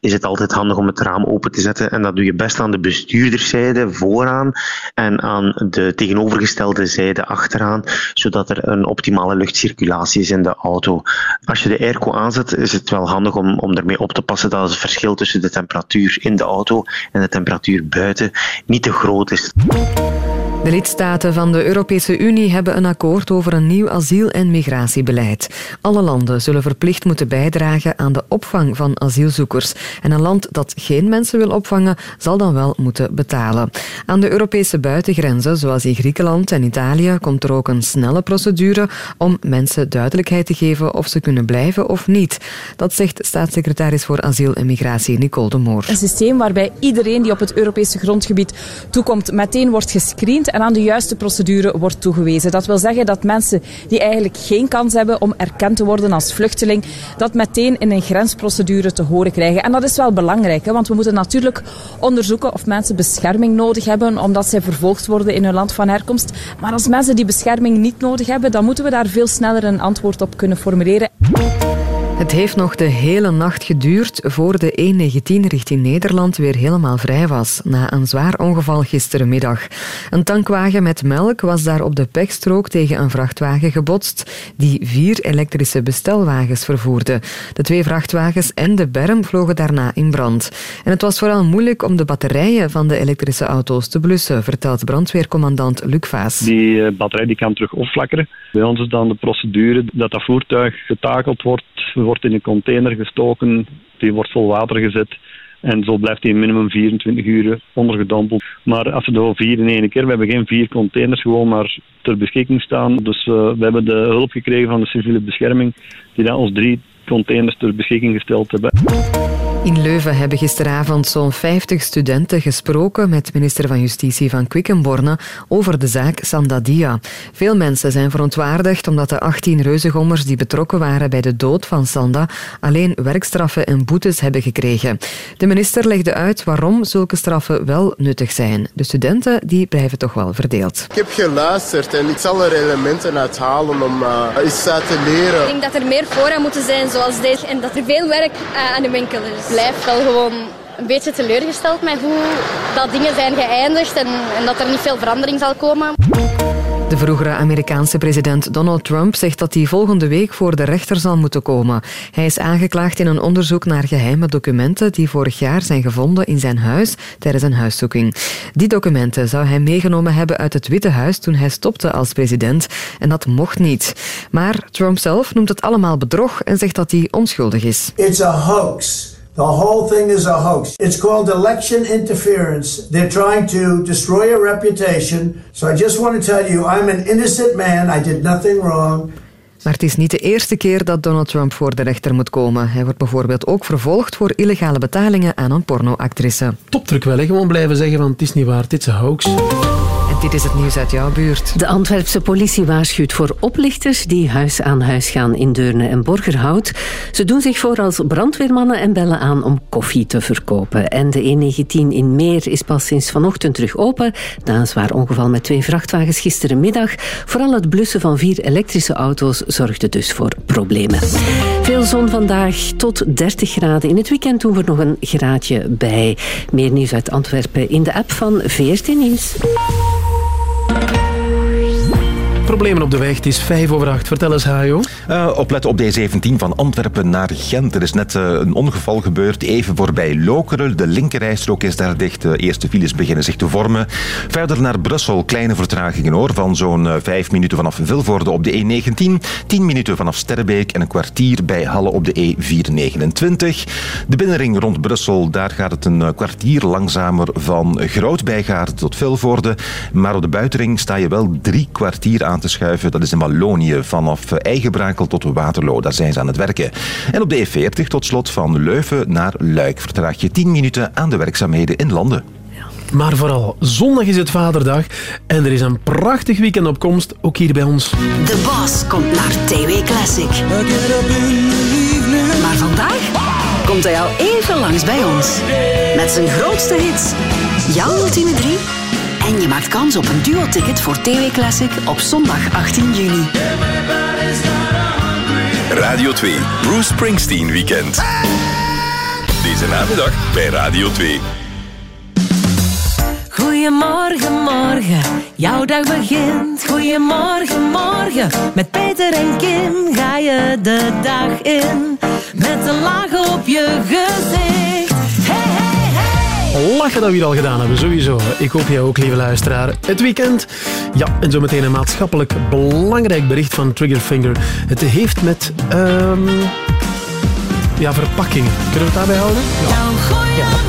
is het altijd handig om het raam open te zetten. En dat doe je best aan de bestuurderszijde vooraan en aan de tegenovergestelde zijde achteraan, zodat er een optimale luchtcirculatie is in de auto. Als je de airco aanzet, is het wel handig om, om ermee op te passen dat het verschil tussen de temperatuur in de auto en de temperatuur buiten niet te groot is. Música De lidstaten van de Europese Unie hebben een akkoord over een nieuw asiel- en migratiebeleid. Alle landen zullen verplicht moeten bijdragen aan de opvang van asielzoekers. En een land dat geen mensen wil opvangen, zal dan wel moeten betalen. Aan de Europese buitengrenzen, zoals in Griekenland en Italië, komt er ook een snelle procedure om mensen duidelijkheid te geven of ze kunnen blijven of niet. Dat zegt staatssecretaris voor asiel en migratie Nicole de Moor. Een systeem waarbij iedereen die op het Europese grondgebied toekomt meteen wordt gescreend en aan de juiste procedure wordt toegewezen. Dat wil zeggen dat mensen die eigenlijk geen kans hebben om erkend te worden als vluchteling, dat meteen in een grensprocedure te horen krijgen. En dat is wel belangrijk, hè, want we moeten natuurlijk onderzoeken of mensen bescherming nodig hebben omdat zij vervolgd worden in hun land van herkomst. Maar als mensen die bescherming niet nodig hebben, dan moeten we daar veel sneller een antwoord op kunnen formuleren. Het heeft nog de hele nacht geduurd voor de E19 richting Nederland weer helemaal vrij was, na een zwaar ongeval gisterenmiddag. Een tankwagen met melk was daar op de pechstrook tegen een vrachtwagen gebotst, die vier elektrische bestelwagens vervoerde. De twee vrachtwagens en de berm vlogen daarna in brand. En het was vooral moeilijk om de batterijen van de elektrische auto's te blussen, vertelt brandweercommandant Luc Vaas. Die eh, batterij die kan terug opflakkeren. Bij ons is dan de procedure dat dat voertuig getakeld wordt, wordt in een container gestoken, die wordt vol water gezet. En zo blijft hij minimum 24 uur ondergedompeld. Maar als we er vier in één keer, we hebben geen vier containers gewoon maar ter beschikking staan. Dus uh, we hebben de hulp gekregen van de civiele bescherming, die dan ons drie containers ter beschikking gesteld hebben. In Leuven hebben gisteravond zo'n 50 studenten gesproken met minister van Justitie van Quickenborne over de zaak Sandadia. Veel mensen zijn verontwaardigd omdat de 18 reuzengommers die betrokken waren bij de dood van Sanda alleen werkstraffen en boetes hebben gekregen. De minister legde uit waarom zulke straffen wel nuttig zijn. De studenten die blijven toch wel verdeeld. Ik heb geluisterd en ik zal er elementen uithalen om uh, eens uit te leren. Ik denk dat er meer fora moeten zijn zoals deze en dat er veel werk uh, aan de winkel is blijf wel gewoon een beetje teleurgesteld met hoe dat dingen zijn geëindigd en, en dat er niet veel verandering zal komen. De vroegere Amerikaanse president Donald Trump zegt dat hij volgende week voor de rechter zal moeten komen. Hij is aangeklaagd in een onderzoek naar geheime documenten die vorig jaar zijn gevonden in zijn huis tijdens een huiszoeking. Die documenten zou hij meegenomen hebben uit het Witte Huis toen hij stopte als president en dat mocht niet. Maar Trump zelf noemt het allemaal bedrog en zegt dat hij onschuldig is. It's a hoax. The whole thing is a hoax. It's called election interference. They're trying to destroy your reputation. So I just want to tell you, I'm an innocent man. I did nothing wrong. Maar het is niet de eerste keer dat Donald Trump voor de rechter moet komen. Hij wordt bijvoorbeeld ook vervolgd voor illegale betalingen aan een pornoactrice. Topdruk wel, hè? gewoon blijven zeggen van het is niet waar, dit is een hoax. Dit is het nieuws uit jouw buurt. De Antwerpse politie waarschuwt voor oplichters die huis aan huis gaan in Deurne en Borgerhout. Ze doen zich voor als brandweermannen en bellen aan om koffie te verkopen. En de E19 in Meer is pas sinds vanochtend terug open. Na een zwaar ongeval met twee vrachtwagens gisterenmiddag. Vooral het blussen van vier elektrische auto's zorgde dus voor problemen. Veel zon vandaag, tot 30 graden. In het weekend doen we nog een graadje bij. Meer nieuws uit Antwerpen in de app van VRT Nieuws. Problemen op de weg. Het is vijf over acht. Vertel eens, Hajo. Uh, opletten op de 17 van Antwerpen naar Gent. Er is net uh, een ongeval gebeurd, even voorbij Lokeren. De linkerrijstrook is daar dicht. De eerste files beginnen zich te vormen. Verder naar Brussel, kleine vertragingen hoor. Van zo'n uh, vijf minuten vanaf Vilvoorde op de E19. Tien minuten vanaf Sterrebeek en een kwartier bij Halle op de E429. De binnenring rond Brussel, daar gaat het een kwartier langzamer van Grootbijgaard tot Vilvoorde. Maar op de buitenring sta je wel drie kwartier aan te schuiven. Dat is in Wallonië vanaf Eigenbrakel tot Waterloo. Daar zijn ze aan het werken. En op de E40 tot slot van Leuven naar Luik vertraag je 10 minuten aan de werkzaamheden in Landen. Maar vooral, zondag is het Vaderdag en er is een prachtig weekend op komst, ook hier bij ons. De Bos komt naar TW Classic. Maar vandaag komt hij al even langs bij ons. Met zijn grootste hits, jouw ultieme drie en je maakt kans op een duo-ticket voor TV Classic op zondag 18 juni. Radio 2, Bruce Springsteen Weekend. Deze namiddag bij Radio 2. Goedemorgen, morgen, jouw dag begint. Goedemorgen, morgen, met Peter en Kim ga je de dag in. Met een laag op je gezicht. Lachen dat we hier al gedaan hebben, sowieso. Ik hoop jij ook, lieve luisteraar. Het weekend. Ja, en zometeen een maatschappelijk belangrijk bericht van Triggerfinger. Het heeft met... Um, ja, verpakkingen. Kunnen we het daarbij houden? Ja. Goedemorgen,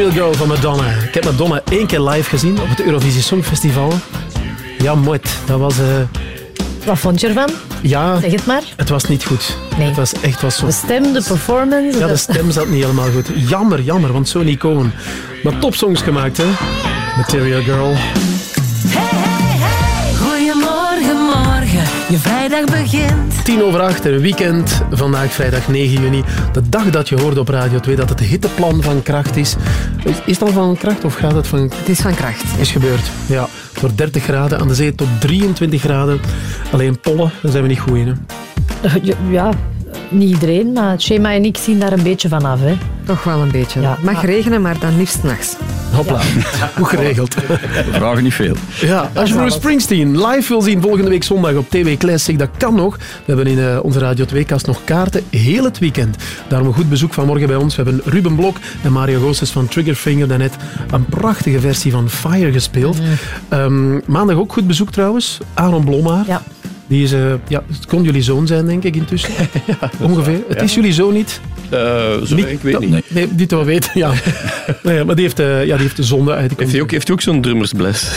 Material Girl van Madonna. Ik heb Madonna één keer live gezien op het Eurovisie Songfestival. Ja, mooi. Dat was... eh, Wat vond je ervan? ja, Zeg het maar. het was niet goed. Nee. Het was echt was zo... De stem, de performance. Ja, de stem zat niet helemaal goed. Jammer, jammer, want zo'n icoon. Maar topsongs gemaakt, hè? Material Girl. Goedemorgen, morgen, je vrijdag begint. Tien over acht, een weekend. Vandaag vrijdag 9 juni. De dag dat je hoorde op Radio 2 dat het hitteplan van kracht is. Is- Is het al van kracht of gaat het van... Het is van kracht. Is gebeurd, ja. Voor 30 graden aan de zee tot 23 graden. Alleen pollen, daar zijn we niet goed in. Hè. Ja, niet iedereen, maar Shema en ik zien daar een beetje van af. Hè. Toch wel een beetje. Ja. Mag regenen, maar dan liefst nachts. Hopla, goed geregeld. We vragen niet veel. Ja, als je Bruce Springsteen live wil zien volgende week zondag op TV Classic, dat kan nog. We hebben in eh, onze Radio 2-kast nog kaarten heel het weekend. Daarom een goed bezoek vanmorgen bij ons. We hebben Ruben Blok en Mario Goossens van Triggerfinger daarnet een prachtige versie van Fire gespeeld. Ehm, maandag ook goed bezoek trouwens. Aaron Blommaar. Ja. Die is, eh, ja, het kon jullie zoon zijn, denk ik, intussen. Ongeveer. Het ja. is jullie zoon niet? Eh, zo, Niet- ik weet dat- niet. Nee, nee niet dat we weten, ja. nee, maar die heeft, eh, ja, die heeft de zonde uit. Heeft hij ook, heeft hij ook zo'n drummersbles?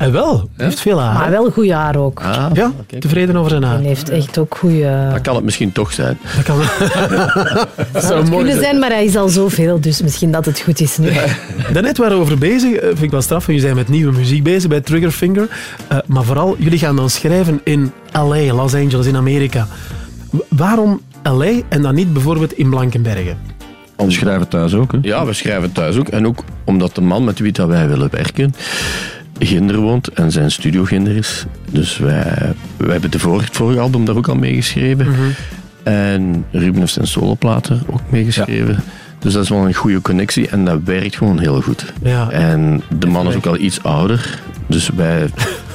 Hij wel. Hij heeft veel haar. Maar wel goed haar ook. Ah, Ja, tevreden over zijn haar. En heeft echt ook goede. dat kan het misschien toch zijn. Dat kan dat zou mooi kunnen zijn, maar hij is al zoveel, dus misschien dat het goed is nu. Daarnet waren we over bezig, eh, vind ik wel straf, want jullie zijn met nieuwe muziek bezig bij Triggerfinger. Eh, maar vooral, jullie gaan dan schrijven in LA, Los Angeles, in Amerika. W- waarom LA en dan niet bijvoorbeeld in Blankenbergen? We schrijven thuis ook, hè? Ja, we schrijven thuis ook. En ook omdat de man met wie dat wij willen werken, Ginder woont en zijn studio Ginder is. Dus wij, wij hebben de vorige, het vorige album daar ook al meegeschreven. En Ruben heeft zijn soloplaten ook meegeschreven. Dus dat is wel een goede connectie en dat werkt gewoon heel goed. Ja. En de man is ook al iets ouder. Dus wij,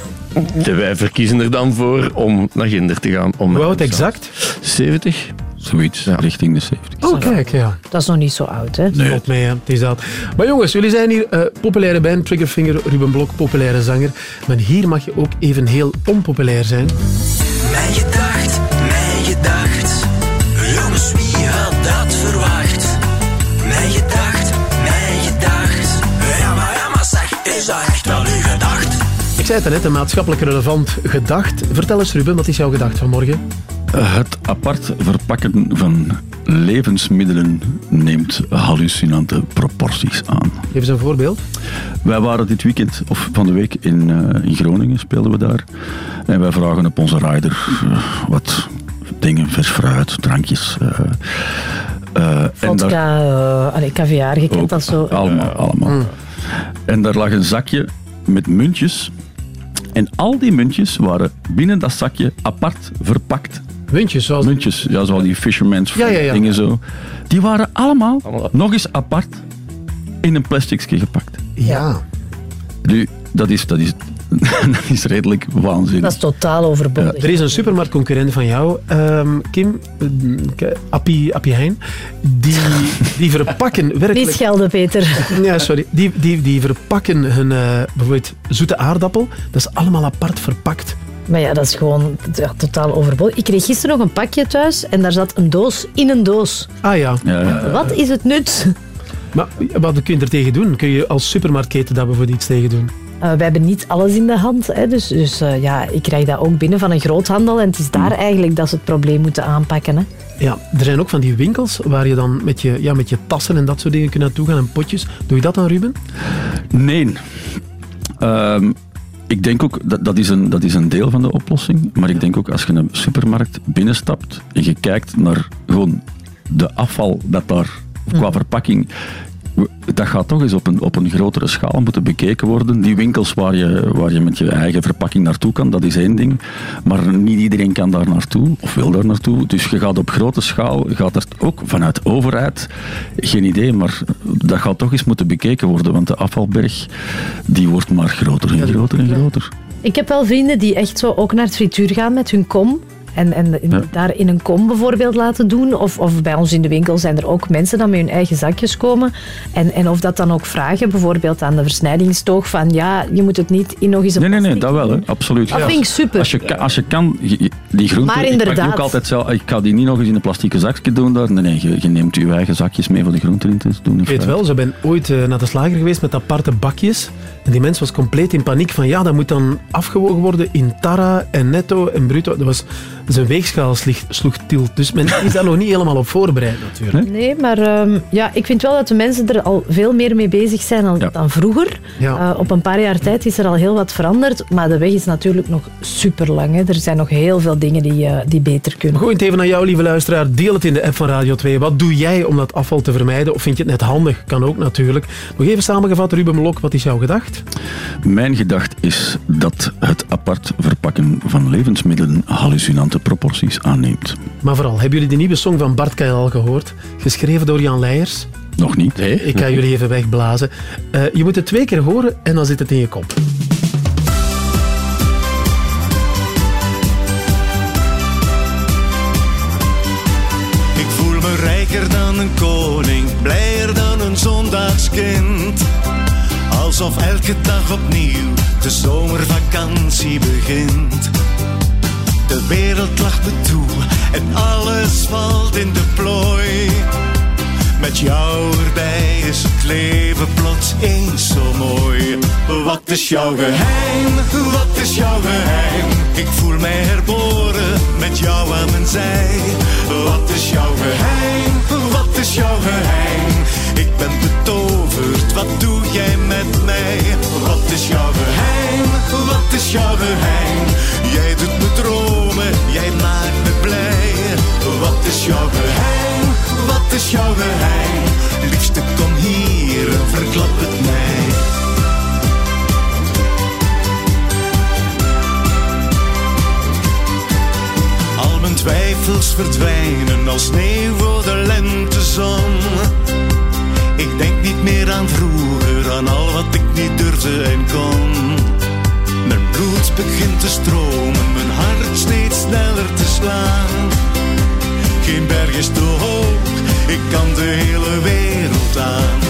wij verkiezen er dan voor om naar Ginder te gaan. Om Hoe oud exact? 70. Zoiets, richting de 70. Oh, kijk, ja. Dat is nog niet zo oud, hè? Nee. Valt mee, hè. het is dat. Maar jongens, jullie zijn hier eh, populaire band, Triggerfinger, Ruben Blok, populaire zanger. Maar hier mag je ook even heel onpopulair zijn. Mijn Ik zei het net, een maatschappelijk relevant gedacht. Vertel eens Ruben, wat is jouw gedacht vanmorgen? Het apart verpakken van levensmiddelen neemt hallucinante proporties aan. Geef eens een voorbeeld. Wij waren dit weekend, of van de week, in, eh, in Groningen, speelden we daar. En wij vragen op onze rider eh, wat dingen, vers fruit, drankjes. eh, eh, en daar- Vodka, allee, caviar, je kent dat zo. Allemaal, allemaal. En daar lag een zakje met muntjes. En al die muntjes waren binnen dat zakje apart verpakt. Muntjes, zoals... Muntjes, ja, zoals die fisherman's Ja, ja, ja. dingen zo. Die waren allemaal nog eens apart in een plasticje gepakt. Ja. Nu, dat is, dat is, dat is redelijk waanzinnig. Dat is totaal overbodig. Er is een supermarktconcurrent van jou, ehm, Kim, eh, Appie, Appie Heijn, die, die verpakken werkelijk... Niet schelden, Peter. Ja, sorry. Die, die, die verpakken hun eh, bijvoorbeeld zoete aardappel. Dat is allemaal apart verpakt. Maar ja, dat is gewoon ja, totaal overbodig. Ik kreeg gisteren nog een pakje thuis en daar zat een doos in een doos. Ah ja. Wat is het nut? Maar wat kun je er tegen doen? Kun je als supermarktketen daar bijvoorbeeld iets tegen doen? Uh, we hebben niet alles in de hand. Hè, dus dus uh, ja, ik krijg dat ook binnen van een groothandel. En het is daar eigenlijk dat ze het probleem moeten aanpakken. Hè. Ja, er zijn ook van die winkels waar je dan met je, ja, met je tassen en dat soort dingen kunt naartoe gaan en potjes. Doe je dat dan, Ruben? Nee. Um, ik denk ook, dat, dat, is een, dat is een deel van de oplossing. Maar ik denk ook, als je een supermarkt binnenstapt en je kijkt naar gewoon de afval dat daar qua verpakking dat gaat toch eens op een, op een grotere schaal moeten bekeken worden. Die winkels waar je, waar je met je eigen verpakking naartoe kan, dat is één ding. Maar niet iedereen kan daar naartoe, of wil daar naartoe. Dus je gaat op grote schaal, gaat er ook vanuit overheid, geen idee, maar dat gaat toch eens moeten bekeken worden. Want de afvalberg, die wordt maar groter en groter en groter. Ik heb wel vrienden die echt zo ook naar het frituur gaan met hun kom. En, en Ja. daar in een kom bijvoorbeeld laten doen. Of, of bij ons in de winkel zijn er ook mensen die met hun eigen zakjes komen. En, en of dat dan ook vragen, bijvoorbeeld aan de versnijdingstoog, van ja, je moet het niet in nog eens een Nee, nee, nee, dat wel, hè. absoluut. Dat vind ik super. Als je, als je kan, die groenten, Maar ik pak die inderdaad. ook altijd zelf. Ik ga die niet nog eens in een plastieke zakje doen daar. Nee, nee, je, je neemt je eigen zakjes mee voor de groenten in te doen. Ik weet wel, ze ben ooit eh, naar de slager geweest met aparte bakjes. En die mens was compleet in paniek van ja, dat moet dan afgewogen worden in Tara en Netto en Bruto. Dat was, zijn weegschaal sloeg, tilt. Dus men is daar nog niet helemaal op voorbereid natuurlijk. Nee, maar ehm, ja, ik vind wel dat de mensen er al veel meer mee bezig zijn dan, dan vroeger. Ja. Eh, op een paar jaar tijd is er al heel wat veranderd, maar de weg is natuurlijk nog super lang. Er zijn nog heel veel dingen die, eh, die beter kunnen. Gooi het even naar jou, lieve luisteraar. Deel het in de app van Radio 2. Wat doe jij om dat afval te vermijden? Of vind je het net handig? Kan ook natuurlijk. Nog even samengevat, Ruben Blok, wat is jouw gedacht? Mijn gedacht is dat het apart verpakken van levensmiddelen hallucinante proporties aanneemt. Maar vooral, hebben jullie de nieuwe song van Bart Keil al gehoord? Geschreven door Jan Leijers? Nog niet. Ik ga jullie even wegblazen. Eh, je moet het twee keer horen en dan zit het in je kop. Ik voel me rijker dan een koning, blijer dan een zondagskind. Alsof elke dag opnieuw de zomervakantie begint. De wereld lacht me toe en alles valt in de plooi. Met jou erbij is het leven plots eens zo mooi. Wat is jouw geheim? Wat is jouw geheim? Ik voel mij herboren met jou aan mijn zij. Wat is jouw geheim? Wat is jouw geheim? Ik ben betoverd, wat doe jij met mij? Wat is jouw geheim? Wat is jouw geheim? Jij doet me dromen, jij maakt me blij. Wat is jouw geheim? Wat is jouw geheim? Liefste kom hier en verklap het mij. Al mijn twijfels verdwijnen als sneeuw voor de lentezon. Ik denk niet meer aan vroeger, aan al wat ik niet durfde en kon. Begint te stromen, mijn hart steeds sneller te slaan. Geen berg is te hoog, ik kan de hele wereld aan.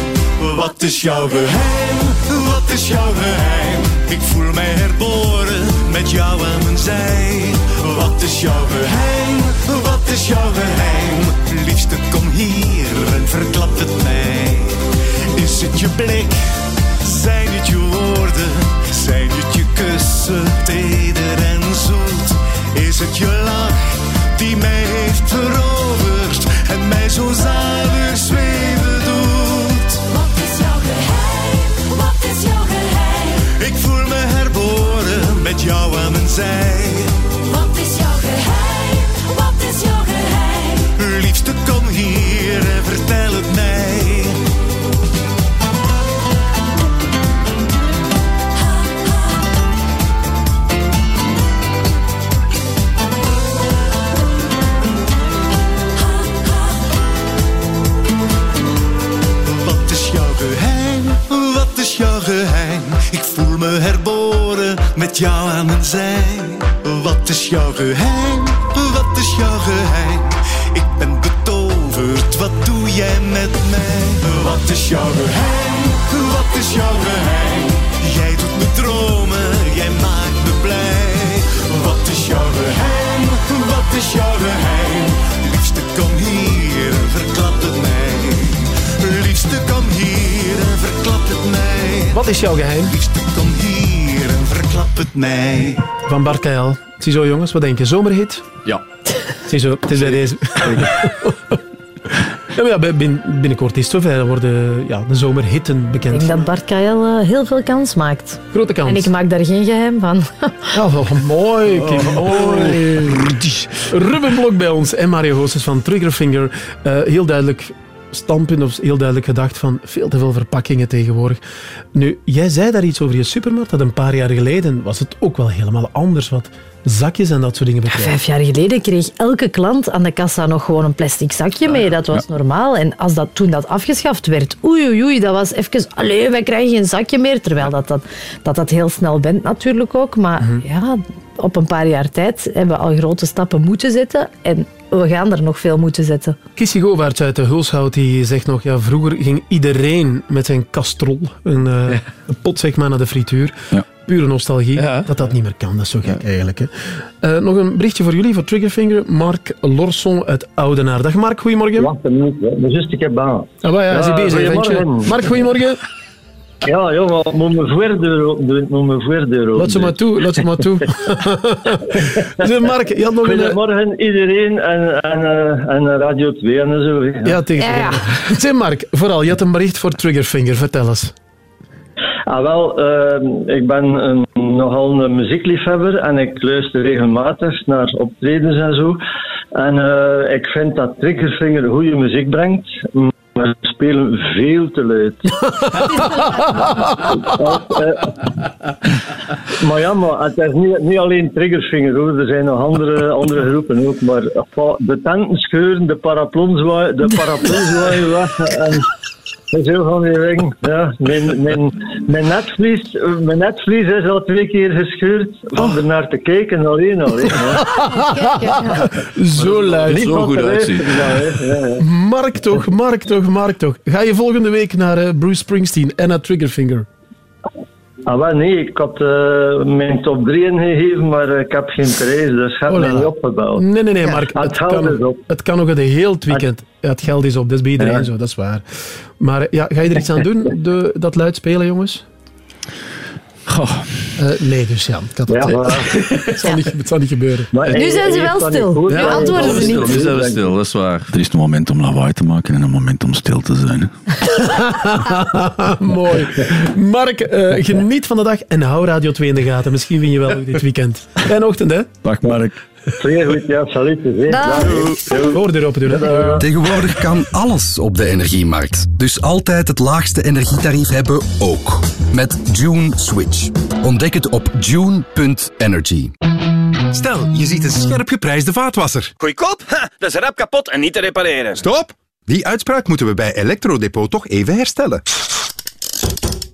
Wat is jouw geheim? Wat is jouw geheim? Ik voel mij herboren met jou aan mijn zij. Wat is jouw geheim? Wat is jouw geheim? Liefste kom hier en verklap het mij. Is het je blik? Zijn het je woorden? Zijn het je kussen, teder en zoet? Is het je lach die mij heeft veroverd en mij zo zalig jou aan mijn zij. Wat is jouw geheim? Wat is jouw geheim? Ik ben betoverd, wat doe jij met mij? Wat is jouw geheim? Wat is jouw geheim? Jij doet me dromen, jij maakt me blij. Wat is jouw geheim? Wat is jouw geheim? Liefste kom hier en verklap het mij. Liefste kom hier en verklap het mij. Wat is jouw geheim? Liefste kom het mij. Van Bart Keil. Ziezo jongens, wat denk je? Zomerhit? Ja. Ziezo, het is bij deze. Ja, binnenkort is het zover. Dan worden ja, de zomerhitten Ik bekend. denk dat Bart Kael eh, heel veel kans maakt. Grote kans. En ik maak daar geen geheim van. Ja, wel mooi. Kijk, Oh, mooi. Ruben Blok bij ons en Mario Goossens van Triggerfinger. Eh, heel duidelijk standpunt of heel duidelijk gedacht van veel te veel verpakkingen tegenwoordig. Nu, jij zei daar iets over je supermarkt, dat een paar jaar geleden was het ook wel helemaal anders wat zakjes en dat soort dingen betreft. Vijf jaar geleden kreeg elke klant aan de kassa nog gewoon een plastic zakje mee. Dat was normaal. En als dat, toen dat afgeschaft werd, oei oei oei, dat was even... Allee, wij krijgen geen zakje meer. Terwijl dat, dat, dat, dat heel snel bent natuurlijk ook. Maar ja, op een paar jaar tijd hebben we al grote stappen moeten zetten. En we gaan er nog veel moeten zetten. Kissy Govaerts uit de Hulshout die zegt nog, ja, vroeger ging iedereen met zijn kastrol, een, eh, een pot zeg maar, naar de frituur. Pure nostalgie, dat dat niet meer kan. Dat is zo gek eigenlijk. Hè. Eh, nog een berichtje voor jullie, voor Triggerfinger. Mark Lorson uit Oudenaar. Dag Mark, goedemorgen. Wacht een minuut, hè. maar juist ik heb aan. Ah, ja, hij is hier bezig, goedemorgen. Mark, goedemorgen. Ja, jongen, moet me voordeur open doen, moet me voordeur open Laat ze maar toe, laat ze maar toe. Zeg, Mark, je had nog een... eh, Goedemorgen iedereen en, en, eh, en Radio 2 en zo. hè. Ja, tegen Zeg Mark, vooral, je had een bericht voor Triggerfinger. Vertel eens. Ah, wel, eh, ik ben een, nogal een muziekliefhebber en ik luister regelmatig naar optredens en zo. En eh, ik vind dat Triggerfinger goede muziek brengt, maar ze spelen veel te luid. maar ja, maar het is niet, niet alleen Triggerfinger hoor, er zijn nog andere, andere groepen ook. Maar enfin, de tenten scheuren, de paraplons zwaaien, de paraplons weg. En, zo van die dingen. Ja, mijn, mijn, mijn, netvlies, mijn netvlies is al twee keer gescheurd om er naar te kijken alleen al. Ja. Zo luid. Ja, hè. Ja, ja. Mark toch, Mark toch, Mark toch. Ga je volgende week naar eh, Bruce Springsteen en naar Triggerfinger? Ah, wel, nee, ik had eh, mijn top 3 ingegeven, maar eh, ik heb geen prijs, dus ik heb Oh, mij niet opgebouwd. Nee, nee, nee, Mark. Het Het geld kan, is op. het kan nog het heel het weekend. Ja, het geld is op, dat is bij iedereen Ja. zo, dat is waar. Maar ja, ga je er iets aan doen, de, dat luid spelen, jongens? Eh, nee, dus ja. Ik had het, Ja, maar- het, zal niet, het zal niet gebeuren. Maar Nu zijn ze wel stil. Nu antwoorden ze Nu niet. zijn we stil, dat is waar. Er is een moment om lawaai te maken en een moment om stil te zijn. Mooi. Mark, eh, geniet van de dag en hou Radio 2 in de gaten. Misschien win je wel dit weekend. Fijne ochtend, hè? Dag Mark. Zeer goed, ja, salut. hè. Dag. Voordeur open doen, hè? Tegenwoordig kan alles op de energiemarkt. Dus altijd het laagste energietarief hebben ook. Met June Switch. Ontdek het op june.energy. Stel, je ziet een scherp geprijsde vaatwasser. Goedkoop? Ha, dat is rap kapot en niet te repareren. Stop! Die uitspraak moeten we bij Elektrodepot toch even herstellen.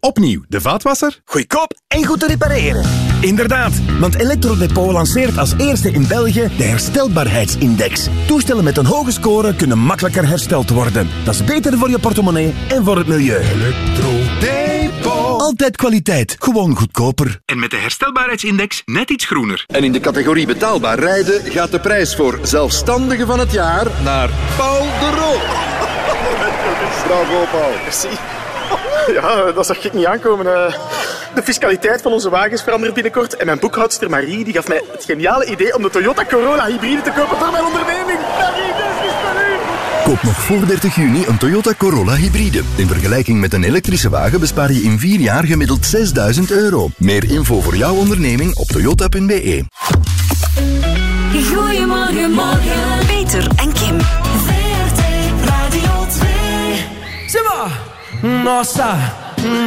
Opnieuw, de vaatwasser. Goedkoop en goed te repareren. Inderdaad, want Elektrodepot lanceert als eerste in België de herstelbaarheidsindex. Toestellen met een hoge score kunnen makkelijker hersteld worden. Dat is beter voor je portemonnee en voor het milieu. Elektrodepot. Altijd kwaliteit, gewoon goedkoper. En met de herstelbaarheidsindex net iets groener. En in de categorie betaalbaar rijden gaat de prijs voor zelfstandige van het jaar naar Paul de Roo. Bravo, Paul. Merci. Ja, dat zag ik niet aankomen. eh. De fiscaliteit van onze wagens verandert binnenkort. En mijn boekhoudster Marie die gaf mij het geniale idee om de Toyota Corolla hybride te kopen voor mijn onderneming. Marie, dit is u. Koop nog voor 30 juni een Toyota Corolla hybride. In vergelijking met een elektrische wagen bespaar je in 4 jaar gemiddeld 6000 euro. Meer info voor jouw onderneming op toyota.be. Goedemorgen, morgen. Peter en Kim. Nossa,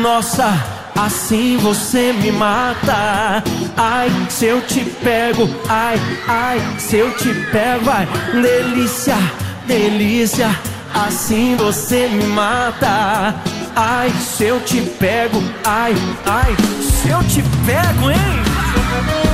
nossa, assim você me mata. Ai, se eu te pego, ai, ai, se eu te pego, ai, delícia, delícia, assim você me mata. Ai, se eu te pego, ai, ai, se eu te pego, hein?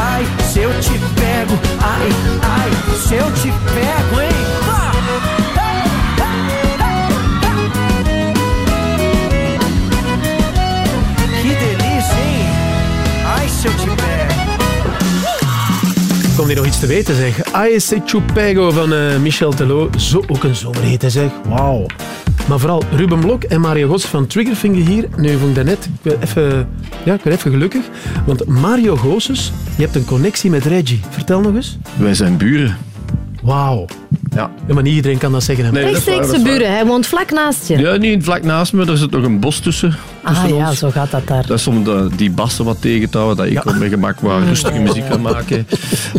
Ai, se eu te pego, ai, ai, se eu te pego, hein? Que delícia, hein? Ai, se eu te pego. Komt hier nog iets te weten, zeg. Aese Chupego van eh, Michel Telot. Zo ook een zomerhit, zeg. Wauw. Maar vooral Ruben Blok en Mario Gos van Triggerfinger hier. Nu vond ik daarnet, ik ben even, ja, ik ben even gelukkig. Want Mario Gosses, je hebt een connectie met Reggie. Vertel nog eens. Wij zijn buren. Wauw. Ja. maar niet iedereen kan dat zeggen. hè. Rechtstreekse buren, hij woont vlak naast je. Ja, niet vlak naast me, er zit nog een bos tussen. ah ja, zo gaat dat daar. Dat is om de, die bassen wat tegen te houden, dat ik op mijn gemak waar rustige muziek kan maken.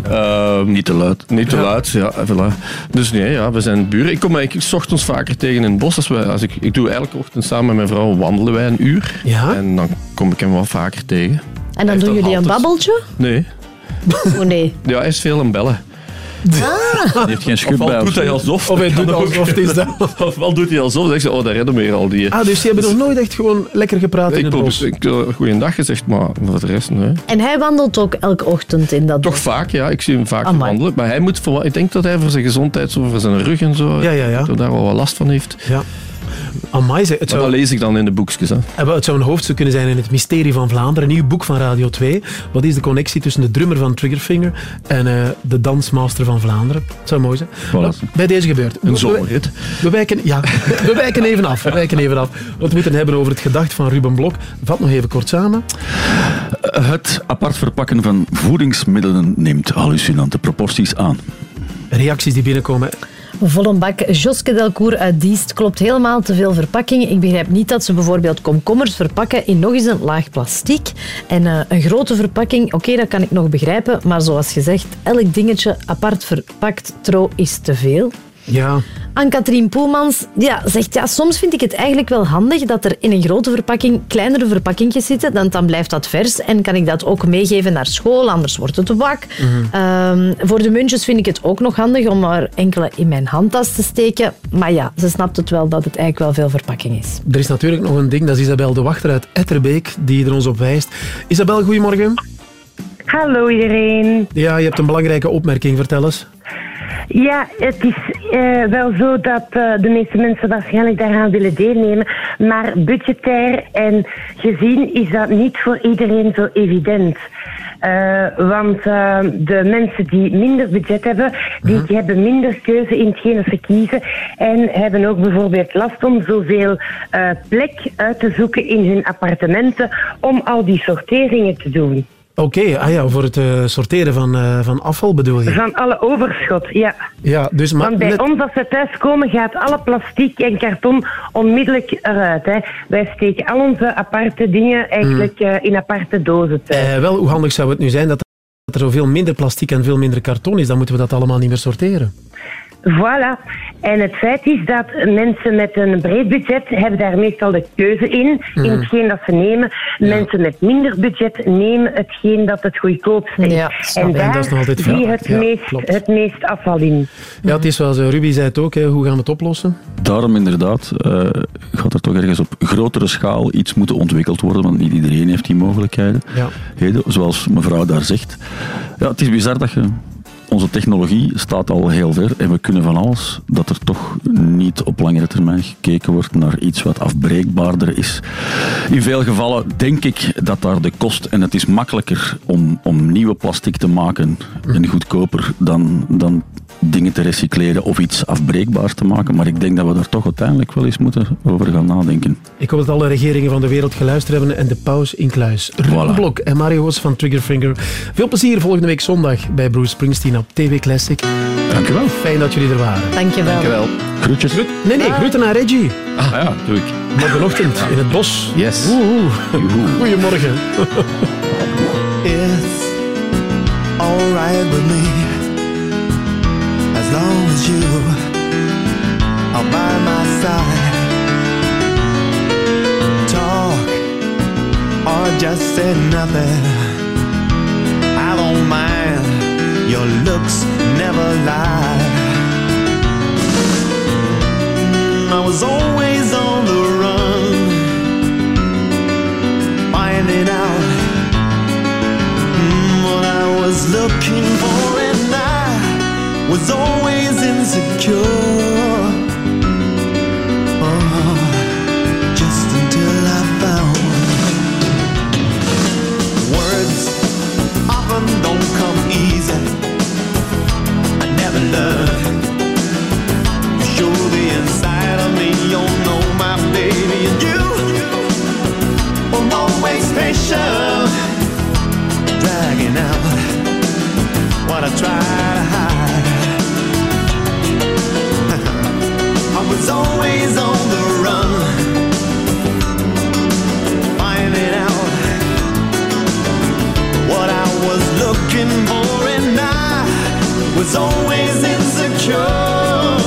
Eh, niet te luid. Niet te luid, ja. Voilà. Dus nee, ja, we zijn buren. Ik kom ik, s ochtends vaker tegen in het bos. Als we, als ik, ik doe elke ochtend samen met mijn vrouw wandelen wij een uur. Ja? En dan kom ik hem wel vaker tegen. En dan doen jullie een babbeltje? Nee. Oh nee. Ja, hij is veel aan bellen. Ah. Die heeft geen schub bij. doet hij zo. alsof. Of hij doet alsof het is dat. Ofwel doet hij alsof. Dan zegt ze, oh, daar redden we hier al die. Ah, dus die hebben nog nooit echt gewoon lekker gepraat in het heb bos. ik, uh, goeiedag gezegd, maar voor de rest, nee. En hij wandelt ook elke ochtend in dat Toch bos. vaak, ja. Ik zie hem vaak Amai. wandelen. Maar hij moet, voor, ik denk dat hij voor zijn gezondheid, zo, voor zijn rug en zo, Ja, ja, ja. dat hij daar wel wat last van heeft. Ja. Amai, het Maar zou... dat lees ik dan in de boekjes. Hè. Eh, Het zou een hoofdstuk kunnen zijn in het Mysterie van Vlaanderen, een nieuw boek van Radio 2. Wat is de connectie tussen de drummer van Triggerfinger en eh, de dansmaster van Vlaanderen? Het zou mooi zijn. Nou, bij deze gebeurt. Een We- zomerhit. We wijken, ja, we wijken even af. We wijken even af. Want we moeten het hebben over het gedacht van Ruben Blok. Vat nog even kort samen. Het apart verpakken van voedingsmiddelen neemt hallucinante proporties aan. Reacties die binnenkomen. Volle bak. Joske Delcourt uit Diest klopt helemaal te veel verpakkingen. Ik begrijp niet dat ze bijvoorbeeld komkommers verpakken in nog eens een laag plastic. En eh, een grote verpakking, oké, dat kan ik nog begrijpen. Maar zoals gezegd, elk dingetje apart verpakt, tro is te veel. Ja. Anne-Katrien Poelmans ja, zegt, ja, soms vind ik het eigenlijk wel handig dat er in een grote verpakking kleinere verpakkingjes zitten, dan, dan blijft dat vers en kan ik dat ook meegeven naar school, anders wordt het wak. Ehm, voor de muntjes vind ik het ook nog handig om er enkele in mijn handtas te steken. Maar ja, ze snapt het wel dat het eigenlijk wel veel verpakking is. Er is natuurlijk nog een ding, dat is Isabel de Wachter uit Etterbeek die er ons op wijst. Isabel, goedemorgen. Hallo iedereen. Ja, je hebt een belangrijke opmerking, vertel eens. Ja, het is eh, wel zo dat eh, de meeste mensen waarschijnlijk daaraan willen deelnemen. Maar budgetair en gezien is dat niet voor iedereen zo evident. Eh, want de mensen die minder budget hebben, die, die hebben minder keuze in hetgeen dat ze kiezen. En hebben ook bijvoorbeeld last om zoveel eh, plek uit te zoeken in hun appartementen om al die sorteringen te doen. Oké, ah ja, voor het eh, sorteren van, eh, van afval bedoel je? Van alle overschot, ja. Ja, dus maar Want bij net- ons, als we thuis komen, gaat alle plastic en karton onmiddellijk eruit. Hè. Wij steken al onze aparte dingen eigenlijk eh, in aparte dozen thuis. eh, wel, hoe handig zou het nu zijn dat er zoveel minder plastic en veel minder karton is? Dan moeten we dat allemaal niet meer sorteren. Voilà. En het feit is dat mensen met een breed budget hebben daar meestal de keuze in, in Mhm. hetgeen dat ze nemen. Mensen met minder budget nemen hetgeen dat het goedkoopste is. en daar dat is nog altijd zie je vraag. het, Ja, meest, klopt. het meest afval in. Ja, het is zoals Ruby zei het ook, hè. hoe gaan we het oplossen? Daarom inderdaad eh, gaat er toch ergens op grotere schaal iets moeten ontwikkeld worden, want niet iedereen heeft die mogelijkheden. Ja. Heden, zoals mevrouw daar zegt. Ja, het is bizar dat je... Onze technologie staat al heel ver en we kunnen van alles dat er toch niet op langere termijn gekeken wordt naar iets wat afbreekbaarder is. In veel gevallen denk ik dat daar de kost, en het is makkelijker om, om nieuwe plastic te maken en goedkoper dan, dan dingen te recycleren of iets afbreekbaars te maken. Maar ik denk dat we daar toch uiteindelijk wel eens moeten over gaan nadenken. Ik hoop dat alle regeringen van de wereld geluisterd hebben en de paus in kluis. Voilà. Blok en Mario Hoos van Triggerfinger. Veel plezier volgende week zondag bij Bruce Springsteen op TV Classic. Dankjewel. Fijn dat jullie er waren. Dankjewel. Groetjes. Nee, nee, groeten naar Reggie. Ah ja, doe ik. Morgenochtend in het bos. Yes. Oeh, oeh. Goedemorgen. It's alright with me long as you are by my side. Talk or just say nothing. I don't mind. Your looks never lie. I was always on the run, finding out mm, what I was looking for, was always insecure. Oh, just until I found words often don't come easy. I never learned the inside of me. You know my baby, and you always dragging out what I try to hide. Was always on the run, finding out. What I was looking for, and I was always insecure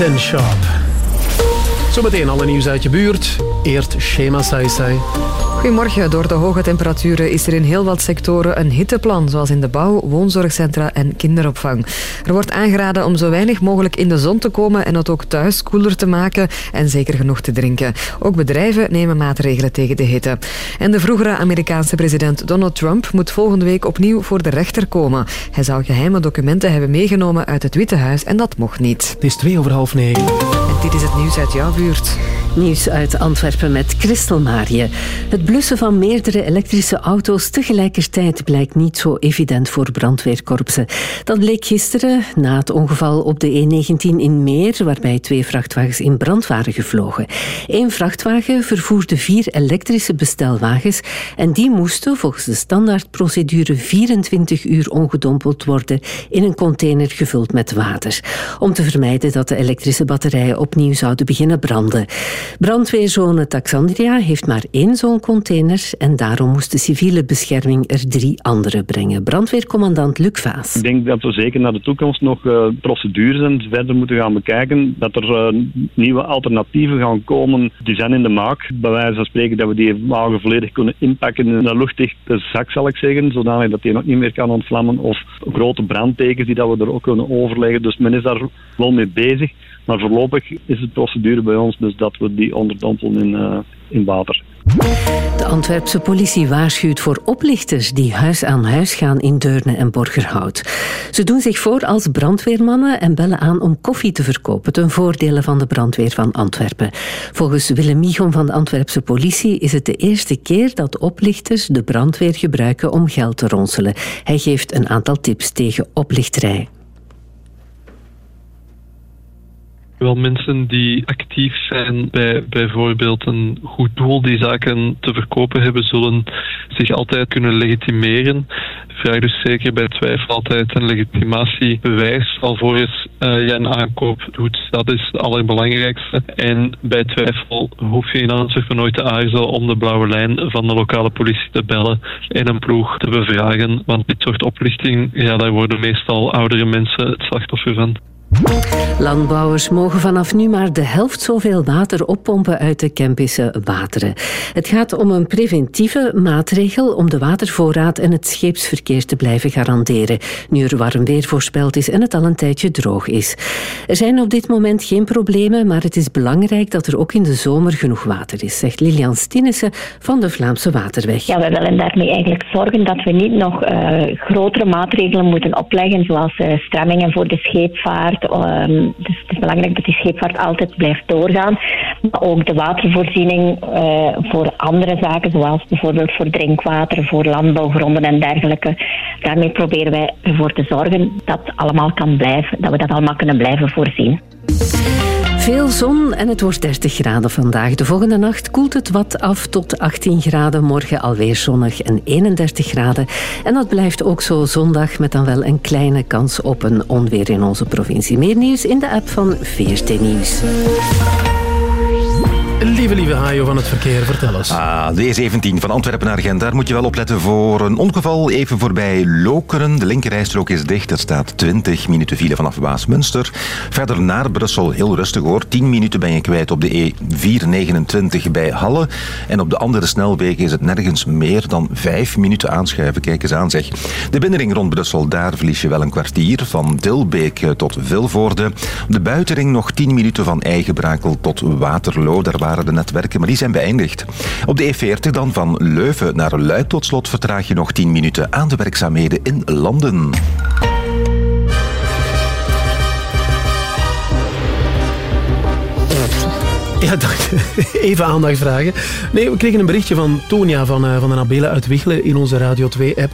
Sharp. Zometeen alle nieuws uit je buurt. Eerst Shema Sai Sai. Goedemorgen. Door de hoge temperaturen is er in heel wat sectoren een hitteplan, zoals in de bouw, woonzorgcentra en kinderopvang. Er wordt aangeraden om zo weinig mogelijk in de zon te komen en het ook thuis koeler te maken en zeker genoeg te drinken. Ook bedrijven nemen maatregelen tegen de hitte. En de vroegere Amerikaanse president Donald Trump moet volgende week opnieuw voor de rechter komen. Hij zou geheime documenten hebben meegenomen uit het Witte Huis en dat mocht niet. Het is twee over half negen. En dit is het nieuws uit jouw buurt. Nieuws uit Antwerpen met Christel Marië. Het blussen van meerdere elektrische auto's tegelijkertijd blijkt niet zo evident voor brandweerkorpsen. Dat bleek gisteren na het ongeval op de E19 in Meer, waarbij twee vrachtwagens in brand waren gevlogen. Eén vrachtwagen vervoerde vier elektrische bestelwagens en die moesten volgens de standaardprocedure 24 uur ongedompeld worden in een container gevuld met water. Om te vermijden dat de elektrische batterijen opnieuw zouden beginnen branden. Brandweerzone Taxandria heeft maar één zo'n en daarom moest de civiele bescherming er drie andere brengen. Brandweercommandant Luc Vaas. Ik denk dat we zeker naar de toekomst nog eh, procedures en verder moeten gaan bekijken. Dat er eh, nieuwe alternatieven gaan komen. Die zijn in de maak. Bij wijze van spreken dat we die wagen volledig kunnen inpakken in een luchtdichte zak, zal ik zeggen. Zodanig dat die nog niet meer kan ontvlammen. Of grote brandtekens die dat we er ook kunnen overleggen. Dus men is daar wel mee bezig. Maar voorlopig is de procedure bij ons dus dat we die onderdompelen in, eh, in water. De Antwerpse politie waarschuwt voor oplichters die huis aan huis gaan in Deurne en Borgerhout. Ze doen zich voor als brandweermannen en bellen aan om koffie te verkopen ten voordele van de brandweer van Antwerpen. Volgens Willem Michon van de Antwerpse politie is het de eerste keer dat oplichters de brandweer gebruiken om geld te ronselen. Hij geeft een aantal tips tegen oplichterij. Wel mensen die actief zijn bij bijvoorbeeld een goed doel die zaken te verkopen hebben, zullen zich altijd kunnen legitimeren. Vraag dus zeker bij twijfel altijd een legitimatiebewijs alvorens uh, je een aankoop doet. Dat is het allerbelangrijkste. En bij twijfel hoef je in Antwerpen nooit te aarzelen om de blauwe lijn van de lokale politie te bellen en een ploeg te bevragen. Want dit soort oplichting, ja, daar worden meestal oudere mensen het slachtoffer van. Landbouwers mogen vanaf nu maar de helft zoveel water oppompen uit de Kempische wateren. Het gaat om een preventieve maatregel om de watervoorraad en het scheepsverkeer te blijven garanderen, nu er warm weer voorspeld is en het al een tijdje droog is. Er zijn op dit moment geen problemen, maar het is belangrijk dat er ook in de zomer genoeg water is, zegt Lilian Stinnissen van de Vlaamse Waterweg. Ja, we willen daarmee eigenlijk zorgen dat we niet nog eh, grotere maatregelen moeten opleggen, zoals eh, strammingen voor de scheepvaart. Ehm, dus het is belangrijk dat die scheepvaart altijd blijft doorgaan. Maar ook de watervoorziening eh, voor andere zaken, zoals bijvoorbeeld voor drinkwater, voor landbouwgronden en dergelijke. Daarmee proberen wij ervoor te zorgen dat allemaal kan blijven, dat we dat allemaal kunnen blijven voorzien. Veel zon en het wordt 30 graden vandaag. De volgende nacht koelt het wat af tot 18 graden. Morgen alweer zonnig en 31 graden. En dat blijft ook zo zondag met dan wel een kleine kans op een onweer in onze provincie. Meer nieuws in de app van VRT Nieuws. Lieve, lieve Hajo van het verkeer, vertel eens. Ah, de E17 van Antwerpen naar Gent. Daar moet je wel opletten voor een ongeval. Even voorbij Lokeren. De linkerrijstrook is dicht. Er staat 20 minuten file vanaf Waasmunster. Verder naar Brussel heel rustig hoor. 10 minuten ben je kwijt op de E429 bij Halle. En op de andere snelwegen is het nergens meer dan 5 minuten aanschuiven. Kijk eens aan zeg. De binnenring rond Brussel, daar verlies je wel een kwartier. Van Dilbeek tot Vilvoorde. De buitenring nog 10 minuten van Eigenbrakel tot Waterloo. Daar waren de maar die zijn beëindigd. Op de E40 dan van Leuven naar Luik tot slot vertraag je nog 10 minuten aan de werkzaamheden in Landen. Ja, dank. Even aandacht vragen. Nee, we kregen een berichtje van Tonia van, eh, van de Nabele uit Wichelen in onze Radio 2-app.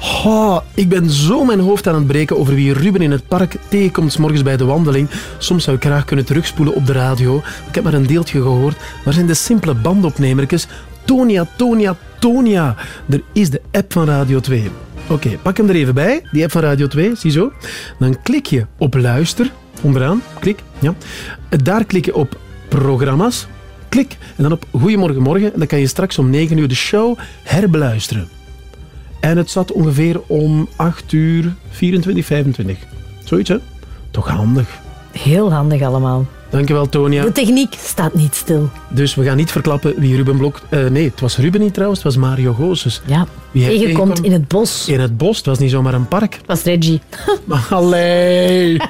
Oh, ik ben zo mijn hoofd aan het breken over wie Ruben in het park tegenkomt morgens bij de wandeling. Soms zou ik graag kunnen terugspoelen op de radio. Ik heb maar een deeltje gehoord. Waar zijn de simpele bandopnemertjes? Tonia, Tonia, Tonia. Er is de app van Radio 2. Oké, pak hem er even bij, die app van Radio 2, ziezo. Dan klik je op luister, onderaan, klik, ja. Daar klik je op programma's, klik, en dan op Goedemorgen Morgen. En dan kan je straks om 9 uur de show herbeluisteren. En het zat ongeveer om 8 uur 24, 25. Zoiets, hè? Toch handig. Heel handig allemaal. Dankjewel, Tonia. De techniek staat niet stil. Dus we gaan niet verklappen wie Ruben Blok... eh, nee, het was Ruben niet trouwens, het was Mario Goossens. Ja, Wie tegenkomt in het bos. In het bos, het was niet zomaar een park. Het was Reggie. Allee.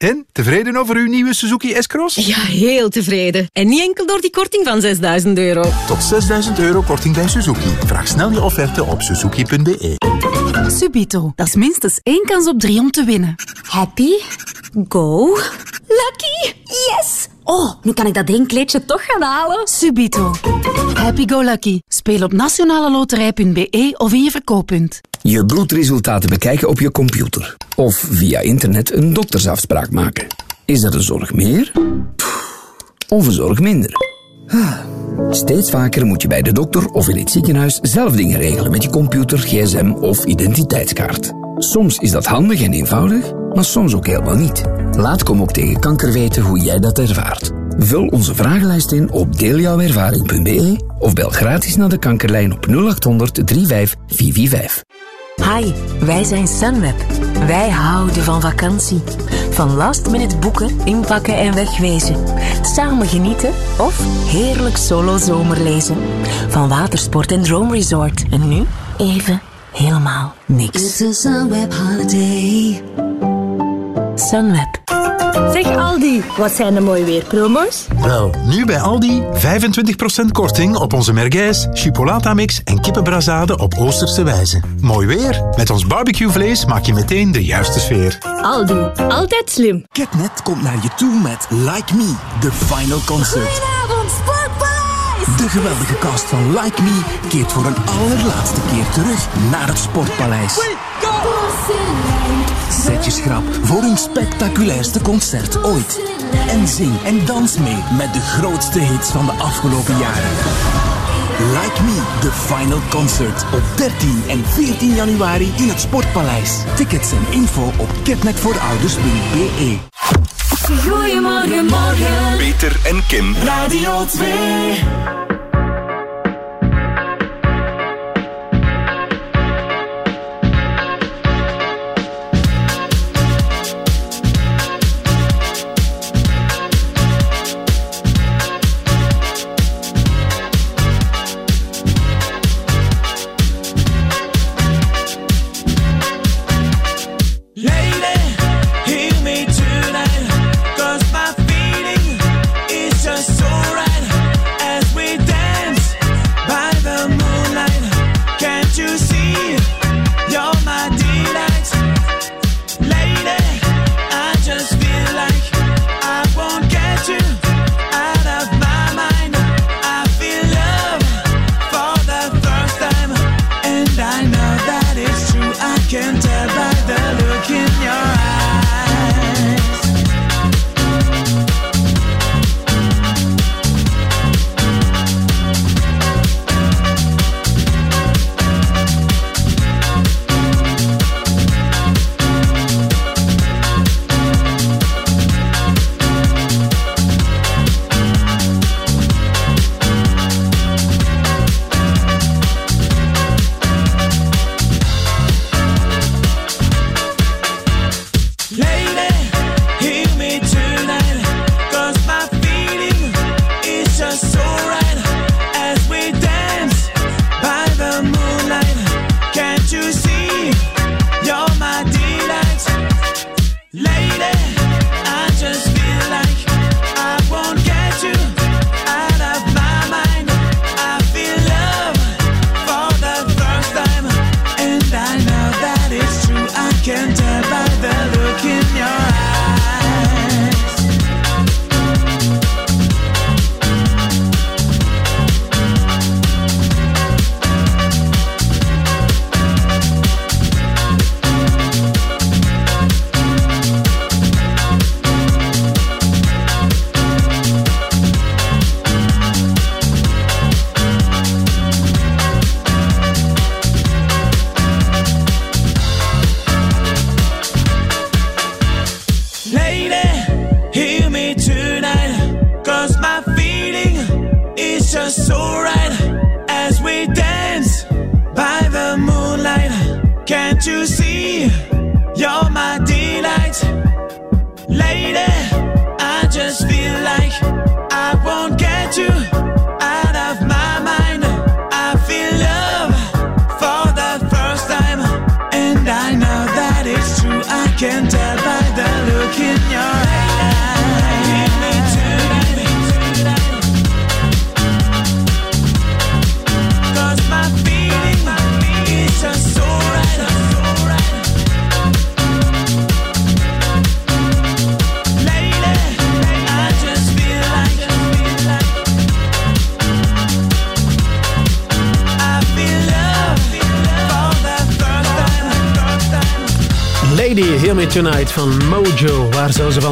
En, tevreden over uw nieuwe Suzuki S-Cross? Ja, heel tevreden. En niet enkel door die korting van 6000 euro. Tot 6000 euro korting bij Suzuki. Vraag snel je offerte op suzuki.be. Subito. Dat is minstens één kans op drie om te winnen. Happy? Go? Lucky? Yes! Oh, nu kan ik dat één kleedje toch gaan halen. Subito. Happy go lucky. Speel op nationaleloterij.be of in je verkooppunt. Je bloedresultaten bekijken op je computer. Of via internet een doktersafspraak maken. Is dat een zorg meer? Of een zorg minder? Ah, Steeds vaker moet je bij de dokter of in het ziekenhuis zelf dingen regelen met je computer, gsm of identiteitskaart. Soms is dat handig en eenvoudig, maar soms ook helemaal niet. Laat Kom ook tegen kanker weten hoe jij dat ervaart. Vul onze vragenlijst in op deeljouwervaring.be of bel gratis naar de kankerlijn op 0800 35 445. Hi, wij zijn Sunweb. Wij houden van vakantie. Van last minute boeken, inpakken en wegwezen. Samen genieten of heerlijk solo zomerlezen. Van watersport en droomresort. En nu even helemaal niks. It's a Sunweb holiday. Sunweb. Zeg Aldi, wat zijn de mooie weerpromo's? Wel, nu bij Aldi 25% korting op onze merguez, chipolata mix en kippenbrazade op Oosterse wijze. Mooi weer. Met ons barbecuevlees maak je meteen de juiste sfeer. Aldi, altijd slim. Ketnet komt naar je toe met Like Me, de final concert. De geweldige cast van Like Me keert voor een allerlaatste keer terug naar het Sportpaleis. Zet je schrap voor hun spectaculairste concert ooit. En zing en dans mee met de grootste hits van de afgelopen jaren. Like Me, de final concert op 13 en 14 januari in het Sportpaleis. Tickets en info op ketnetvoorouders.be. Goedemorgen, morgen. Peter en Kim. Radio 2.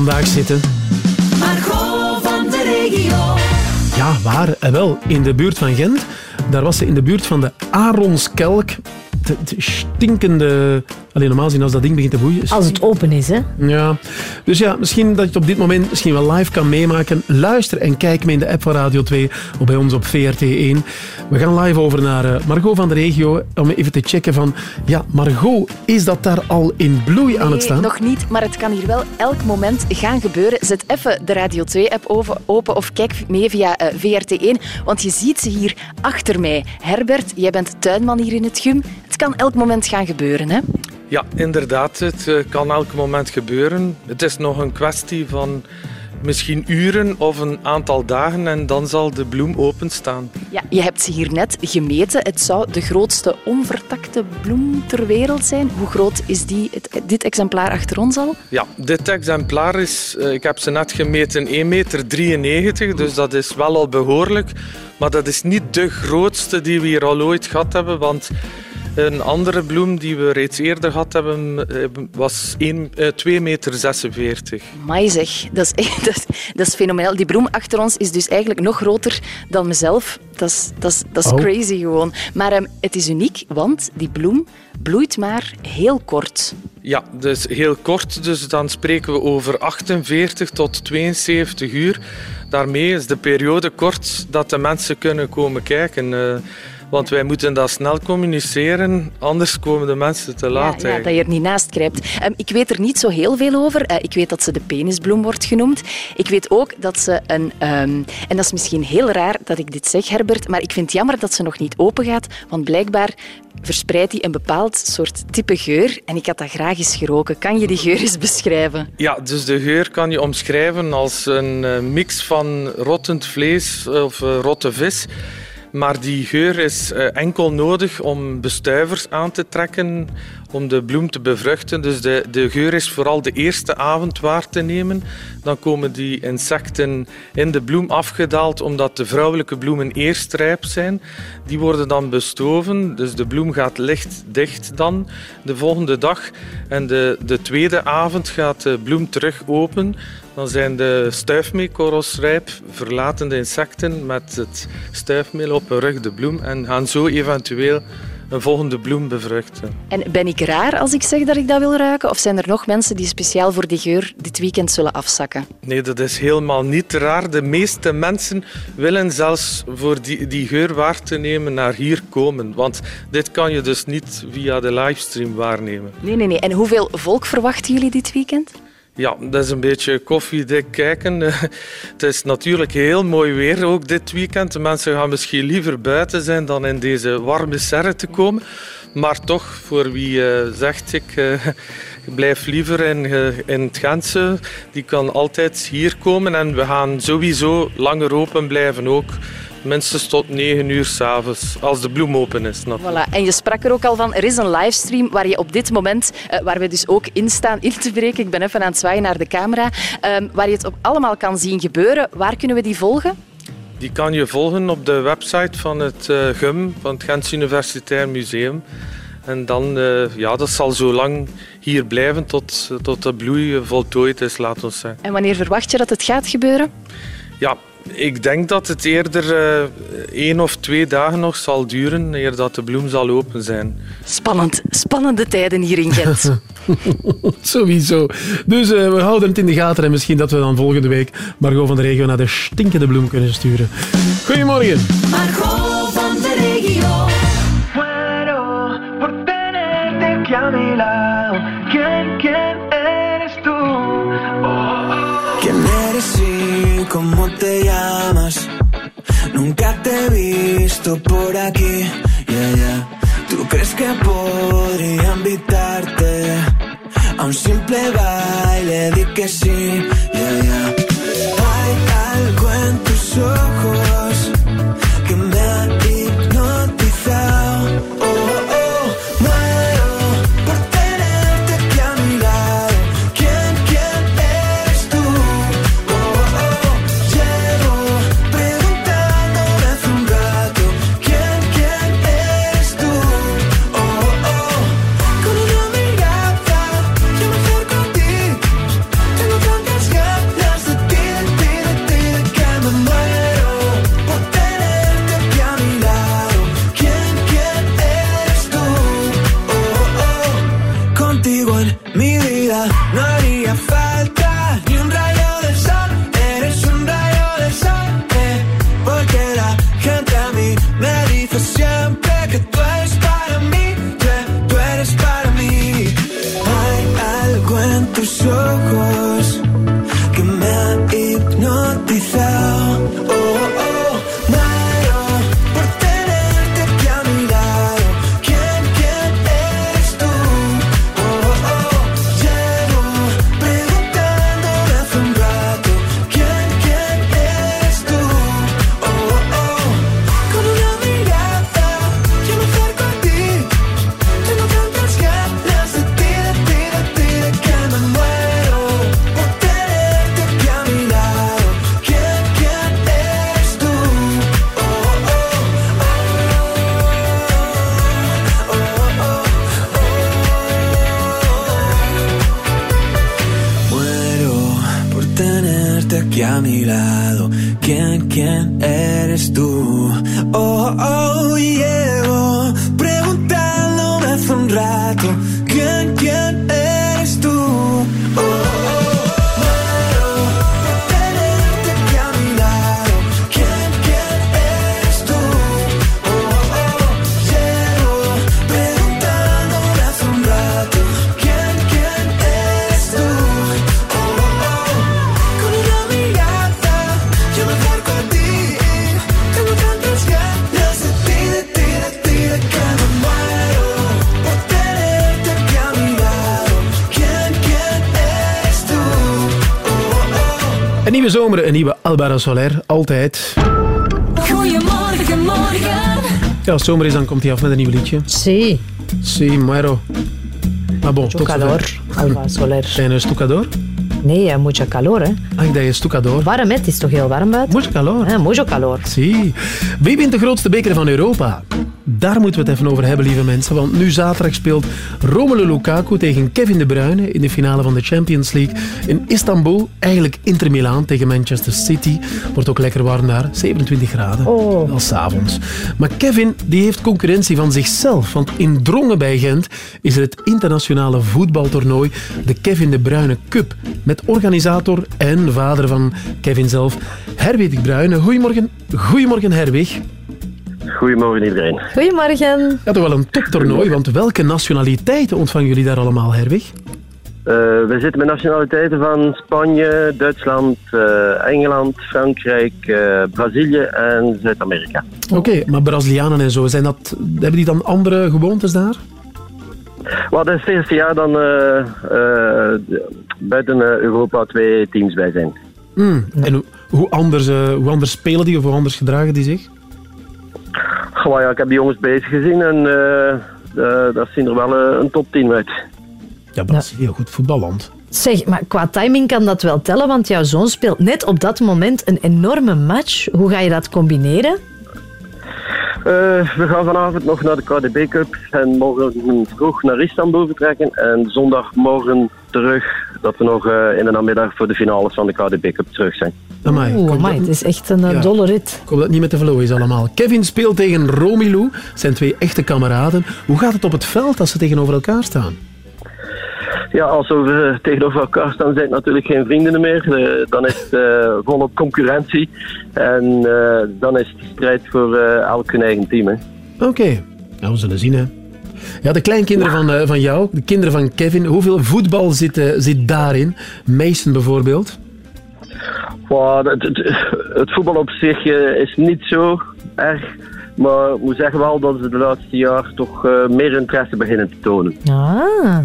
Vandaag zitten? Margot van de regio. Ja, waar? Eh, wel, in de buurt van Gent. Daar was ze in de buurt van de Aronskelk. De, de stinkende... Alleen normaal zien als dat ding begint te boeien. Als het open is, hè? Ja. Dus ja, misschien dat je het op dit moment misschien wel live kan meemaken. Luister en kijk mee in de app van Radio 2 of bij ons op VRT1. We gaan live over naar eh, Margot van de regio om even te checken van... Ja, Margot, is dat daar al in bloei aan het staan? Nee, nog niet, maar het kan hier wel elk moment gaan gebeuren. Zet even de Radio 2-app open of kijk mee via eh, VRT1, want je ziet ze hier achter mij. Herbert, jij bent tuinman hier in het gym. Het kan elk moment gaan gebeuren, hè? Ja, inderdaad. Het eh, kan elk moment gebeuren. Het is nog een kwestie van misschien uren of een aantal dagen en dan zal de bloem openstaan. Ja, je hebt ze hier net gemeten. Het zou de grootste onvertakte bloem ter wereld zijn. Hoe groot is die, het- dit exemplaar achter ons al? Ja, dit exemplaar is, eh, ik heb ze net gemeten, 1,93 meter, dus dat is wel al behoorlijk. Maar dat is niet de grootste die we hier al ooit gehad hebben, want een andere bloem die we reeds eerder gehad hebben, eh, was 1, eh, 2,46 meter. Mai zeg, dat is, echt, dat, is, dat is fenomenaal. Die bloem achter ons is dus eigenlijk nog groter dan mezelf. Dat is, dat is, dat is Oh. crazy gewoon. Maar ehm, het is uniek, want die bloem bloeit maar heel kort. Ja, dus heel kort. Dus dan spreken we over 48 tot 72 uur. Daarmee is de periode kort dat de mensen kunnen komen kijken. eh, want wij moeten dat snel communiceren, anders komen de mensen te laat. Ja, dat je er niet naast kruipt. Ehm, ik weet er niet zo heel veel over. Eh, ik weet dat ze de penisbloem wordt genoemd. Ik weet ook dat ze een... ehm, en dat is misschien heel raar dat ik dit zeg, Herbert, maar ik vind het jammer dat ze nog niet open gaat, want blijkbaar verspreidt die een bepaald soort type geur. En ik had dat graag eens geroken. Kan je die geur eens beschrijven? Ja, dus de geur kan je omschrijven als een eh, mix van rottend vlees of eh, rotte vis. Maar die geur is eh, enkel nodig om bestuivers aan te trekken, om de bloem te bevruchten. Dus de, de geur is vooral de eerste avond waar te nemen. Dan komen die insecten in de bloem afgedaald, omdat de vrouwelijke bloemen eerst rijp zijn. Die worden dan bestoven, dus de bloem gaat licht dicht dan de volgende dag. En de, de tweede avond gaat de bloem terug open. Dan zijn de stuifmeelkorrels rijp, verlaten de insecten met het stuifmeel op hun rug de bloem en gaan zo eventueel een volgende bloem bevruchten. En ben ik raar als ik zeg dat ik dat wil ruiken? Of zijn er nog mensen die speciaal voor die geur dit weekend zullen afzakken? Nee, dat is helemaal niet raar. De meeste mensen willen zelfs voor die, die geur waar te nemen naar hier komen. Want dit kan je dus niet via de livestream waarnemen. Nee, nee, nee. En hoeveel volk verwachten jullie dit weekend? Ja, dat is een beetje koffiedik kijken. Het is natuurlijk heel mooi weer ook dit weekend. De mensen gaan misschien liever buiten zijn dan in deze warme serre te komen. Maar toch, voor wie eh, zegt ik eh, blijf liever in, in het Gentse, die kan altijd hier komen. En we gaan sowieso langer open blijven ook. Minstens tot 9 uur s'avonds, als de bloem open is. Voilà. En je sprak er ook al van, er is een livestream waar je op dit moment, eh, waar we dus ook in staan in te breken, ik ben even aan het zwaaien naar de camera, ehm, waar je het op allemaal kan zien gebeuren. Waar kunnen we die volgen? Die kan je volgen op de website van het eh, GUM, van het Gens Universitair Museum. En dan, eh, ja, dat zal zo lang hier blijven tot, tot de bloei voltooid is, laat ons zeggen. En wanneer verwacht je dat het gaat gebeuren? Ja, ik denk dat het eerder eh, één of twee dagen nog zal duren eer dat de bloem zal open zijn. Spannend, spannende tijden hier in Gent. Sowieso. Dus eh, we houden het in de gaten en misschien dat we dan volgende week Margot van de regio naar de stinkende bloem kunnen sturen. Goedemorgen. Margot van de regio. Muero por tenerte aquí a mi lado. Nunca te he visto por aquí, yeah, yeah. ¿Tú crees que podría invitarte a un simple baile? Di que sí, yeah, yeah. Een nieuwe zomer, een nieuwe Albara Soler. Altijd. Goedemorgen, morgen. Ja, als zomer is, dan komt hij af met een nieuw liedje. Sí. Sí, muero. Maar bon, tot calor, zover. Alba Soler. Zijn een stucador? Nee, ja, mucha calor, hè. Ah, ik dacht je stucador. Warm. Het is toch heel warm buiten? Mucho calor. Ja, mucho calor. Zie. Wie wint de grootste beker van Europa? Daar moeten we het even over hebben, lieve mensen. Want nu zaterdag speelt Romelu Lukaku tegen Kevin De Bruyne in de finale van de Champions League in Istanbul. Eigenlijk Inter Milaan tegen Manchester City. Wordt ook lekker warm daar, 27 graden. Oh. S'avonds. Maar Kevin die heeft concurrentie van zichzelf. Want in Drongen bij Gent is er het internationale voetbaltoernooi de Kevin De Bruyne Cup. Met organisator en vader van Kevin zelf, Herwig De Bruyne. Goedemorgen, Goedemorgen Herwig. Goedemorgen iedereen. Goedemorgen. Ja, toch wel een toptoernooi, want welke nationaliteiten ontvangen jullie daar allemaal, Herwig? Eh, we zitten met nationaliteiten van Spanje, Duitsland, eh, Engeland, Frankrijk, eh, Brazilië en Zuid-Amerika. Oké, maar Brazilianen en zo, zijn dat, hebben die dan andere gewoontes daar? Wel, dat is het eerste jaar dan eh, eh, buiten Europa twee teams bij zijn. Hmm, En hoe, anders, eh, hoe anders spelen die of hoe anders gedragen die zich? Goh, ja, ik heb die jongens bezig gezien en eh, eh, dat zien er wel eh, een top 10 uit. Ja, Brazilië, heel goed voetballand. Zeg, maar qua timing kan dat wel tellen, want jouw zoon speelt net op dat moment een enorme match. Hoe ga je dat combineren? Eh, we gaan vanavond nog naar de KDB Cup en morgen vroeg naar Istanbul vertrekken. En zondagmorgen terug, dat we nog eh, in de namiddag voor de finales van de KDB Cup terug zijn. Amai, Oeh, kom amai, dat- het is echt een Ja. dolle rit. Ik hoop dat het niet met de vlo is allemaal. Kevin speelt tegen Romelu, zijn twee echte kameraden. Hoe gaat het op het veld als ze tegenover elkaar staan? Ja, als we tegenover elkaar staan, zijn het natuurlijk geen vrienden meer. Eh, dan is het eh, volop concurrentie. En eh, dan is het strijd voor eh, elk hun eigen team. Oké, nou, we zullen zien. Hè. Ja, de kleinkinderen van, eh, van jou, de kinderen van Kevin, hoeveel voetbal zit, zit daarin? Mason bijvoorbeeld? Wow, het, het, het voetbal op zich eh, is niet zo erg. Maar ik moet zeggen wel dat ze de laatste jaar toch eh, meer interesse beginnen te tonen. Ah.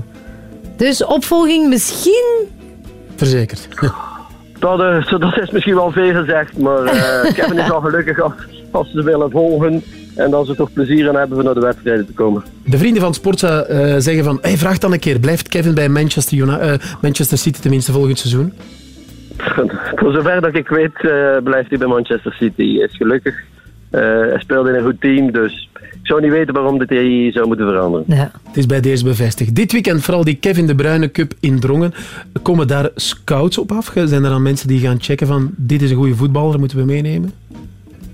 Dus opvolging misschien... Verzekerd. Dat, eh, dat is misschien wel veel gezegd, maar eh, Kevin is al gelukkig als, als ze willen volgen. En dat ze toch plezier aan hebben om naar de wedstrijden te komen. De vrienden van Sportza eh, zeggen van, hey, vraag dan een keer, blijft Kevin bij Manchester, eh, Manchester City tenminste volgend seizoen? Voor zover dat ik weet, eh, blijft hij bij Manchester City. Hij is gelukkig. Eh, hij speelt in een goed team, dus ik zou niet weten waarom dit hij zou moeten veranderen. Ja. Het is bij deze bevestigd. Dit weekend vooral die Kevin de Bruyne Cup in Drongen. Komen daar scouts op af? Zijn er dan mensen die gaan checken van, dit is een goede voetballer, moeten we meenemen?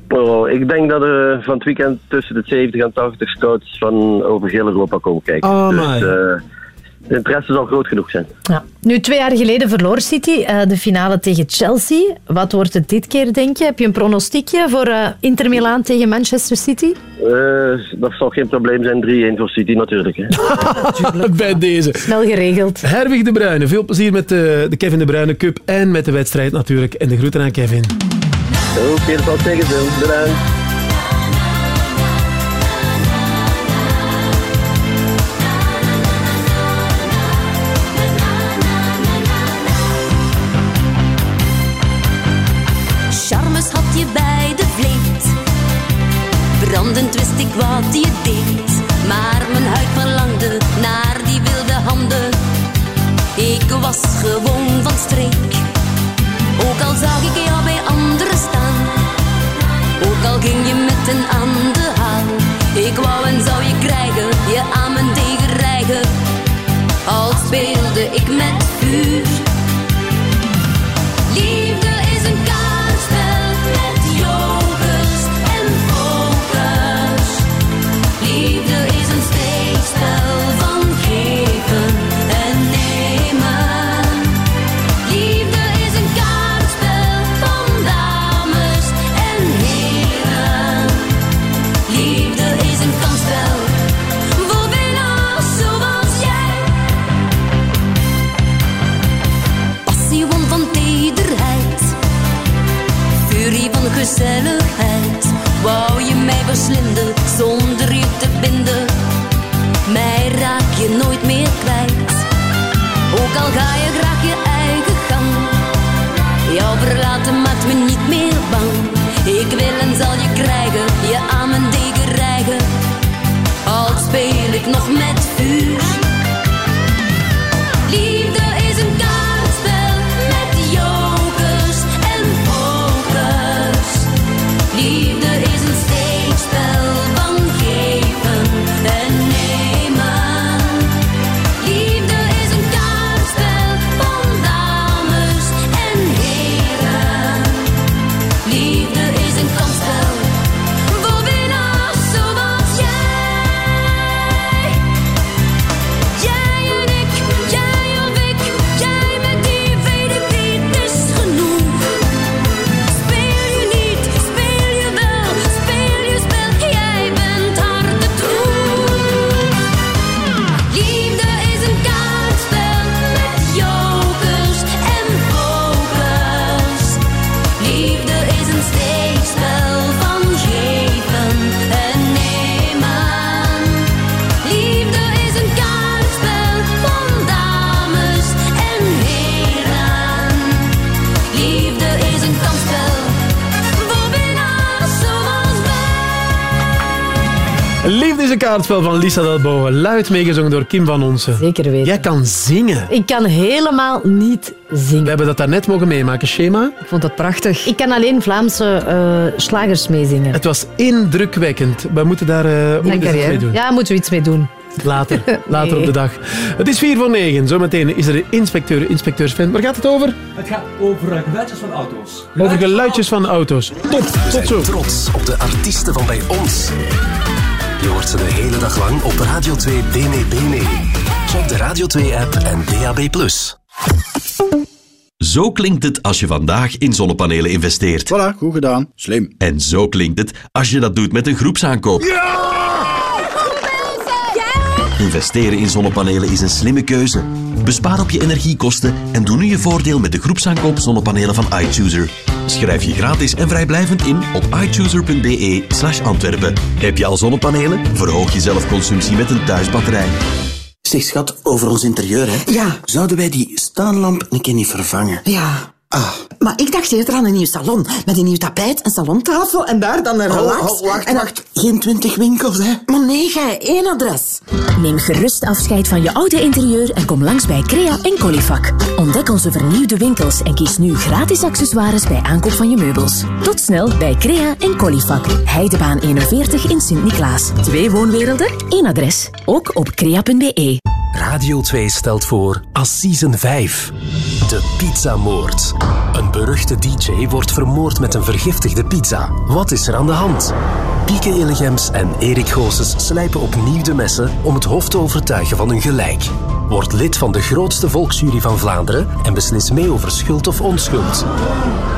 Oh, ik denk dat er van het weekend tussen de 70 en 80 scouts van over heel Europa komen kijken. Oh, dus. De interesse zal groot genoeg zijn. Ja. Nu, twee jaar geleden verloor City eh, de finale tegen Chelsea. Wat wordt het dit keer, denk je? Heb je een pronostiekje voor eh, Inter Milaan tegen Manchester City? Eh, dat zal geen probleem zijn, 3-1 voor City natuurlijk. Hè. bij deze. Snel geregeld. Herwig de Bruyne, veel plezier met de, de Kevin de Bruyne Cup en met de wedstrijd natuurlijk. En de groeten aan Kevin. Oké, dat zal ik zeggen. Bill. Bedankt. Liefde is een kaartspel van Lisa Delboe. Luid meegezongen door Kim van Onsen. Zeker weten. Jij kan zingen. Ik kan helemaal niet zingen. We hebben dat daarnet mogen meemaken, Schema. Ik vond dat prachtig. Ik kan alleen Vlaamse eh, slagers meezingen. Het was indrukwekkend. We moeten daar uh, ook Mijn iets mee doen. Ja, moeten we iets mee doen. Later, later Nee. op de dag. Het is vier voor negen. Zometeen is er de inspecteur, inspecteursfan. Waar gaat het over? Het gaat over eh, geluidjes van auto's. Over geluidjes van auto's. Top, We tot zijn zo. trots op de artiesten van bij ons. Je hoort ze de hele dag lang op Radio 2 Bene Bene. Check de Radio 2-app en DAB+. Zo klinkt het als je vandaag in zonnepanelen investeert. Voilà, goed gedaan. Slim. En zo klinkt het als je dat doet met een groepsaankoop. Investeren in zonnepanelen is een slimme keuze. Bespaar op je energiekosten en doe nu je voordeel met de groepsaankoop zonnepanelen van iChooser. Schrijf je gratis en vrijblijvend in op iChooser.be slash Antwerpen. Heb je al zonnepanelen? Verhoog je zelfconsumptie met een thuisbatterij. Zeg schat, over ons interieur, hè? Ja. Zouden wij die staanlamp een keer niet vervangen? Ja. Ah. Maar ik dacht eerder aan een nieuw salon. Met een nieuw tapijt, een salontafel en daar dan een Oh, relax. oh, wacht, en wacht. Geen twintig winkels, hè? Maar nee, gij, één adres. Neem gerust afscheid van je oude interieur en kom langs bij Crea en Colifac. Ontdek onze vernieuwde winkels en kies nu gratis accessoires bij aankoop van je meubels. Tot snel bij Crea en Colifac. Heidebaan 41 in Sint-Niklaas. Twee woonwerelden, één adres. Ook op crea.be. Radio 2 stelt voor Assisen 5. De pizzamoord. Een beruchte DJ wordt vermoord met een vergiftigde pizza. Wat is er aan de hand? Pieke Illegems en Erik Goossens slijpen opnieuw de messen om het Hof te overtuigen van hun gelijk. Word lid van de grootste volksjury van Vlaanderen en beslis mee over schuld of onschuld.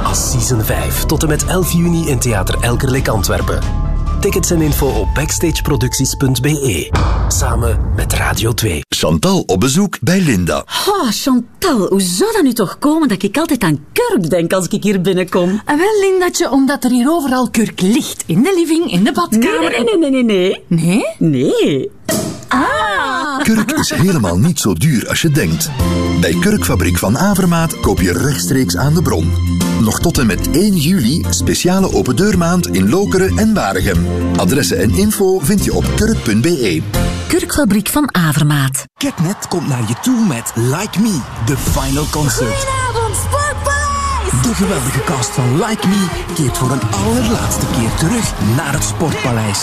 Assisen 5 tot en met 11 juni in Theater Elkerlijk Antwerpen. Tickets en info op backstageproducties.be. Samen met Radio 2. Chantal op bezoek bij Linda. Oh, Chantal, hoe zou dat nu toch komen dat ik altijd aan kurk denk als ik hier binnenkom? En wel, Lindatje, omdat er hier overal kurk ligt. In de living, in de badkamer. Nee, nee, nee, nee, nee. Nee? Nee. Ah! Kurk is helemaal niet zo duur als je denkt. Bij Kurkfabriek van Avermaat koop je rechtstreeks aan de bron. Nog tot en met 1 juli speciale opendeurmaand in Lokeren en Waregem. Adressen en info vind je op kurk.be. Kurkfabriek van Avermaat. Catnet komt naar je toe met Like Me, de final concert. Goedenavond, Sportpaleis! De geweldige cast van Like Me keert voor een allerlaatste keer terug naar het Sportpaleis.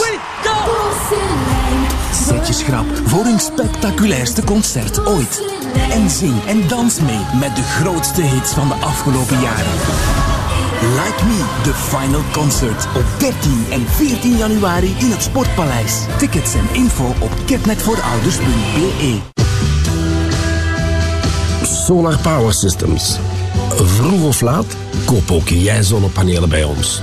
Zet je schrap voor hun spectaculairste concert ooit. En zing en dans mee met de grootste hits van de afgelopen jaren. Like Me, de final concert. Op 13 en 14 januari in het Sportpaleis. Tickets en info op catnetvoorouders.be. Solar Power Systems. Vroeg of laat, koop ook jij zonnepanelen bij ons.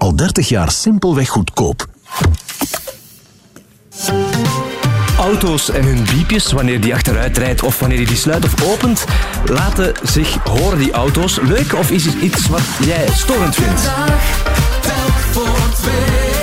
al 30 jaar simpelweg goedkoop. Auto's en hun biepjes wanneer die achteruit rijdt of wanneer die sluit of opent, laten zich horen die auto's. Leuk of is er iets wat jij storend vindt? Dag, telk voor twee.